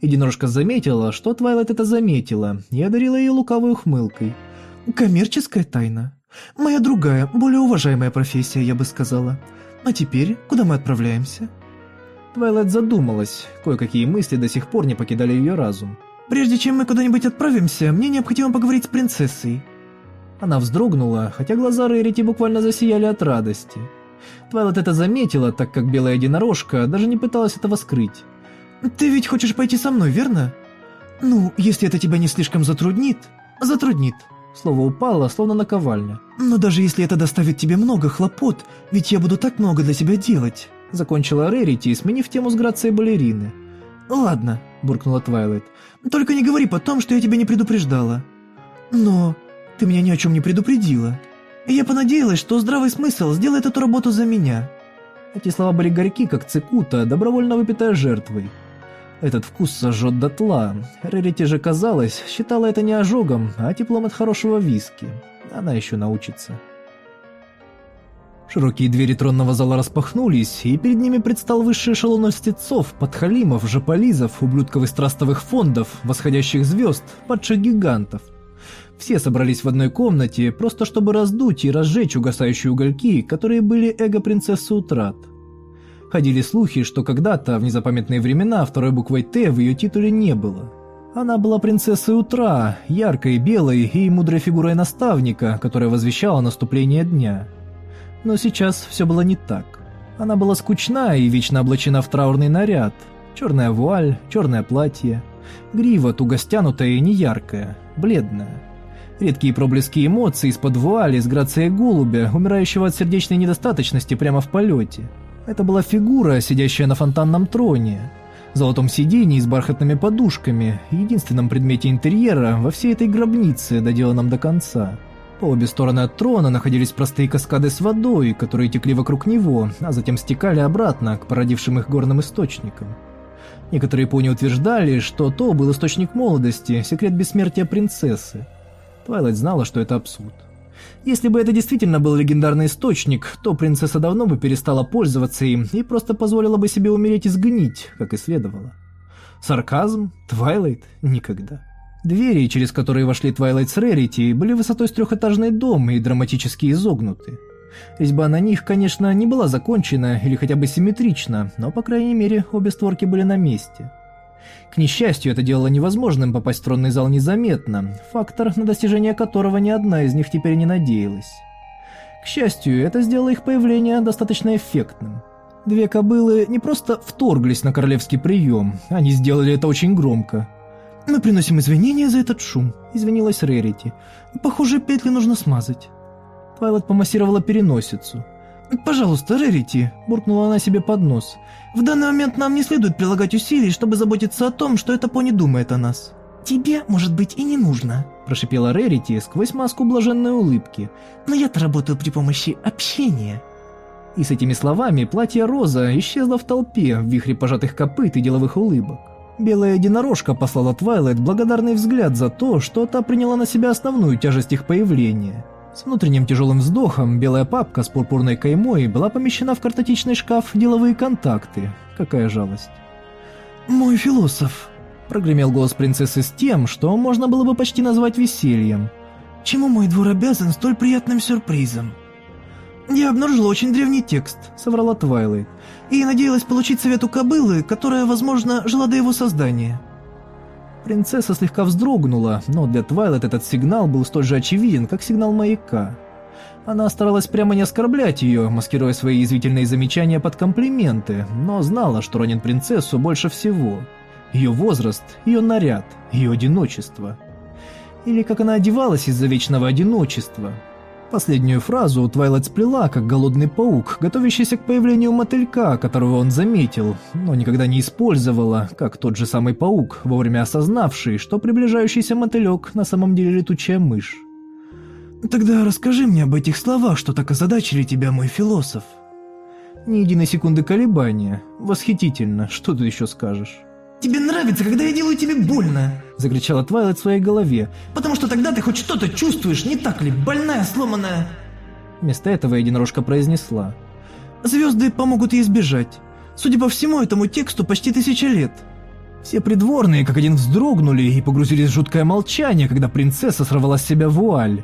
A: Единорожка заметила, что Твайлайт это заметила, и одарила ее лукавой ухмылкой.
D: «Коммерческая тайна. Моя другая, более уважаемая профессия, я бы сказала. А теперь, куда мы отправляемся?»
A: Твайлайт задумалась, кое-какие мысли до сих пор не покидали ее разум.
D: «Прежде чем мы куда-нибудь отправимся, мне необходимо поговорить с принцессой».
A: Она вздрогнула, хотя глаза Рерити буквально засияли от радости. Твайлайт это заметила, так как белая единорожка даже не пыталась этого скрыть.
D: «Ты ведь хочешь пойти со мной, верно? Ну, если это тебя не слишком затруднит...» «Затруднит».
A: Слово упало, словно наковальня.
D: «Но даже если это доставит тебе много хлопот, ведь я буду так много для тебя делать»,
A: закончила Рерити, сменив тему с грацией балерины.
D: «Ладно», буркнула Твайлайт. «Только не говори потом, что я тебя не предупреждала». «Но ты меня ни о чем не предупредила. И я понадеялась, что здравый смысл сделает эту работу за меня».
A: Эти слова были горьки, как цикута, добровольно выпитая жертвой. Этот вкус сожжет дотла. Рерити же казалось, считала это не ожогом, а теплом от хорошего виски. Она еще научится. Широкие двери тронного зала распахнулись, и перед ними предстал высший эшелон льстецов, подхалимов, жополизов, ублюдков трастовых фондов, восходящих звезд, падших гигантов. Все собрались в одной комнате, просто чтобы раздуть и разжечь угасающие угольки, которые были эго-принцессы утрат. Ходили слухи, что когда-то, в незапамятные времена, второй буквой «Т» в ее титуле не было. Она была принцессой утра, яркой, белой и мудрой фигурой наставника, которая возвещала наступление дня. Но сейчас все было не так. Она была скучна и вечно облачена в траурный наряд. Черная вуаль, черное платье. Грива туго стянутая и неяркая, бледная. Редкие проблески эмоций из-под вуали с грацией голубя, умирающего от сердечной недостаточности прямо в полете. Это была фигура, сидящая на фонтанном троне, золотом сиденье с бархатными подушками, единственном предмете интерьера во всей этой гробнице, доделанном до конца. По обе стороны от трона находились простые каскады с водой, которые текли вокруг него, а затем стекали обратно к породившим их горным источникам. Некоторые пони утверждали, что то был источник молодости, секрет бессмертия принцессы. Твайлайт знала, что это абсурд. Если бы это действительно был легендарный источник, то принцесса давно бы перестала пользоваться им и просто позволила бы себе умереть и сгнить, как и следовало. Сарказм? Твайлайт? Никогда. Двери, через которые вошли Твайлайт с были высотой с трехэтажный дом и драматически изогнуты. Резьба на них, конечно, не была закончена или хотя бы симметрична, но, по крайней мере, обе створки были на месте. К несчастью, это делало невозможным попасть в тронный зал незаметно, фактор, на достижение которого ни одна из них теперь не надеялась. К счастью, это сделало их появление достаточно эффектным. Две кобылы не просто вторглись на королевский прием, они сделали это очень громко.
D: «Мы приносим извинения за этот шум», — извинилась Рерити. «Похоже, петли нужно смазать».
A: Твайлот помассировала переносицу.
D: «Пожалуйста, Рерити», — буркнула она себе под нос. «В данный момент нам не следует прилагать усилий, чтобы заботиться о том, что эта пони думает о нас».
B: «Тебе, может быть, и не нужно», – прошипела Рерити сквозь маску блаженной улыбки. «Но я-то работаю при помощи общения».
A: И с этими словами платье Роза исчезло в толпе в вихре пожатых копыт и деловых улыбок. Белая единорожка послала Твайлайт благодарный взгляд за то, что та приняла на себя основную тяжесть их появления. С внутренним тяжелым вздохом белая папка с пурпурной каймой была помещена в картотечный шкаф «Деловые контакты». Какая жалость.
D: «Мой философ»,
A: Прогремел голос принцессы с тем, что можно было бы почти назвать весельем.
D: «Чему мой двор обязан столь приятным сюрпризом?» «Я обнаружила очень древний текст», — соврала Твайлайт, «и надеялась получить совет у кобылы, которая, возможно, жила до его создания».
A: Принцесса слегка вздрогнула, но для Твайлайт этот сигнал был столь же очевиден, как сигнал маяка. Она старалась прямо не оскорблять ее, маскируя свои язвительные замечания под комплименты, но знала, что ранит принцессу больше всего — ее возраст, ее наряд, ее одиночество. Или как она одевалась из-за вечного одиночества. Последнюю фразу Твайлайт сплела, как голодный паук, готовящийся к появлению мотылька, которого он заметил, но никогда не использовала, как тот же самый паук, вовремя осознавший, что приближающийся мотылек на самом деле летучая мышь.
D: «Тогда расскажи мне об этих словах, что так озадачили тебя, мой философ».
A: Ни единой секунды колебания. Восхитительно, что ты еще скажешь?
D: «Тебе нравится, когда я делаю тебе больно!»
A: – закричала Твайлайт в своей голове.
D: «Потому что тогда ты хоть что-то чувствуешь, не так ли? Больная, сломанная...»
A: Вместо этого единорожка произнесла.
D: «Звезды помогут ей сбежать. Судя по всему, этому тексту почти тысяча лет».
A: Все придворные как один вздрогнули и погрузились в жуткое молчание, когда принцесса сорвала с себя вуаль.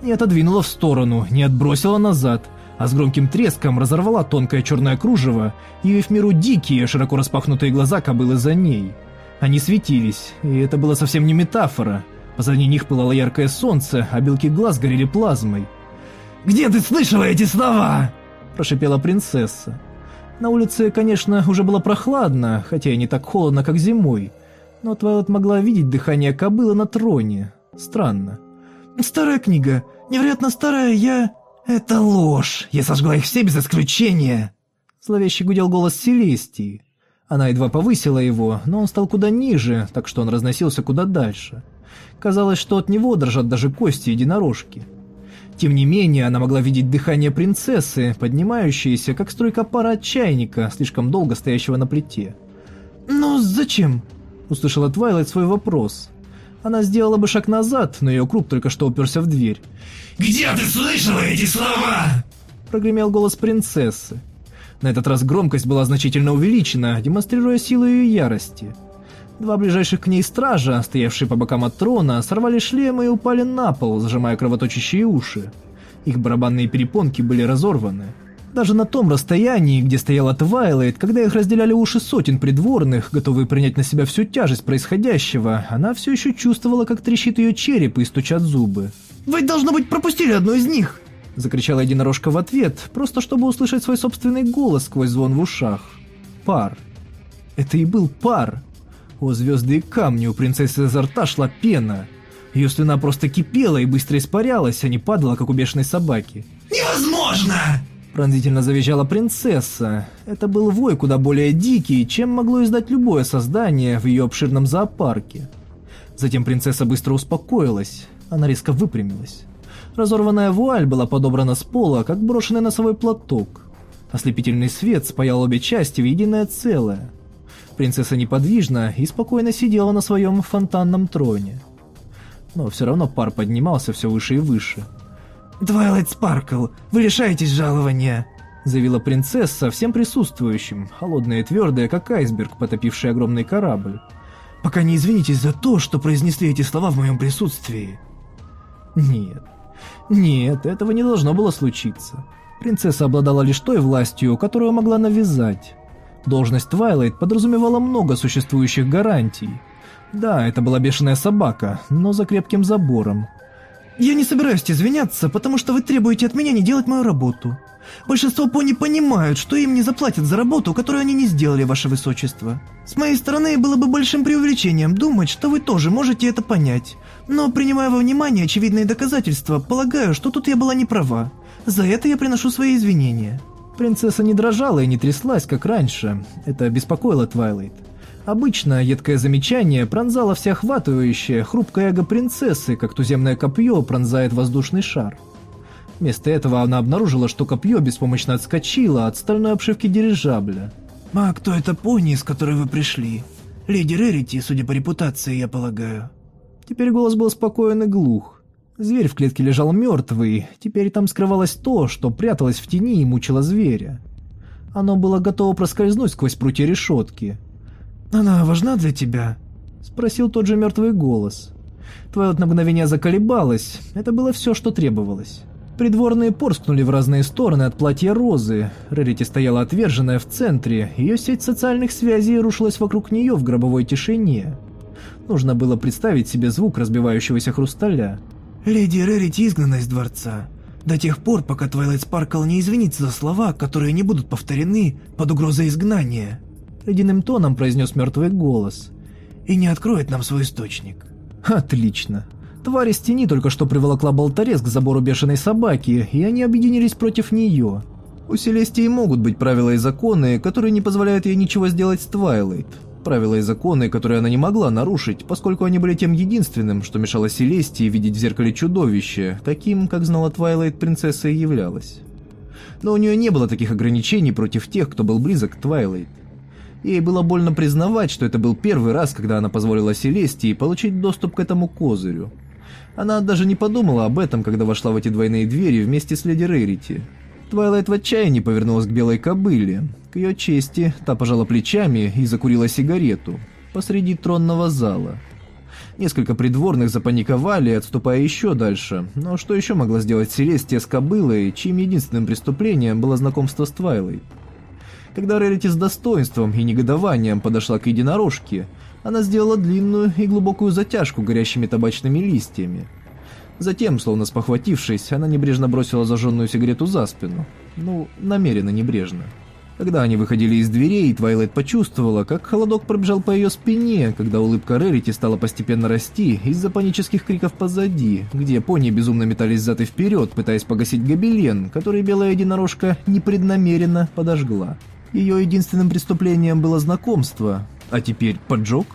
A: Не отодвинула в сторону, не отбросила назад – а с громким треском разорвала тонкое черное кружево, и в миру дикие, широко распахнутые глаза кобылы за ней. Они светились, и это было совсем не метафора. Позади них пылало яркое солнце, а белки глаз горели плазмой.
D: «Где ты слышала эти слова?»
A: – прошипела принцесса. На улице, конечно, уже было прохладно, хотя и не так холодно, как зимой. Но Твайлот могла видеть дыхание кобылы на троне. Странно.
D: «Старая книга. Невероятно старая, я...» «Это ложь! Я сожгла их все без исключения!»
A: Зловеще гудел голос Селестии. Она едва повысила его, но он стал куда ниже, так что он разносился куда дальше. Казалось, что от него дрожат даже кости единорожки. Тем не менее, она могла видеть дыхание принцессы, поднимающееся, как струйка пара от чайника, слишком долго стоящего на плите.
D: «Но зачем?»
A: – услышала Твайлайт свой вопрос. Она сделала бы шаг назад, но ее круг только что уперся в дверь.
D: «Где ты слышала эти слова?»
A: Прогремел голос принцессы. На этот раз громкость была значительно увеличена, демонстрируя силу ее ярости. Два ближайших к ней стража, стоявшие по бокам от трона, сорвали шлемы и упали на пол, зажимая кровоточащие уши. Их барабанные перепонки были разорваны. Даже на том расстоянии, где стояла Твайлайт, когда их разделяли уши сотен придворных, готовые принять на себя всю тяжесть происходящего, она все еще чувствовала, как трещит ее череп и стучат зубы.
D: «Вы, должно быть, пропустили одну из них!»
A: Закричала единорожка в ответ, просто чтобы услышать свой собственный голос сквозь звон в ушах. Пар. Это и был пар. О звезды и камни у принцессы изо рта шла пена. Ее слюна просто кипела и быстро испарялась, а не падала, как у бешеной собаки.
D: «Невозможно!»
A: Пронзительно завизжала принцесса. Это был вой куда более дикий, чем могло издать любое создание в ее обширном зоопарке. Затем принцесса быстро успокоилась. Она резко выпрямилась. Разорванная вуаль была подобрана с пола, как брошенный носовой платок. Ослепительный свет спаял обе части в единое целое. Принцесса неподвижно и спокойно сидела на своем фонтанном троне. Но все равно пар поднимался все выше и выше –
D: «Твайлайт Спаркл, вы лишаетесь жалования!»
A: Заявила принцесса всем присутствующим, холодная и твердая, как айсберг, потопивший огромный корабль.
D: «Пока не извинитесь за то, что произнесли эти слова в моем присутствии».
A: Нет, нет, этого не должно было случиться. Принцесса обладала лишь той властью, которую могла навязать. Должность Твайлайт подразумевала много существующих гарантий. Да, это была бешеная собака, но за крепким забором.
D: Я не собираюсь извиняться, потому что вы требуете от меня не делать мою работу. Большинство пони понимают, что им не заплатят за работу, которую они не сделали, ваше высочество. С моей стороны было бы большим преувеличением думать, что вы тоже можете это понять. Но принимая во внимание очевидные доказательства, полагаю, что тут я была не права. За это я приношу свои извинения.
A: Принцесса не дрожала и не тряслась, как раньше. Это беспокоило Твайлайт. Обычно едкое замечание пронзало всеохватывающее, хрупкое эго принцессы, как туземное копье пронзает воздушный шар. Вместо этого она обнаружила, что копье беспомощно отскочило от стальной обшивки дирижабля.
D: «А кто это пони, с которой вы пришли? Леди Рерити, судя по репутации, я полагаю».
A: Теперь голос был спокоен и глух. Зверь в клетке лежал мертвый, теперь там скрывалось то, что пряталось в тени и мучило зверя. Оно было готово проскользнуть сквозь прутья решетки.
D: «Она важна для тебя?»
A: — спросил тот же мертвый голос. Твайлот на мгновение заколебалась, это было все, что требовалось. Придворные порскнули в разные стороны от платья Розы. Рерити стояла отверженная в центре, ее сеть социальных связей рушилась вокруг нее в гробовой тишине. Нужно было представить себе звук разбивающегося хрусталя.
D: «Леди Рерити изгнана из дворца. До тех пор, пока Твайлайт Спаркл не извинится за слова, которые не будут повторены под угрозой изгнания», —
A: ледяным тоном произнес мертвый голос.
D: «И не откроет нам свой источник».
A: «Отлично. Тварь из тени только что приволокла болторез к забору бешеной собаки, и они объединились против нее. У Селестии могут быть правила и законы, которые не позволяют ей ничего сделать с Твайлайт. Правила и законы, которые она не могла нарушить, поскольку они были тем единственным, что мешало Селестии видеть в зеркале чудовище, таким, как знала Твайлайт, принцесса и являлась. Но у нее не было таких ограничений против тех, кто был близок к Твайлайт. Ей было больно признавать, что это был первый раз, когда она позволила Селестии получить доступ к этому козырю. Она даже не подумала об этом, когда вошла в эти двойные двери вместе с леди Рерити. Твайлайт в отчаянии повернулась к белой кобыле. К ее чести, та пожала плечами и закурила сигарету посреди тронного зала. Несколько придворных запаниковали, отступая еще дальше. Но что еще могла сделать Селестия с кобылой, чьим единственным преступлением было знакомство с Твайлой? Когда Рерити с достоинством и негодованием подошла к единорожке, она сделала длинную и глубокую затяжку горящими табачными листьями. Затем, словно спохватившись, она небрежно бросила зажженную сигарету за спину. Ну, намеренно небрежно. Когда они выходили из дверей, Твайлайт почувствовала, как холодок пробежал по ее спине, когда улыбка Рерити стала постепенно расти из-за панических криков позади, где пони безумно метались зад и вперед, пытаясь погасить гобелен, который белая единорожка непреднамеренно подожгла. Ее единственным преступлением было знакомство, а теперь поджог?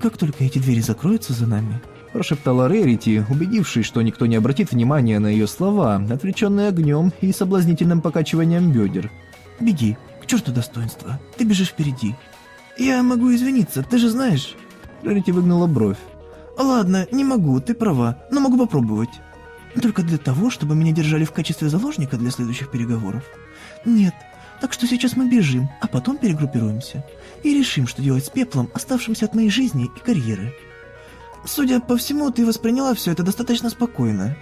D: «Как только эти двери закроются за нами», –
A: прошептала Рерити, убедившись, что никто не обратит внимания на ее слова, отвлеченные огнем и соблазнительным покачиванием бедер.
D: «Беги, черту достоинства, ты бежишь впереди». «Я могу извиниться, ты же знаешь...»
A: Рерити выгнула бровь.
D: «Ладно, не могу, ты права, но могу попробовать. Только для того, чтобы меня держали в качестве заложника для следующих переговоров. Нет, так что сейчас мы бежим, а потом перегруппируемся и решим, что делать с пеплом, оставшимся от моей жизни и карьеры. Судя по всему, ты восприняла все это достаточно спокойно.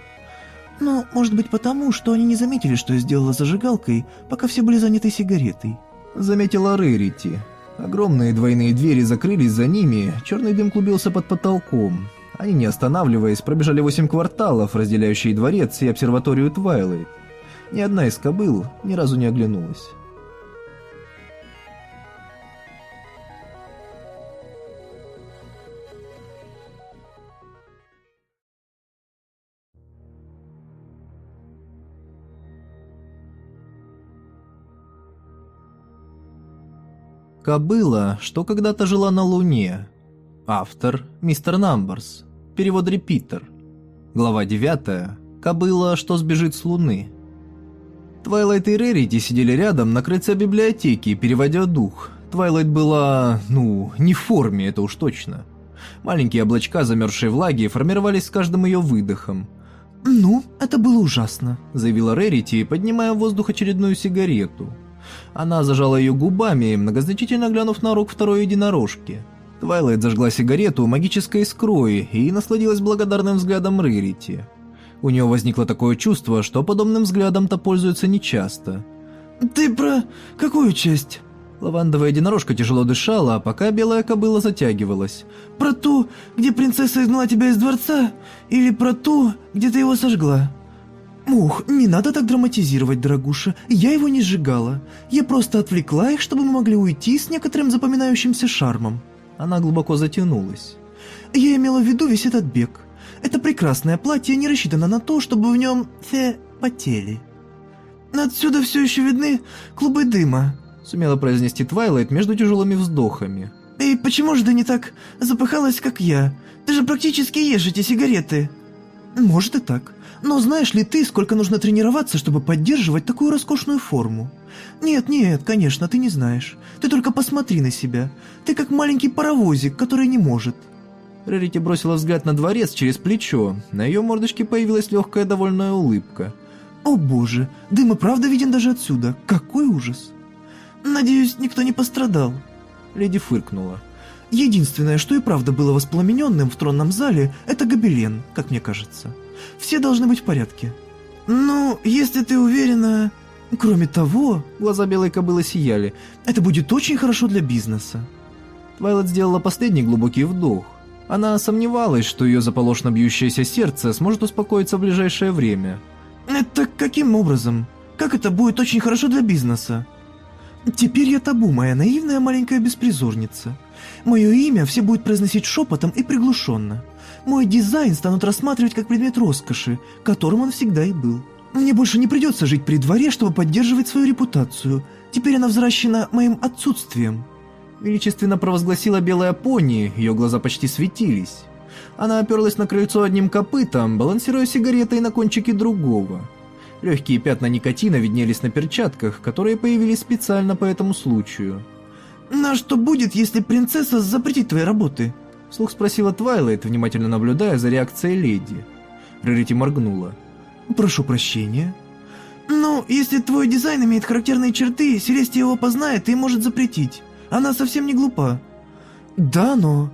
D: Ну, может быть потому, что они не заметили, что я сделала зажигалкой, пока все были заняты сигаретой.
A: Заметила Рерити. Огромные двойные двери закрылись за ними, черный дым клубился под потолком. Они, не останавливаясь, пробежали восемь кварталов, разделяющие дворец и обсерваторию Твайлайт. Ни одна из кобыл ни разу не оглянулась. Кобыла, что когда-то жила на Луне. Автор – мистер Намберс. Перевод Репитер. Глава 9. Кобыла, что сбежит с Луны. Твайлайт и Рерити сидели рядом на крыльце библиотеки, переводя дух. Твайлайт была, ну, не в форме, это уж точно. Маленькие облачка замерзшей влаги формировались с каждым ее выдохом.
D: «Ну, это было ужасно», —
A: заявила Рерити, поднимая в воздух очередную сигарету. Она зажала ее губами, многозначительно глянув на рук второй единорожки. Твайлайт зажгла сигарету магической искрой и насладилась благодарным взглядом Рерити. У нее возникло такое чувство, что подобным взглядом-то пользуются нечасто.
D: «Ты про какую часть?»
A: Лавандовая единорожка тяжело дышала, пока белая кобыла затягивалась.
D: «Про ту, где принцесса изгнала тебя из дворца, или про ту, где ты его сожгла?» «Ух, не надо так драматизировать, дорогуша, я его не сжигала. Я просто отвлекла их, чтобы мы могли уйти с некоторым запоминающимся шармом».
A: Она глубоко затянулась.
D: «Я имела в виду весь этот бег. Это прекрасное платье не рассчитано на то, чтобы в нем все потели. Отсюда все еще видны клубы дыма», —
A: сумела произнести Твайлайт между тяжелыми вздохами.
D: «И почему же ты не так запыхалась, как я? Ты же практически ешь эти сигареты». «Может и так. Но знаешь ли ты, сколько нужно тренироваться, чтобы поддерживать такую роскошную форму? Нет, нет, конечно, ты не знаешь. Ты только посмотри на себя. Ты как маленький паровозик, который не может».
A: Рерити бросила взгляд на дворец через плечо. На ее мордочке появилась легкая довольная улыбка.
D: «О боже, дым и правда виден даже отсюда. Какой ужас!» «Надеюсь, никто не пострадал».
A: Леди фыркнула.
D: «Единственное, что и правда было воспламененным в тронном зале, это гобелен, как мне кажется. Все должны быть в порядке». «Ну, если ты уверена...» «Кроме того...»
A: Глаза белой кобылы сияли.
D: «Это будет очень хорошо для бизнеса».
A: Твайлет сделала последний глубокий вдох. Она сомневалась, что ее заполошно бьющееся сердце сможет успокоиться в ближайшее время.
D: «Это каким образом? Как это будет очень хорошо для бизнеса?» «Теперь я табу, моя наивная маленькая беспризорница. Мое имя все будут произносить шепотом и приглушенно. Мой дизайн станут рассматривать как предмет роскоши, которым он всегда и был. Мне больше не придется жить при дворе, чтобы поддерживать свою репутацию. Теперь она взращена моим отсутствием».
A: Величественно провозгласила белая пони, ее глаза почти светились. Она оперлась на крыльцо одним копытом, балансируя сигаретой на кончике другого. Легкие пятна никотина виднелись на перчатках, которые появились специально по этому случаю.
D: «А что будет, если принцесса запретит твои работы?»
A: Вслух спросила Твайлайт, внимательно наблюдая за реакцией леди. Рарити моргнула.
D: «Прошу прощения». «Ну, если твой дизайн имеет характерные черты, Селестия его познает и может запретить. Она совсем не глупа». «Да, но...»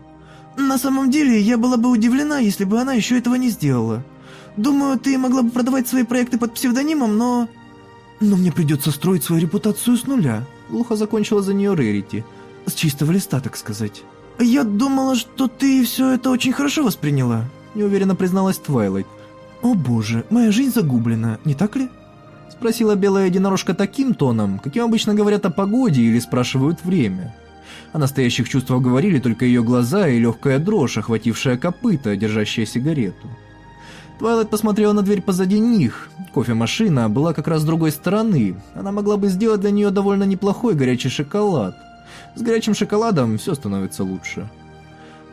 D: «На самом деле, я была бы удивлена, если бы она еще этого не сделала. Думаю, ты могла бы продавать свои проекты под псевдонимом, но...» «Но мне придется строить свою репутацию с нуля», —
A: глухо закончила за нее Рерити.
D: «С чистого листа, так сказать». «Я думала, что ты все это очень хорошо восприняла», —
A: неуверенно призналась Твайлайт.
D: «О боже, моя жизнь загублена, не так ли?»
A: Спросила белая единорожка таким тоном, каким обычно говорят о погоде или спрашивают время. О настоящих чувствах говорили только ее глаза и легкая дрожь, охватившая копыта, держащая сигарету. Твайлайт посмотрела на дверь позади них. Кофемашина была как раз с другой стороны. Она могла бы сделать для нее довольно неплохой горячий шоколад. С горячим шоколадом все становится лучше.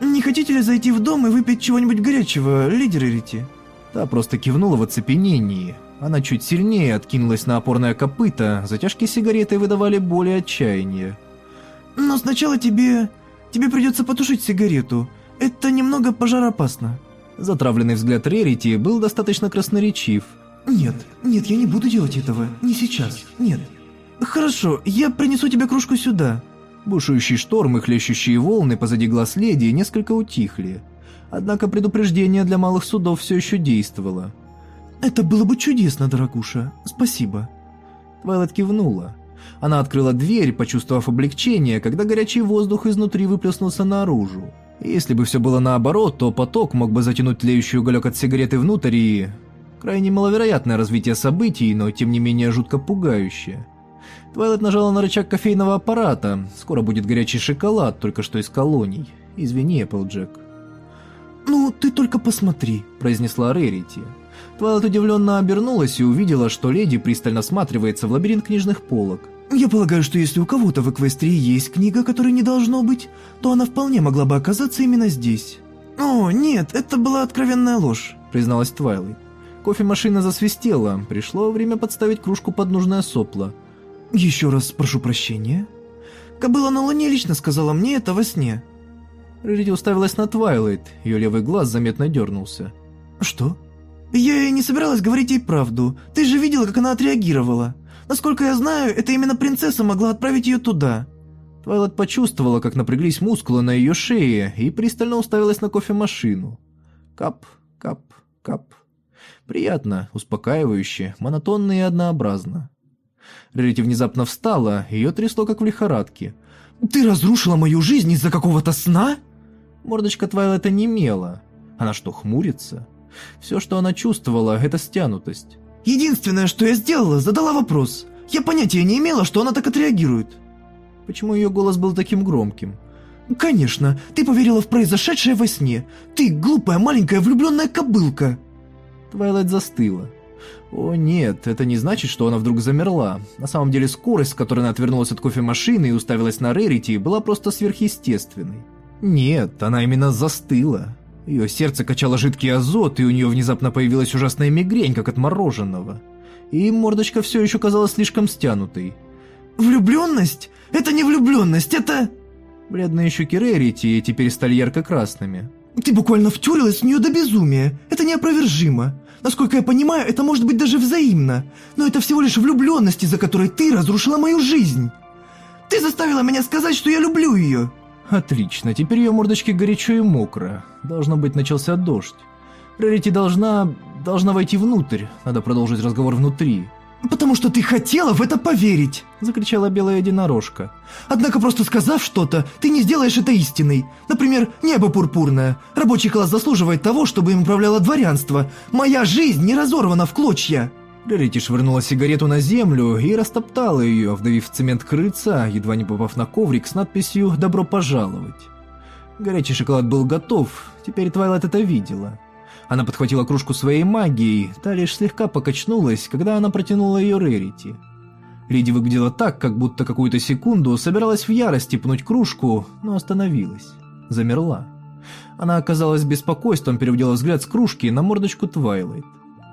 D: «Не хотите ли зайти в дом и выпить чего-нибудь горячего, лидер Эрити?»
A: Та просто кивнула в оцепенении. Она чуть сильнее откинулась на опорное копыто, затяжки сигареты выдавали более отчаяния.
D: «Но сначала тебе... тебе придется потушить сигарету. Это немного пожароопасно».
A: Затравленный взгляд Рерити был достаточно красноречив.
D: «Нет, нет, я не буду делать этого. Не сейчас. Нет». «Хорошо, я принесу тебе кружку сюда».
A: Бушующий шторм и хлещущие волны позади глаз леди несколько утихли. Однако предупреждение для малых судов все еще действовало.
D: «Это было бы чудесно, дорогуша. Спасибо».
A: Твайлет кивнула. Она открыла дверь, почувствовав облегчение, когда горячий воздух изнутри выплеснулся наружу. Если бы все было наоборот, то поток мог бы затянуть тлеющий уголек от сигареты внутрь и... Крайне маловероятное развитие событий, но тем не менее жутко пугающее. Твайлет нажала на рычаг кофейного аппарата. Скоро будет горячий шоколад, только что из колоний. Извини, Эпплджек.
D: «Ну, ты только посмотри», —
A: произнесла Рерити. Твайлет удивленно обернулась и увидела, что леди пристально всматривается в лабиринт книжных полок.
D: «Я полагаю, что если у кого-то в Эквестрии есть книга, которой не должно быть, то она вполне могла бы оказаться именно здесь». «О, нет, это была откровенная ложь», —
A: призналась Твайлайт. Кофемашина засвистела, пришло время подставить кружку под нужное сопло.
D: «Еще раз прошу прощения». «Кобыла на луне лично сказала мне это во сне».
A: Рерити уставилась на Твайлайт, ее левый глаз заметно дернулся.
D: «Что?» «Я и не собиралась говорить ей правду. Ты же видела, как она отреагировала. Насколько я знаю, это именно принцесса могла отправить ее туда».
A: Твайлайт почувствовала, как напряглись мускулы на ее шее, и пристально уставилась на кофемашину. Кап, кап, кап. Приятно, успокаивающе, монотонно и однообразно. Рерити внезапно встала, ее трясло как в лихорадке.
D: «Ты разрушила мою жизнь из-за какого-то сна?»
A: Мордочка Твайлайта немела. Она что, хмурится? Все, что она чувствовала, это стянутость.
D: «Единственное, что я сделала, задала вопрос. Я понятия не имела, что она так отреагирует».
A: Почему ее голос был таким громким?
D: «Конечно, ты поверила в произошедшее во сне. Ты глупая маленькая влюбленная кобылка».
A: Твайлайт застыла. О нет, это не значит, что она вдруг замерла. На самом деле скорость, с которой она отвернулась от кофемашины и уставилась на Рерити, была просто сверхъестественной. Нет, она именно застыла. Ее сердце качало жидкий азот, и у нее внезапно появилась ужасная мигрень, как от мороженого. И мордочка все еще казалась слишком стянутой.
D: «Влюбленность? Это не влюбленность, это...»
A: Бледные щеки Рерити теперь стали ярко-красными.
D: «Ты буквально втюрилась в нее до безумия. Это неопровержимо. Насколько я понимаю, это может быть даже взаимно. Но это всего лишь влюбленность, из-за которой ты разрушила мою жизнь. Ты заставила меня сказать, что я люблю ее».
A: Отлично, теперь ее мордочке горячо и мокро. Должно быть, начался дождь. Рерити должна... должна войти внутрь. Надо продолжить разговор внутри.
D: «Потому что ты хотела в это поверить!»
A: – закричала белая единорожка.
D: «Однако просто сказав что-то, ты не сделаешь это истиной. Например, небо пурпурное. Рабочий класс заслуживает того, чтобы им управляло дворянство. Моя жизнь не разорвана в клочья!»
A: Рерити швырнула сигарету на землю и растоптала ее, вдавив цемент крыльца, едва не попав на коврик с надписью «Добро пожаловать». Горячий шоколад был готов, теперь Твайлайт это видела. Она подхватила кружку своей магией, та лишь слегка покачнулась, когда она протянула ее Рерити. Леди выглядела так, как будто какую-то секунду собиралась в ярости пнуть кружку, но остановилась. Замерла. Она с беспокойством, переводила взгляд с кружки на мордочку Твайлайт.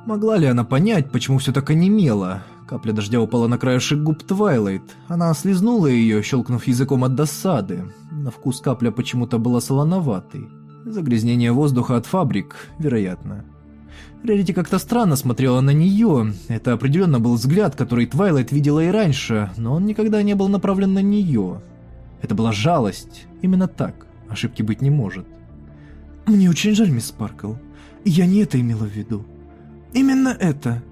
A: Могла ли она понять, почему все так онемело? Капля дождя упала на краешек губ Твайлайт. Она слизнула ее, щелкнув языком от досады. На вкус капля почему-то была солоноватой. Загрязнение воздуха от фабрик, вероятно. Рерити как-то странно смотрела на нее. Это определенно был взгляд, который Твайлайт видела и раньше, но он никогда не был направлен на нее. Это была жалость. Именно так. Ошибки быть не может.
D: «Мне очень жаль, мисс Спаркл. Я не это имела в виду. Именно это».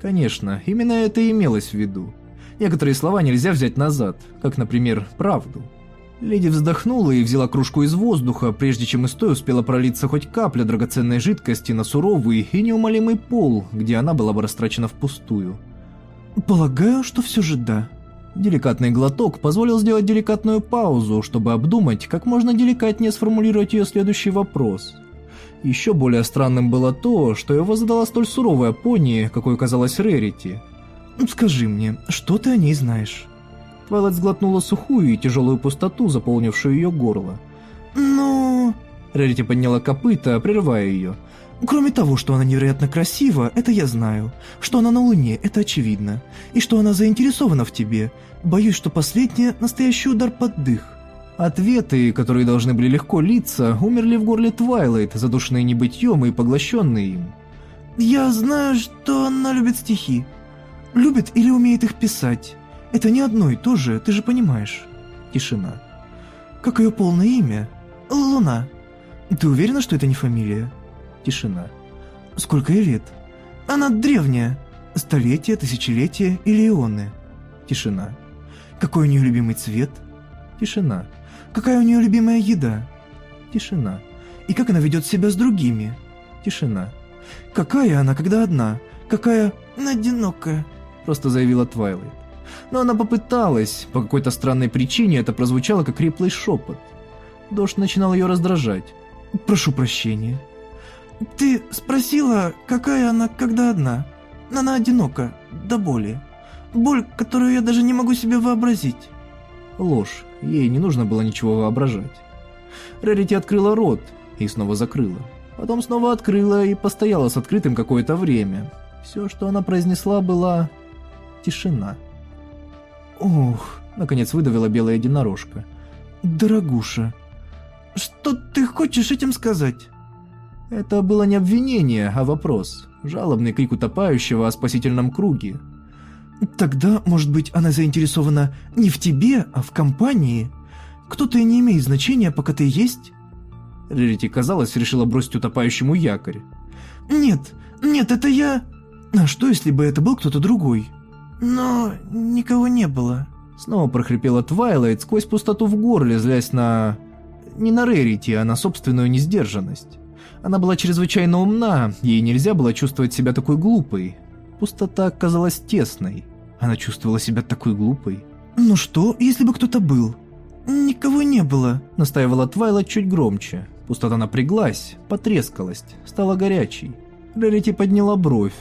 A: Конечно, именно это и имелось в виду. Некоторые слова нельзя взять назад, как, например, «правду». Леди вздохнула и взяла кружку из воздуха, прежде чем из той успела пролиться хоть капля драгоценной жидкости на суровый и неумолимый пол, где она была бы растрачена впустую.
D: «Полагаю, что все же да».
A: Деликатный глоток позволил сделать деликатную паузу, чтобы обдумать, как можно деликатнее сформулировать ее следующий вопрос. Еще более странным было то, что его задала столь суровая пони, какой казалась Рерити.
D: «Скажи мне, что ты о ней знаешь?»
A: Твайлайт сглотнула сухую и тяжелую пустоту, заполнившую ее горло.
D: «Ну...»
A: Рерити подняла копыто, прерывая ее.
D: «Кроме того, что она невероятно красива, это я знаю. Что она на Луне, это очевидно. И что она заинтересована в тебе. Боюсь, что последнее – настоящий удар под дых».
A: Ответы, которые должны были легко литься, умерли в горле Твайлайт, задушенные небытьем и поглощенные им.
D: «Я знаю, что она любит стихи. Любит или умеет их писать. Это не одно и то же, ты же понимаешь». Тишина. «Как ее полное имя?» «Луна». «Ты уверена, что это не фамилия?»
A: Тишина.
D: «Сколько ей лет?» «Она древняя. Столетия, тысячелетия или ионы?»
A: Тишина.
D: «Какой у нее любимый цвет?»
A: Тишина.
D: «Какая у нее любимая еда?»
A: Тишина.
D: «И как она ведет себя с другими?»
A: Тишина.
D: «Какая она, когда одна? Какая одинокая?»
A: Просто заявила Твайлайт. Но она попыталась, по какой-то странной причине это прозвучало как хриплый шепот. Дождь начинал ее раздражать.
D: «Прошу прощения. Ты спросила, какая она, когда одна? Она одинока, до боли. Боль, которую я даже не могу себе вообразить».
A: Ложь. Ей не нужно было ничего воображать. Рарити открыла рот и снова закрыла. Потом снова открыла и постояла с открытым какое-то время. Все, что она произнесла, была тишина.
D: «Ох», —
A: наконец выдавила белая единорожка.
D: «Дорогуша, что ты хочешь этим сказать?»
A: Это было не обвинение, а вопрос. Жалобный крик утопающего о спасительном круге.
D: «Тогда, может быть, она заинтересована не в тебе, а в компании? Кто-то и не имеет значения, пока ты есть?»
A: Рерити, казалось, решила бросить утопающему якорь.
D: «Нет, нет, это я...» «А что, если бы это был кто-то другой?» Но никого не было.
A: Снова прохрипела Твайлайт сквозь пустоту в горле, злясь на... Не на Рерити, а на собственную несдержанность. Она была чрезвычайно умна, ей нельзя было чувствовать себя такой глупой. Пустота казалась тесной. Она чувствовала себя такой глупой.
D: «Ну что, если бы кто-то был?» «Никого не было», —
A: настаивала Твайлайт чуть громче. Пустота напряглась, потрескалась, стала горячей. Рерити подняла бровь.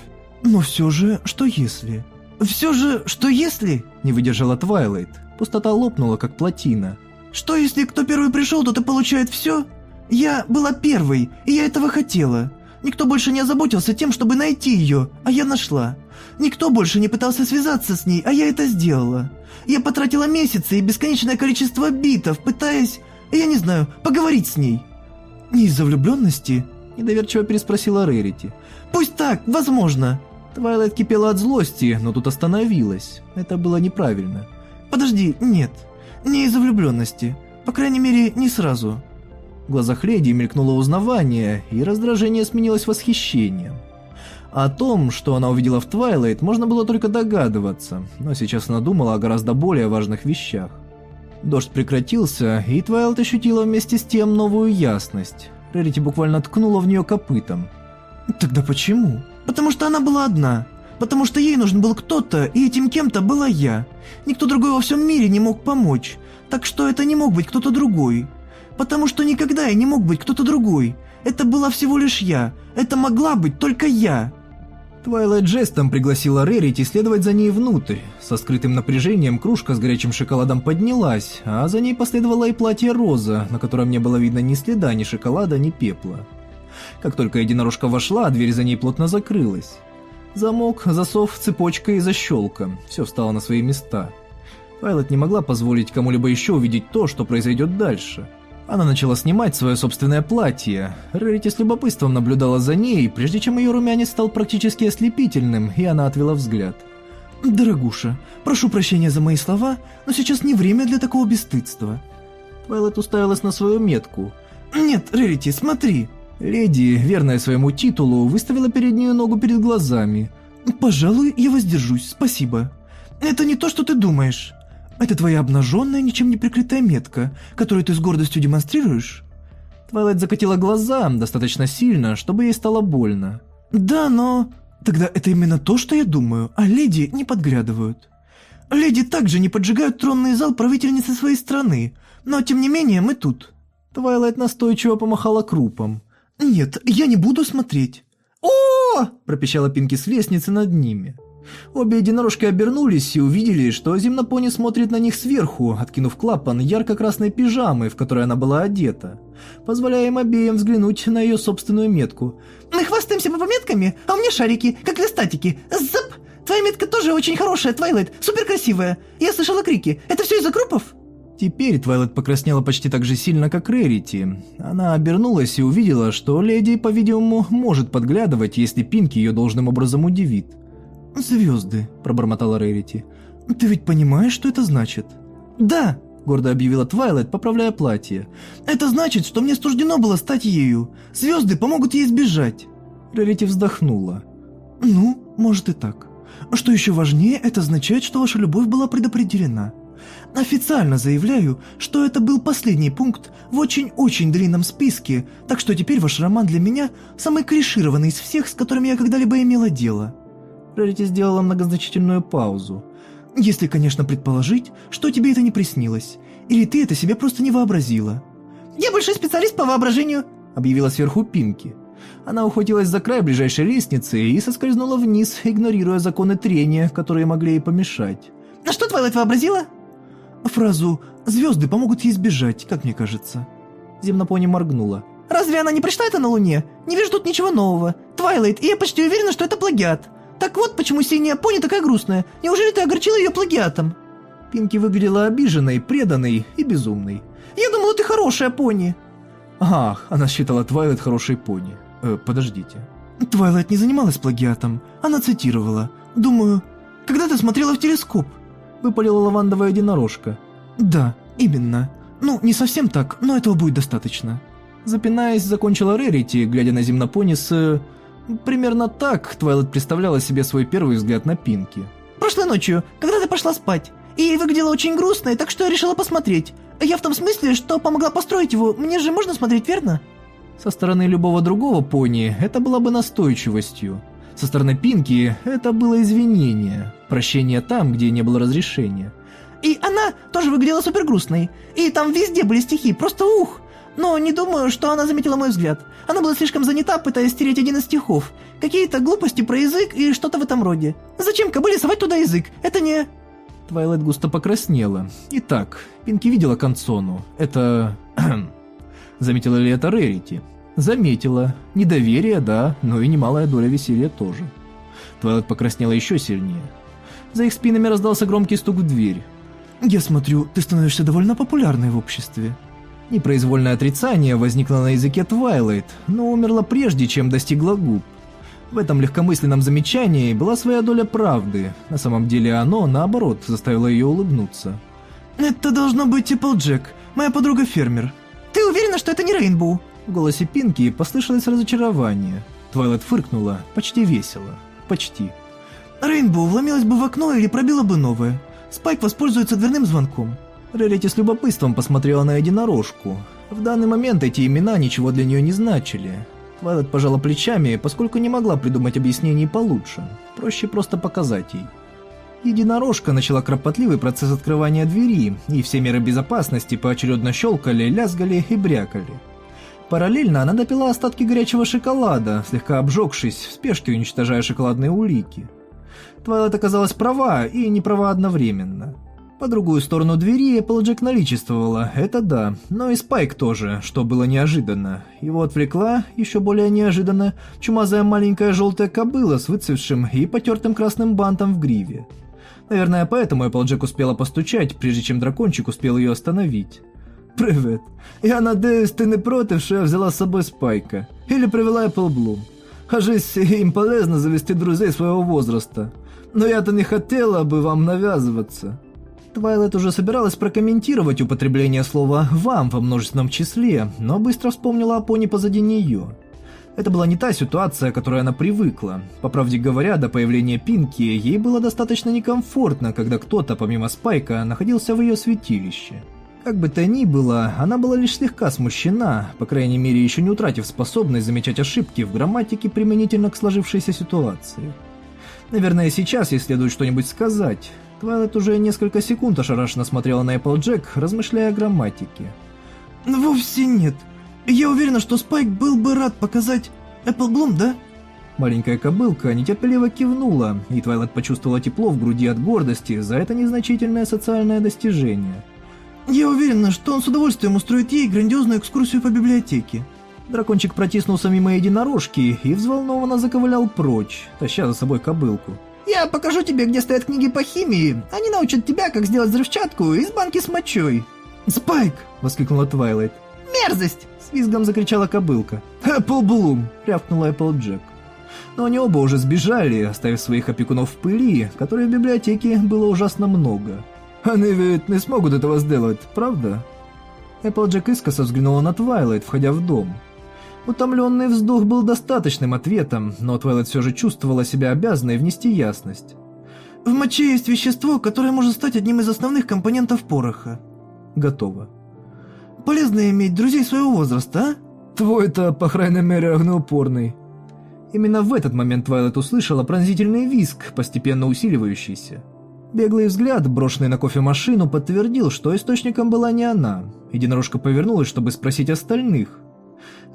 D: «Но все же, что если?» «Все же, что если?»
A: — не выдержала Твайлайт. Пустота лопнула, как плотина.
D: «Что если кто первый пришел, тот и получает все? Я была первой, и я этого хотела. Никто больше не озаботился тем, чтобы найти ее, а я нашла. Никто больше не пытался связаться с ней, а я это сделала. Я потратила месяцы и бесконечное количество битов, пытаясь, я не знаю, поговорить с ней. Не из-за влюбленности?»
A: – недоверчиво переспросила Рерити.
D: «Пусть так, возможно».
A: Твайлайт кипела от злости, но тут остановилась. Это было неправильно.
D: «Подожди, нет, не из-за влюбленности. По крайней мере, не сразу».
A: В глазах леди мелькнуло узнавание, и раздражение сменилось восхищением. О том, что она увидела в Твайлайт, можно было только догадываться, но сейчас она думала о гораздо более важных вещах. Дождь прекратился, и Твайлайт ощутила вместе с тем новую ясность. Рерити буквально ткнула в нее копытом.
D: «Тогда почему?» «Потому что она была одна. Потому что ей нужен был кто-то, и этим кем-то была я. Никто другой во всем мире не мог помочь, так что это не мог быть кто-то другой. Потому что никогда и не мог быть кто-то другой. Это была всего лишь я. Это могла быть только я».
A: Твайлайт жестом пригласила Рерити следовать за ней внутрь. Со скрытым напряжением кружка с горячим шоколадом поднялась, а за ней последовало и платье роза, на котором не было видно ни следа ни шоколада, ни пепла. Как только единорожка вошла, дверь за ней плотно закрылась. Замок, засов, цепочка и защелка. Все встало на свои места. Твайлайт не могла позволить кому-либо еще увидеть то, что произойдет дальше. Она начала снимать свое собственное платье. Рерити с любопытством наблюдала за ней, прежде чем ее румянец стал практически ослепительным, и она отвела взгляд.
D: «Дорогуша, прошу прощения за мои слова, но сейчас не время для такого бесстыдства».
A: Твайлайт уставилась на свою метку.
D: «Нет, Рерити, смотри!»
A: Леди, верная своему титулу, выставила переднюю ногу перед глазами.
D: «Пожалуй, я воздержусь, спасибо. Это не то, что ты думаешь. Это твоя обнаженная, ничем не прикрытая метка, которую ты с гордостью демонстрируешь?»
A: Твайлайт закатила глаза достаточно сильно, чтобы ей стало больно.
D: «Да, но...» «Тогда это именно то, что я думаю, а леди не подглядывают. Леди также не поджигают тронный зал правительницы своей страны, но тем не менее мы тут».
A: Твайлайт настойчиво помахала крупом.
D: «Нет, я не буду смотреть».
A: «О!» – пропищала Пинки с лестницы над ними. Обе единорожки обернулись и увидели, что земнопони смотрит на них сверху, откинув клапан ярко-красной пижамы, в которой она была одета, позволяя им обеим взглянуть на ее собственную метку.
D: «Мы хвастаемся пометками, а у меня шарики, как для статики. Зап! Твоя метка тоже очень хорошая, Твайлайт, супер красивая. Я слышала крики. Это все из-за крупов?»
A: Теперь Твайлайт покраснела почти так же сильно, как Рерити. Она обернулась и увидела, что леди, по-видимому, может подглядывать, если Пинки ее должным образом удивит.
D: «Звезды», – пробормотала Рерити. «Ты ведь понимаешь, что это значит?» «Да», – гордо объявила Твайлайт, поправляя платье. «Это значит, что мне суждено было стать ею. Звезды помогут ей избежать».
A: Рерити вздохнула.
D: «Ну, может и так. Что еще важнее, это означает, что ваша любовь была предопределена. Официально заявляю, что это был последний пункт в очень-очень длинном списке, так что теперь ваш роман для меня самый клишированный из всех, с которыми я когда-либо имела дело».
A: Рарити сделала многозначительную паузу.
D: «Если, конечно, предположить, что тебе это не приснилось, или ты это себе просто не вообразила». «Я большой специалист по воображению», — объявила сверху Пинки.
A: Она ухватилась за край ближайшей лестницы и соскользнула вниз, игнорируя законы трения, которые могли ей помешать.
D: «А что Твайлайт вообразила?» Фразу «звезды помогут ей сбежать», как мне кажется.
A: Земнопони моргнула.
D: «Разве она не пришла это на Луне? Не вижу тут ничего нового. Твайлайт, и я почти уверена, что это плагиат. Так вот, почему синяя пони такая грустная. Неужели ты огорчила ее плагиатом?»
A: Пинки выглядела обиженной, преданной и безумной.
D: «Я думала, ты хорошая пони».
A: «Ах, она считала Твайлайт хорошей пони. Э, подождите».
D: «Твайлайт не занималась плагиатом. Она цитировала. Думаю, когда ты смотрела в телескоп?»
A: Выпалила лавандовая единорожка.
D: «Да, именно. Ну, не совсем так, но этого будет достаточно».
A: Запинаясь, закончила Рерити, глядя на земнопони с... Примерно так Твайлет представляла себе свой первый взгляд на Пинки.
B: прошлой ночью, когда ты пошла спать. И выглядела очень грустной, так что я решила посмотреть. Я в том смысле, что помогла построить его. Мне же можно смотреть, верно?»
A: Со стороны любого другого пони это было бы настойчивостью. Со стороны Пинки это было извинение, прощение там, где не было разрешения.
B: И она тоже выглядела супер грустной. И там везде были стихи, просто ух. Но не думаю, что она заметила мой взгляд. Она была слишком занята, пытаясь стереть один из стихов. Какие-то глупости про язык и что-то в этом роде. Зачем кобыле совать туда язык? Это не...
A: Твайлайт густо покраснела. Итак, Пинки видела концону. Это... Заметила ли это Рерити? Заметила. Недоверие, да, но и немалая доля веселья тоже. Твайлайт покраснела еще сильнее. За их спинами раздался громкий стук в дверь.
D: «Я смотрю, ты становишься довольно популярной в обществе».
A: Непроизвольное отрицание возникло на языке Твайлайт, но умерло прежде, чем достигло губ. В этом легкомысленном замечании была своя доля правды. На самом деле оно, наоборот, заставило ее улыбнуться.
D: «Это должно быть Эпплджек, моя подруга-фермер».
B: «Ты уверена, что это не Рейнбоу?»
A: В голосе Пинки послышалось разочарование. Твайлайт фыркнула, почти весело. Почти.
D: «Рейнбоу вломилась бы в окно или пробила бы новое. Спайк воспользуется дверным звонком».
A: Рерити с любопытством посмотрела на единорожку. В данный момент эти имена ничего для нее не значили. Твайлайт пожала плечами, поскольку не могла придумать объяснений получше. Проще просто показать ей. Единорожка начала кропотливый процесс открывания двери, и все меры безопасности поочередно щелкали, лязгали и брякали. Параллельно она допила остатки горячего шоколада, слегка обжегшись, в спешке уничтожая шоколадные улики. Твайлет оказалась права и не права одновременно. По другую сторону двери Эпплджек наличествовала, это да, но и Спайк тоже, что было неожиданно. Его отвлекла, еще более неожиданно, чумазая маленькая желтая кобыла с выцветшим и потертым красным бантом в гриве. Наверное, поэтому Эпплджек успела постучать, прежде чем дракончик успел ее остановить. «Привет. Я надеюсь, ты не против, что я взяла с собой Спайка? Или привела Эпплблум? Кажись, им полезно завести друзей своего возраста. Но я-то не хотела бы вам навязываться». Твайлет уже собиралась прокомментировать употребление слова «вам» во множественном числе, но быстро вспомнила о пони позади нее. Это была не та ситуация, к которой она привыкла. По правде говоря, до появления Пинки ей было достаточно некомфортно, когда кто-то, помимо Спайка, находился в ее святилище. Как бы то ни было, она была лишь слегка смущена, по крайней мере еще не утратив способность замечать ошибки в грамматике применительно к сложившейся ситуации. Наверное, сейчас ей следует что-нибудь сказать, Твайлет уже несколько секунд ошарашенно смотрела на Эпплджек, размышляя о грамматике.
D: «Вовсе нет. Я уверена, что Спайк был бы рад показать Эпплблум, да?»
A: Маленькая кобылка нетерпеливо кивнула, и Твайлет почувствовала тепло в груди от гордости за это незначительное социальное достижение.
D: «Я уверена, что он с удовольствием устроит ей грандиозную экскурсию по библиотеке».
A: Дракончик протиснулся мимо единорожки и взволнованно заковылял прочь, таща за собой кобылку.
B: Я покажу тебе, где стоят книги по химии. Они научат тебя, как сделать взрывчатку из банки с мочой».
A: «Спайк!» — воскликнула Твайлайт.
B: «Мерзость!»
A: — с визгом закричала кобылка. «Эпплблум!» — рявкнула Эпплджек. Но они оба уже сбежали, оставив своих опекунов в пыли, которой в библиотеке было ужасно много. Они ведь не смогут этого сделать, правда? Эпплджек искоса взглянула на Твайлайт, входя в дом. Утомленный вздох был достаточным ответом, но Твайлет все же чувствовала себя обязанной внести ясность.
D: «В моче есть вещество, которое может стать одним из основных компонентов пороха».
A: «Готово».
D: «Полезно иметь друзей своего возраста, а?»
A: «Твой-то, по крайней мере, огнеупорный». Именно в этот момент Твайлет услышала пронзительный визг, постепенно усиливающийся. Беглый взгляд, брошенный на кофемашину, подтвердил, что источником была не она. Единорожка повернулась, чтобы спросить остальных –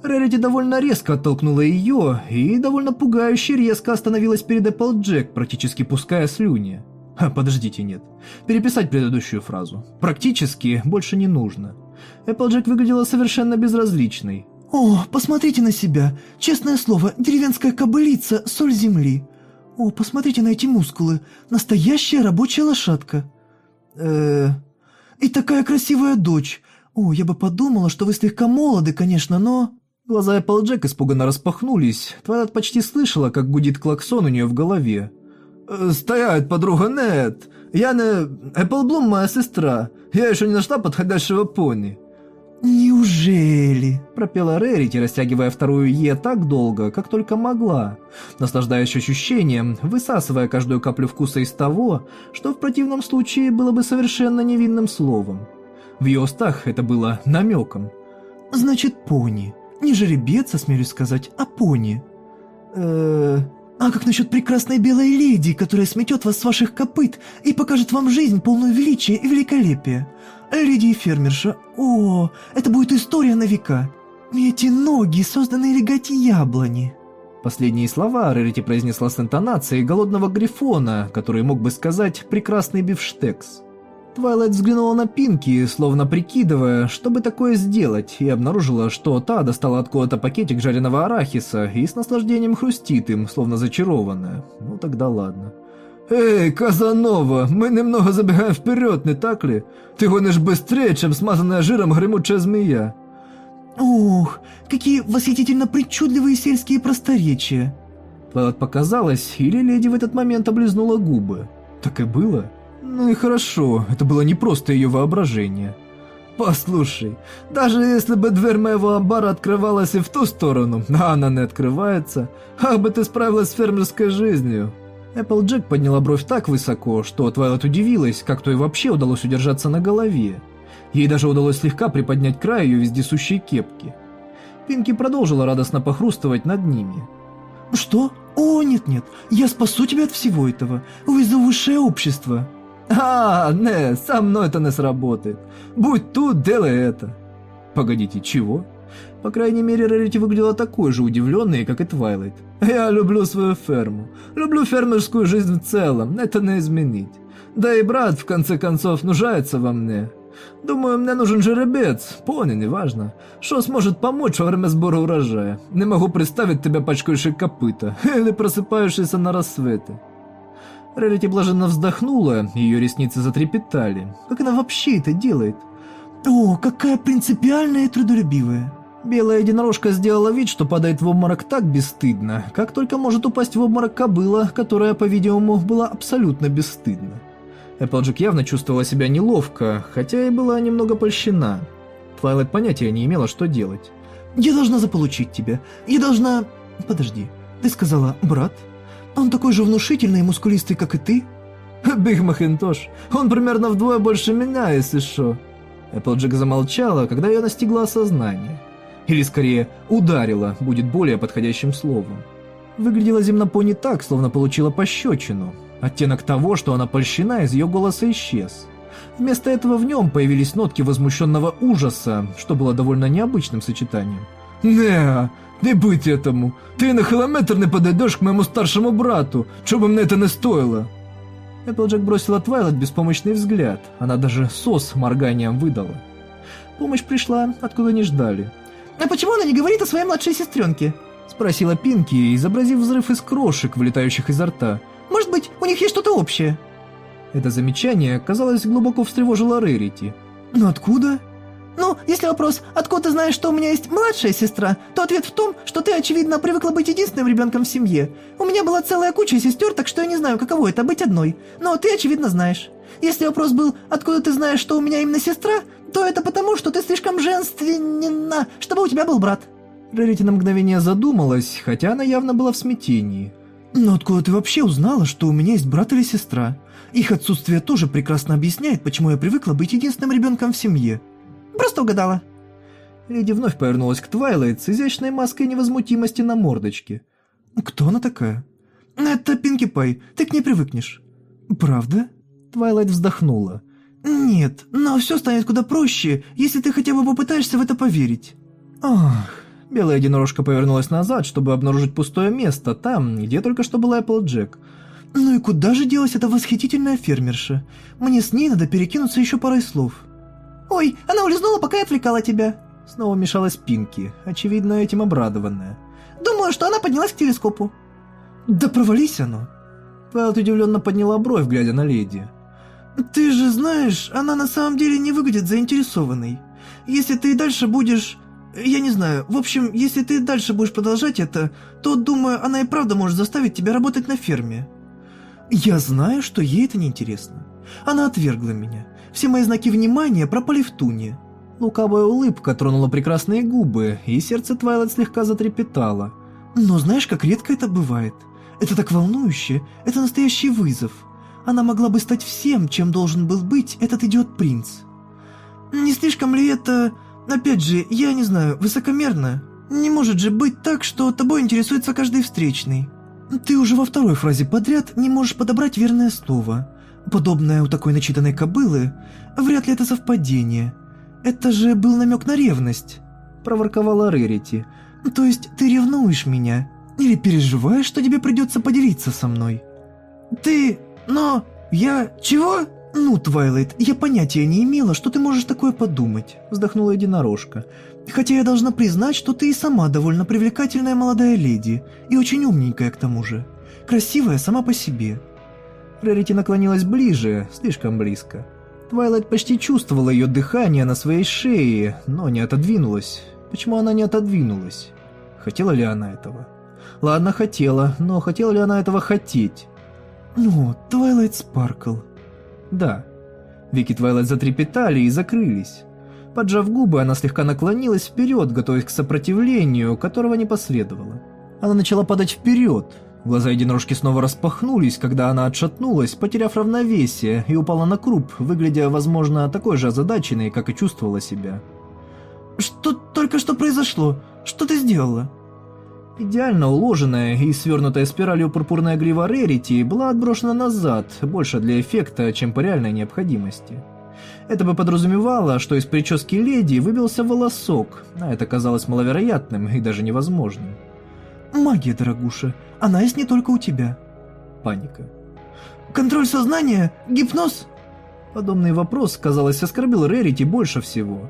A: Рерити довольно резко оттолкнула ее и довольно пугающе резко остановилась перед Эпплджек, практически пуская слюни. А, подождите, нет. Переписать предыдущую фразу. Практически больше не нужно. Эпплджек выглядела совершенно безразличной.
D: «О, посмотрите на себя! Честное слово, деревенская кобылица, соль земли! О, посмотрите на эти мускулы! Настоящая рабочая лошадка!» э И такая красивая дочь! О, я бы подумала, что вы слегка молоды, конечно, но...»
A: Глаза Эпплджек испуганно распахнулись. Твайлайт почти слышала, как гудит клаксон у нее в голове. «Э, «Стоять, подруга, нет! Я не... Эпплблум моя сестра. Я еще не нашла подходящего пони».
D: «Неужели?»
A: – пропела Рерити, растягивая вторую «Е» так долго, как только могла, наслаждаясь ощущением, высасывая каждую каплю вкуса из того, что в противном случае было бы совершенно невинным словом. В ее устах это было намеком.
D: «Значит, пони. Не жеребец, осмелюсь сказать, а пони». «Э-э...» «А как насчет прекрасной белой леди, которая сметет вас с ваших копыт и покажет вам жизнь, полную величия и великолепия? Леди и фермерша, о, это будет история на века. Эти ноги созданы легать яблони».
A: Последние слова Рерити произнесла с интонацией голодного грифона, который мог бы сказать «прекрасный бифштекс». Твайлайт взглянула на Пинки, словно прикидывая, что бы такое сделать, и обнаружила, что та достала откуда-то пакетик жареного арахиса и с наслаждением хрустит им, словно зачарованная. Ну тогда ладно. «Эй, Казанова, мы немного забегаем вперед, не так ли? Ты гонишь быстрее, чем смазанная жиром гремучая змея».
D: «Ух, какие восхитительно причудливые сельские просторечия!»
A: Твайлайт показалось, или леди в этот момент облизнула губы. Так и было. Ну и хорошо, это было не просто ее воображение. Послушай, даже если бы дверь моего амбара открывалась и в ту сторону, а она не открывается, как бы ты справилась с фермерской жизнью? Эпплджек подняла бровь так высоко, что Твайлот удивилась, как то и вообще удалось удержаться на голове. Ей даже удалось слегка приподнять край ее вездесущей кепки. Пинки продолжила радостно похрустывать над ними.
D: «Что? О, нет-нет, я спасу тебя от всего этого. Увезу высшее общество».
A: «А, не, со мной это не сработает. Будь тут, делай это». «Погодите, чего?» По крайней мере, Рарити выглядела такой же удивленной, как и Твайлайт. «Я люблю свою ферму. Люблю фермерскую жизнь в целом, это не изменить. Да и брат, в конце концов, нуждается во мне. Думаю, мне нужен жеребец, пони, неважно, что сможет помочь во время сбора урожая. Не могу представить тебя пачкающей копыта или просыпающейся на рассветы». Рарити блаженно вздохнула, ее ресницы затрепетали. Как она вообще это делает?
D: «О, какая принципиальная и трудолюбивая!»
A: Белая единорожка сделала вид, что падает в обморок так бесстыдно, как только может упасть в обморок кобыла, которая, по-видимому, была абсолютно бесстыдна. Эпплджек явно чувствовала себя неловко, хотя и была немного польщена. Твайлайт понятия не имела, что делать.
D: «Я должна заполучить тебя. Я должна...» «Подожди, ты сказала «брат»?» Он такой же внушительный и мускулистый, как и ты?»
A: «Биг Макинтош, он примерно вдвое больше меня, если что». Эпплджек замолчала, когда ее настигло осознание. Или скорее, ударила, будет более подходящим словом. Выглядела земнопони так, словно получила пощечину. Оттенок того, что она польщена, из ее голоса исчез. Вместо этого в нем появились нотки возмущенного ужаса, что было довольно необычным сочетанием. «Не, не быть этому. Ты на километр не подойдешь к моему старшему брату, что бы мне это не стоило. Эпплджек бросила Твайлайт беспомощный взгляд. Она даже сос морганием выдала. Помощь пришла, откуда не ждали.
D: «А почему она не говорит о своей младшей сестренке?»
A: Спросила Пинки, изобразив взрыв из крошек, вылетающих изо рта.
D: «Может быть, у них есть что-то общее?»
A: Это замечание, казалось, глубоко встревожило Рерити.
D: «Но откуда?» «Ну, если вопрос, откуда ты знаешь, что у меня есть младшая сестра, то ответ в том, что ты, очевидно, привыкла быть единственным ребенком в семье. У меня была целая куча сестер, так что я не знаю, каково это быть одной. Но ты, очевидно, знаешь. Если вопрос был, откуда ты знаешь, что у меня именно сестра, то это потому, что ты слишком женственна, чтобы у тебя был брат».
A: Рарити на мгновение задумалась, хотя она явно была в смятении.
D: «Но откуда ты вообще узнала, что у меня есть брат или сестра? Их отсутствие тоже прекрасно объясняет, почему я привыкла быть единственным ребенком в семье». Просто угадала».
A: Леди вновь повернулась к Твайлайт с изящной маской невозмутимости на мордочке.
D: «Кто она такая?» «Это Пинки Пай, ты к ней привыкнешь». «Правда?»
A: Твайлайт вздохнула.
D: «Нет, но все станет куда проще, если ты хотя бы попытаешься в это поверить».
A: «Ах...» Белая единорожка повернулась назад, чтобы обнаружить пустое место там, где только что была Эпплджек.
D: «Ну и куда же делась эта восхитительная фермерша? Мне с ней надо перекинуться еще парой слов». «Ой, она улизнула, пока я отвлекала тебя!»
A: Снова мешалась Пинки, очевидно этим обрадованная.
D: «Думаю, что она поднялась к телескопу». «Да провались оно!»
A: Твайлд удивленно подняла бровь, глядя на леди.
D: «Ты же знаешь, она на самом деле не выглядит заинтересованной. Если ты и дальше будешь... Я не знаю, в общем, если ты дальше будешь продолжать это, то, думаю, она и правда может заставить тебя работать на ферме». «Я знаю, что ей это неинтересно. Она отвергла меня. Все мои знаки внимания пропали в туне.
A: Лукавая улыбка тронула прекрасные губы, и сердце Твайлайт слегка затрепетало.
D: Но знаешь, как редко это бывает? Это так волнующе, это настоящий вызов. Она могла бы стать всем, чем должен был быть этот идиот-принц. Не слишком ли это... Опять же, я не знаю, высокомерно? Не может же быть так, что тобой интересуется каждый встречный. Ты уже во второй фразе подряд не можешь подобрать верное слово. Подобное у такой начитанной кобылы, вряд ли это совпадение. Это же был намек на ревность, проворковала Рерити. То есть ты ревнуешь меня? Или переживаешь, что тебе придется поделиться со мной? Ты... но... я... чего? «Ну, Твайлайт, я понятия не имела, что ты можешь такое подумать», — вздохнула единорожка. «Хотя я должна признать, что ты и сама довольно привлекательная молодая леди, и очень умненькая к тому же. Красивая сама по себе».
A: Рерити наклонилась ближе, слишком близко. Твайлайт почти чувствовала ее дыхание на своей шее, но не отодвинулась. Почему она не отодвинулась? Хотела ли она этого? Ладно, хотела, но хотела ли она этого хотеть?
D: «Ну, Твайлайт Спаркл»,
A: да. Веки Твайлайт затрепетали и закрылись. Поджав губы, она слегка наклонилась вперед, готовясь к сопротивлению, которого не последовало. Она начала падать вперед. Глаза единорожки снова распахнулись, когда она отшатнулась, потеряв равновесие, и упала на круп, выглядя, возможно, такой же озадаченной, как и чувствовала себя.
D: «Что только что произошло? Что ты сделала?»
A: Идеально уложенная и свернутая спиралью пурпурная грива Рерити была отброшена назад, больше для эффекта, чем по реальной необходимости. Это бы подразумевало, что из прически леди выбился волосок, а это казалось маловероятным и даже невозможным.
D: «Магия, дорогуша, она есть не только у тебя».
A: Паника.
D: «Контроль сознания? Гипноз?»
A: Подобный вопрос, казалось, оскорбил Рерити больше всего.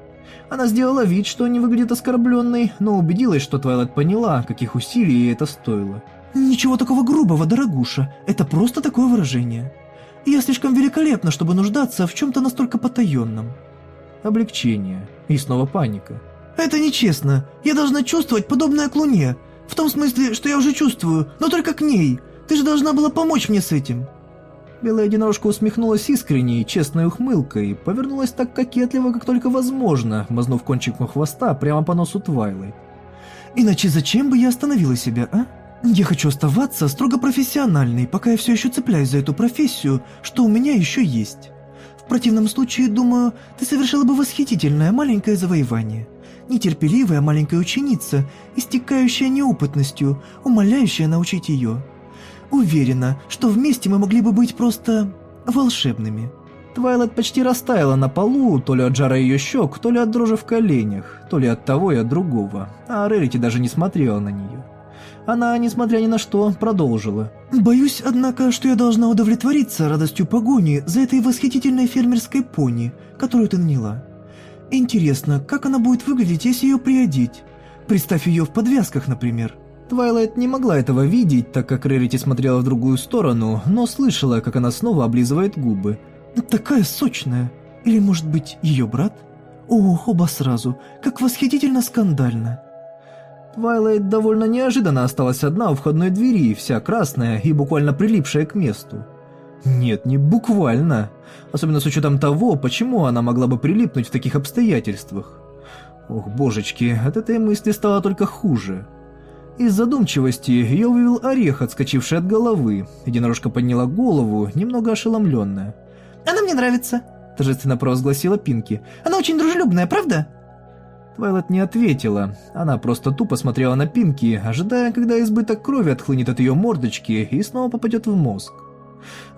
A: Она сделала вид, что не выглядит оскорбленной, но убедилась, что Твайлайт поняла, каких усилий ей это стоило.
D: «Ничего такого грубого, дорогуша, это просто такое выражение. Я слишком великолепна, чтобы нуждаться в чем-то настолько потаенном».
A: Облегчение. И снова паника.
D: «Это нечестно. Я должна чувствовать подобное к Луне. В том смысле, что я уже чувствую, но только к ней. Ты же должна была помочь мне с этим».
A: Белая единорожка усмехнулась искренней, честной ухмылкой, повернулась так кокетливо, как только возможно, мазнув кончиком хвоста прямо по носу Твайлайт.
D: «Иначе зачем бы я остановила себя, а? Я хочу оставаться строго профессиональной, пока я все еще цепляюсь за эту профессию, что у меня еще есть. В противном случае, думаю, ты совершила бы восхитительное маленькое завоевание. Нетерпеливая маленькая ученица, истекающая неопытностью, умоляющая научить ее». Уверена, что вместе мы могли бы быть просто... волшебными».
A: Твайлайт почти растаяла на полу, то ли от жара ее щек, то ли от дрожи в коленях, то ли от того и от другого, а Рерити даже не смотрела на нее. Она, несмотря ни на что, продолжила.
D: «Боюсь, однако, что я должна удовлетвориться радостью погони за этой восхитительной фермерской пони, которую ты наняла. Интересно, как она будет выглядеть, если ее приодеть? Представь ее в подвязках, например».
A: Твайлайт не могла этого видеть, так как Рерити смотрела в другую сторону, но слышала, как она снова облизывает губы.
D: «Такая сочная! Или, может быть, ее брат? Ох, оба сразу! Как восхитительно скандально!»
A: Твайлайт довольно неожиданно осталась одна у входной двери, вся красная и буквально прилипшая к месту. Нет, не буквально. Особенно с учетом того, почему она могла бы прилипнуть в таких обстоятельствах. Ох, божечки, от этой мысли стало только хуже. Из задумчивости ее вывел орех, отскочивший от головы. Единорожка подняла голову, немного ошеломленная.
D: «Она мне нравится», – торжественно провозгласила Пинки. «Она очень дружелюбная, правда?»
A: Твайлет не ответила. Она просто тупо смотрела на Пинки, ожидая, когда избыток крови отхлынет от ее мордочки и снова попадет в мозг.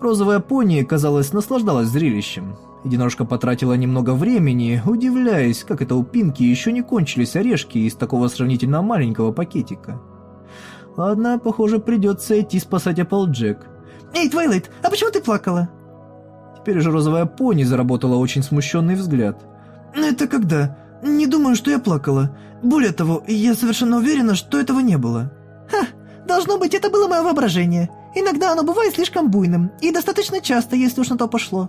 A: Розовая пони, казалось, наслаждалась зрелищем. Единорожка потратила немного времени, удивляясь, как это у Пинки еще не кончились орешки из такого сравнительно маленького пакетика. Ладно, похоже, придется идти спасать Applejack.
D: «Эй, Твайлайт, а почему ты плакала?»
A: Теперь же розовая пони заработала очень смущенный взгляд.
D: «Это когда? Не думаю, что я плакала. Более того, я совершенно уверена, что этого не было». «Ха, должно быть, это было мое воображение. Иногда оно бывает слишком буйным, и достаточно часто, если уж на то пошло».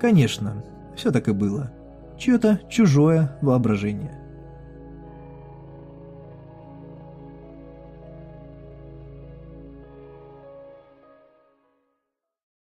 A: Конечно, все так и было. Чье-то чужое воображение.